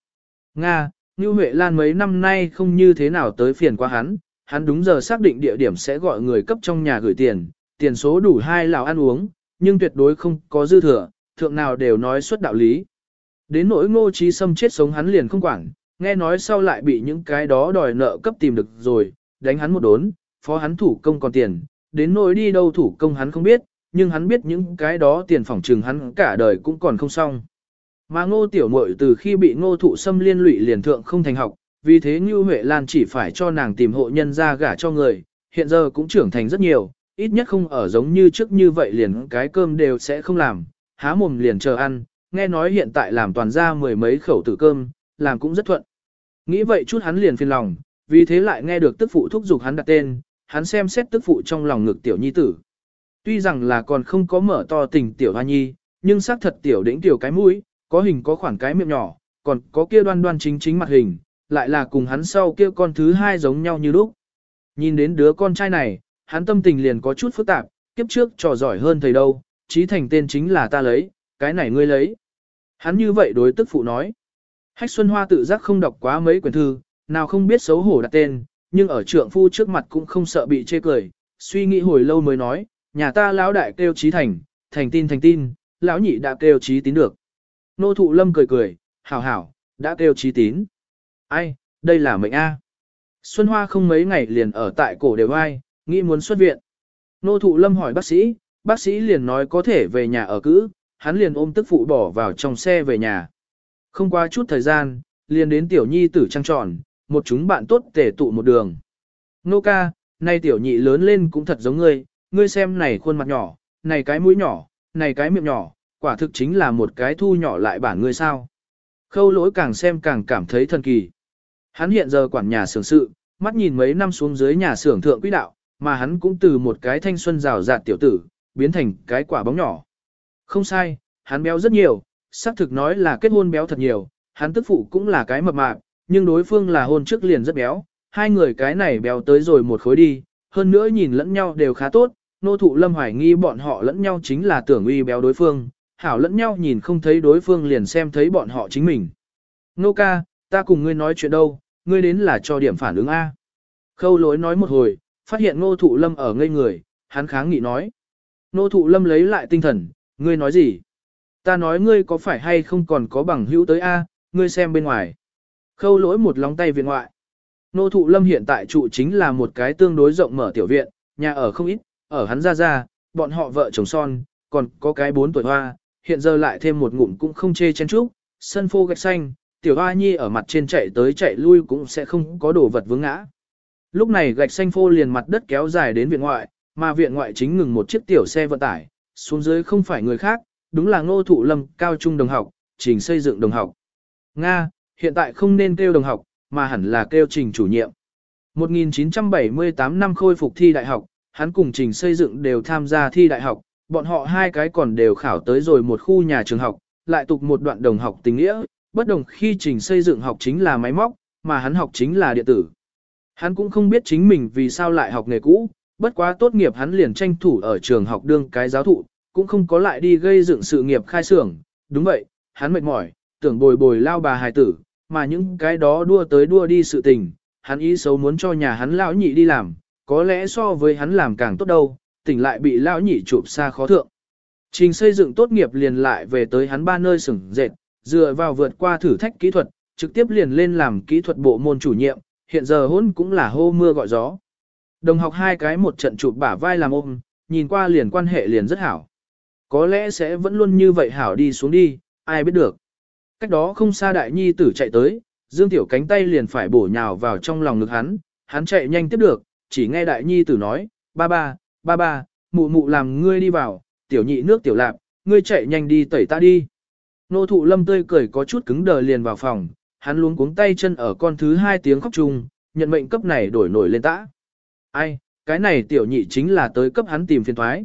[SPEAKER 1] Nga, Như Huệ Lan mấy năm nay không như thế nào tới phiền qua hắn, hắn đúng giờ xác định địa điểm sẽ gọi người cấp trong nhà gửi tiền, tiền số đủ hai lào ăn uống, nhưng tuyệt đối không có dư thừa, thượng nào đều nói suất đạo lý. Đến nỗi ngô trí xâm chết sống hắn liền không quản, nghe nói sau lại bị những cái đó đòi nợ cấp tìm được rồi, đánh hắn một đốn, phó hắn thủ công còn tiền, đến nỗi đi đâu thủ công hắn không biết, nhưng hắn biết những cái đó tiền phỏng trừng hắn cả đời cũng còn không xong. Mà ngô tiểu muội từ khi bị ngô thụ xâm liên lụy liền thượng không thành học, vì thế Như Huệ Lan chỉ phải cho nàng tìm hộ nhân ra gả cho người, hiện giờ cũng trưởng thành rất nhiều, ít nhất không ở giống như trước như vậy liền cái cơm đều sẽ không làm, há mồm liền chờ ăn, nghe nói hiện tại làm toàn ra mười mấy khẩu tử cơm, làm cũng rất thuận. Nghĩ vậy chút hắn liền phiền lòng, vì thế lại nghe được tức phụ thúc giục hắn đặt tên, hắn xem xét tức phụ trong lòng ngực tiểu nhi tử. Tuy rằng là còn không có mở to tình tiểu hoa nhi, nhưng xác thật tiểu đỉnh tiểu cái mũi, có hình có khoảng cái miệng nhỏ, còn có kia đoan đoan chính chính mặt hình, lại là cùng hắn sau kia con thứ hai giống nhau như lúc. Nhìn đến đứa con trai này, hắn tâm tình liền có chút phức tạp, kiếp trước trò giỏi hơn thầy đâu, trí thành tên chính là ta lấy, cái này ngươi lấy. Hắn như vậy đối tức phụ nói. Hách Xuân Hoa tự giác không đọc quá mấy quyển thư, nào không biết xấu hổ đặt tên, nhưng ở trượng phu trước mặt cũng không sợ bị chê cười, suy nghĩ hồi lâu mới nói, nhà ta lão đại kêu trí thành, thành tin thành tin, lão nhị đã kêu trí tín được. Nô thụ lâm cười cười, hảo hảo, đã kêu trí tín. Ai, đây là mệnh A. Xuân Hoa không mấy ngày liền ở tại cổ đều ai, nghĩ muốn xuất viện. Nô thụ lâm hỏi bác sĩ, bác sĩ liền nói có thể về nhà ở cữ, hắn liền ôm tức phụ bỏ vào trong xe về nhà. Không qua chút thời gian, liền đến tiểu nhi tử trăng tròn, một chúng bạn tốt tề tụ một đường. Nô ca, nay tiểu nhị lớn lên cũng thật giống ngươi, ngươi xem này khuôn mặt nhỏ, này cái mũi nhỏ, này cái miệng nhỏ, quả thực chính là một cái thu nhỏ lại bản ngươi sao. Khâu lỗi càng xem càng cảm thấy thần kỳ. Hắn hiện giờ quản nhà xưởng sự, mắt nhìn mấy năm xuống dưới nhà xưởng thượng quỹ đạo, mà hắn cũng từ một cái thanh xuân rào rạt tiểu tử, biến thành cái quả bóng nhỏ. Không sai, hắn béo rất nhiều, xác thực nói là kết hôn béo thật nhiều, hắn tức phụ cũng là cái mập mạp, nhưng đối phương là hôn trước liền rất béo, hai người cái này béo tới rồi một khối đi, hơn nữa nhìn lẫn nhau đều khá tốt, nô thụ lâm hoài nghi bọn họ lẫn nhau chính là tưởng uy béo đối phương, hảo lẫn nhau nhìn không thấy đối phương liền xem thấy bọn họ chính mình. Nô ca, ta cùng ngươi nói chuyện đâu, ngươi đến là cho điểm phản ứng A. Khâu lối nói một hồi, phát hiện nô thụ lâm ở ngây người, hắn kháng nghị nói. nô thụ lâm lấy lại tinh thần, ngươi nói gì? Ta nói ngươi có phải hay không còn có bằng hữu tới A, ngươi xem bên ngoài. Khâu lỗi một lóng tay viện ngoại. Nô thụ lâm hiện tại trụ chính là một cái tương đối rộng mở tiểu viện, nhà ở không ít, ở hắn ra ra, bọn họ vợ chồng son, còn có cái bốn tuổi hoa, hiện giờ lại thêm một ngụm cũng không chê chen chúc, sân phô gạch xanh, tiểu hoa nhi ở mặt trên chạy tới chạy lui cũng sẽ không có đồ vật vướng ngã. Lúc này gạch xanh phô liền mặt đất kéo dài đến viện ngoại, mà viện ngoại chính ngừng một chiếc tiểu xe vận tải, xuống dưới không phải người khác, đúng là ngô thụ lâm cao trung đồng học, trình xây dựng đồng học. Nga, hiện tại không nên kêu đồng học, mà hẳn là kêu trình chủ nhiệm. 1978 năm khôi phục thi đại học, hắn cùng trình xây dựng đều tham gia thi đại học, bọn họ hai cái còn đều khảo tới rồi một khu nhà trường học, lại tục một đoạn đồng học tình nghĩa, bất đồng khi trình xây dựng học chính là máy móc, mà hắn học chính là điện tử. Hắn cũng không biết chính mình vì sao lại học nghề cũ, bất quá tốt nghiệp hắn liền tranh thủ ở trường học đương cái giáo thụ, cũng không có lại đi gây dựng sự nghiệp khai xưởng. Đúng vậy, hắn mệt mỏi, tưởng bồi bồi lao bà hài tử, mà những cái đó đua tới đua đi sự tình, hắn ý xấu muốn cho nhà hắn lão nhị đi làm, có lẽ so với hắn làm càng tốt đâu, tỉnh lại bị lão nhị chụp xa khó thượng. Trình xây dựng tốt nghiệp liền lại về tới hắn ba nơi sửng dệt, dựa vào vượt qua thử thách kỹ thuật, trực tiếp liền lên làm kỹ thuật bộ môn chủ nhiệm, hiện giờ hôn cũng là hô mưa gọi gió. Đồng học hai cái một trận chụp bả vai làm ôm, nhìn qua liền quan hệ liền rất hảo. Có lẽ sẽ vẫn luôn như vậy hảo đi xuống đi, ai biết được. Cách đó không xa đại nhi tử chạy tới, Dương Tiểu cánh tay liền phải bổ nhào vào trong lòng ngực hắn, hắn chạy nhanh tiếp được, chỉ nghe đại nhi tử nói, ba ba, ba ba, mụ mụ làm ngươi đi vào, tiểu nhị nước tiểu lạp, ngươi chạy nhanh đi tẩy ta đi. Nô thụ lâm tươi cười có chút cứng đờ liền vào phòng, hắn luống cuống tay chân ở con thứ hai tiếng khóc chung, nhận mệnh cấp này đổi nổi lên tã. Ai, cái này tiểu nhị chính là tới cấp hắn tìm phiền thoái.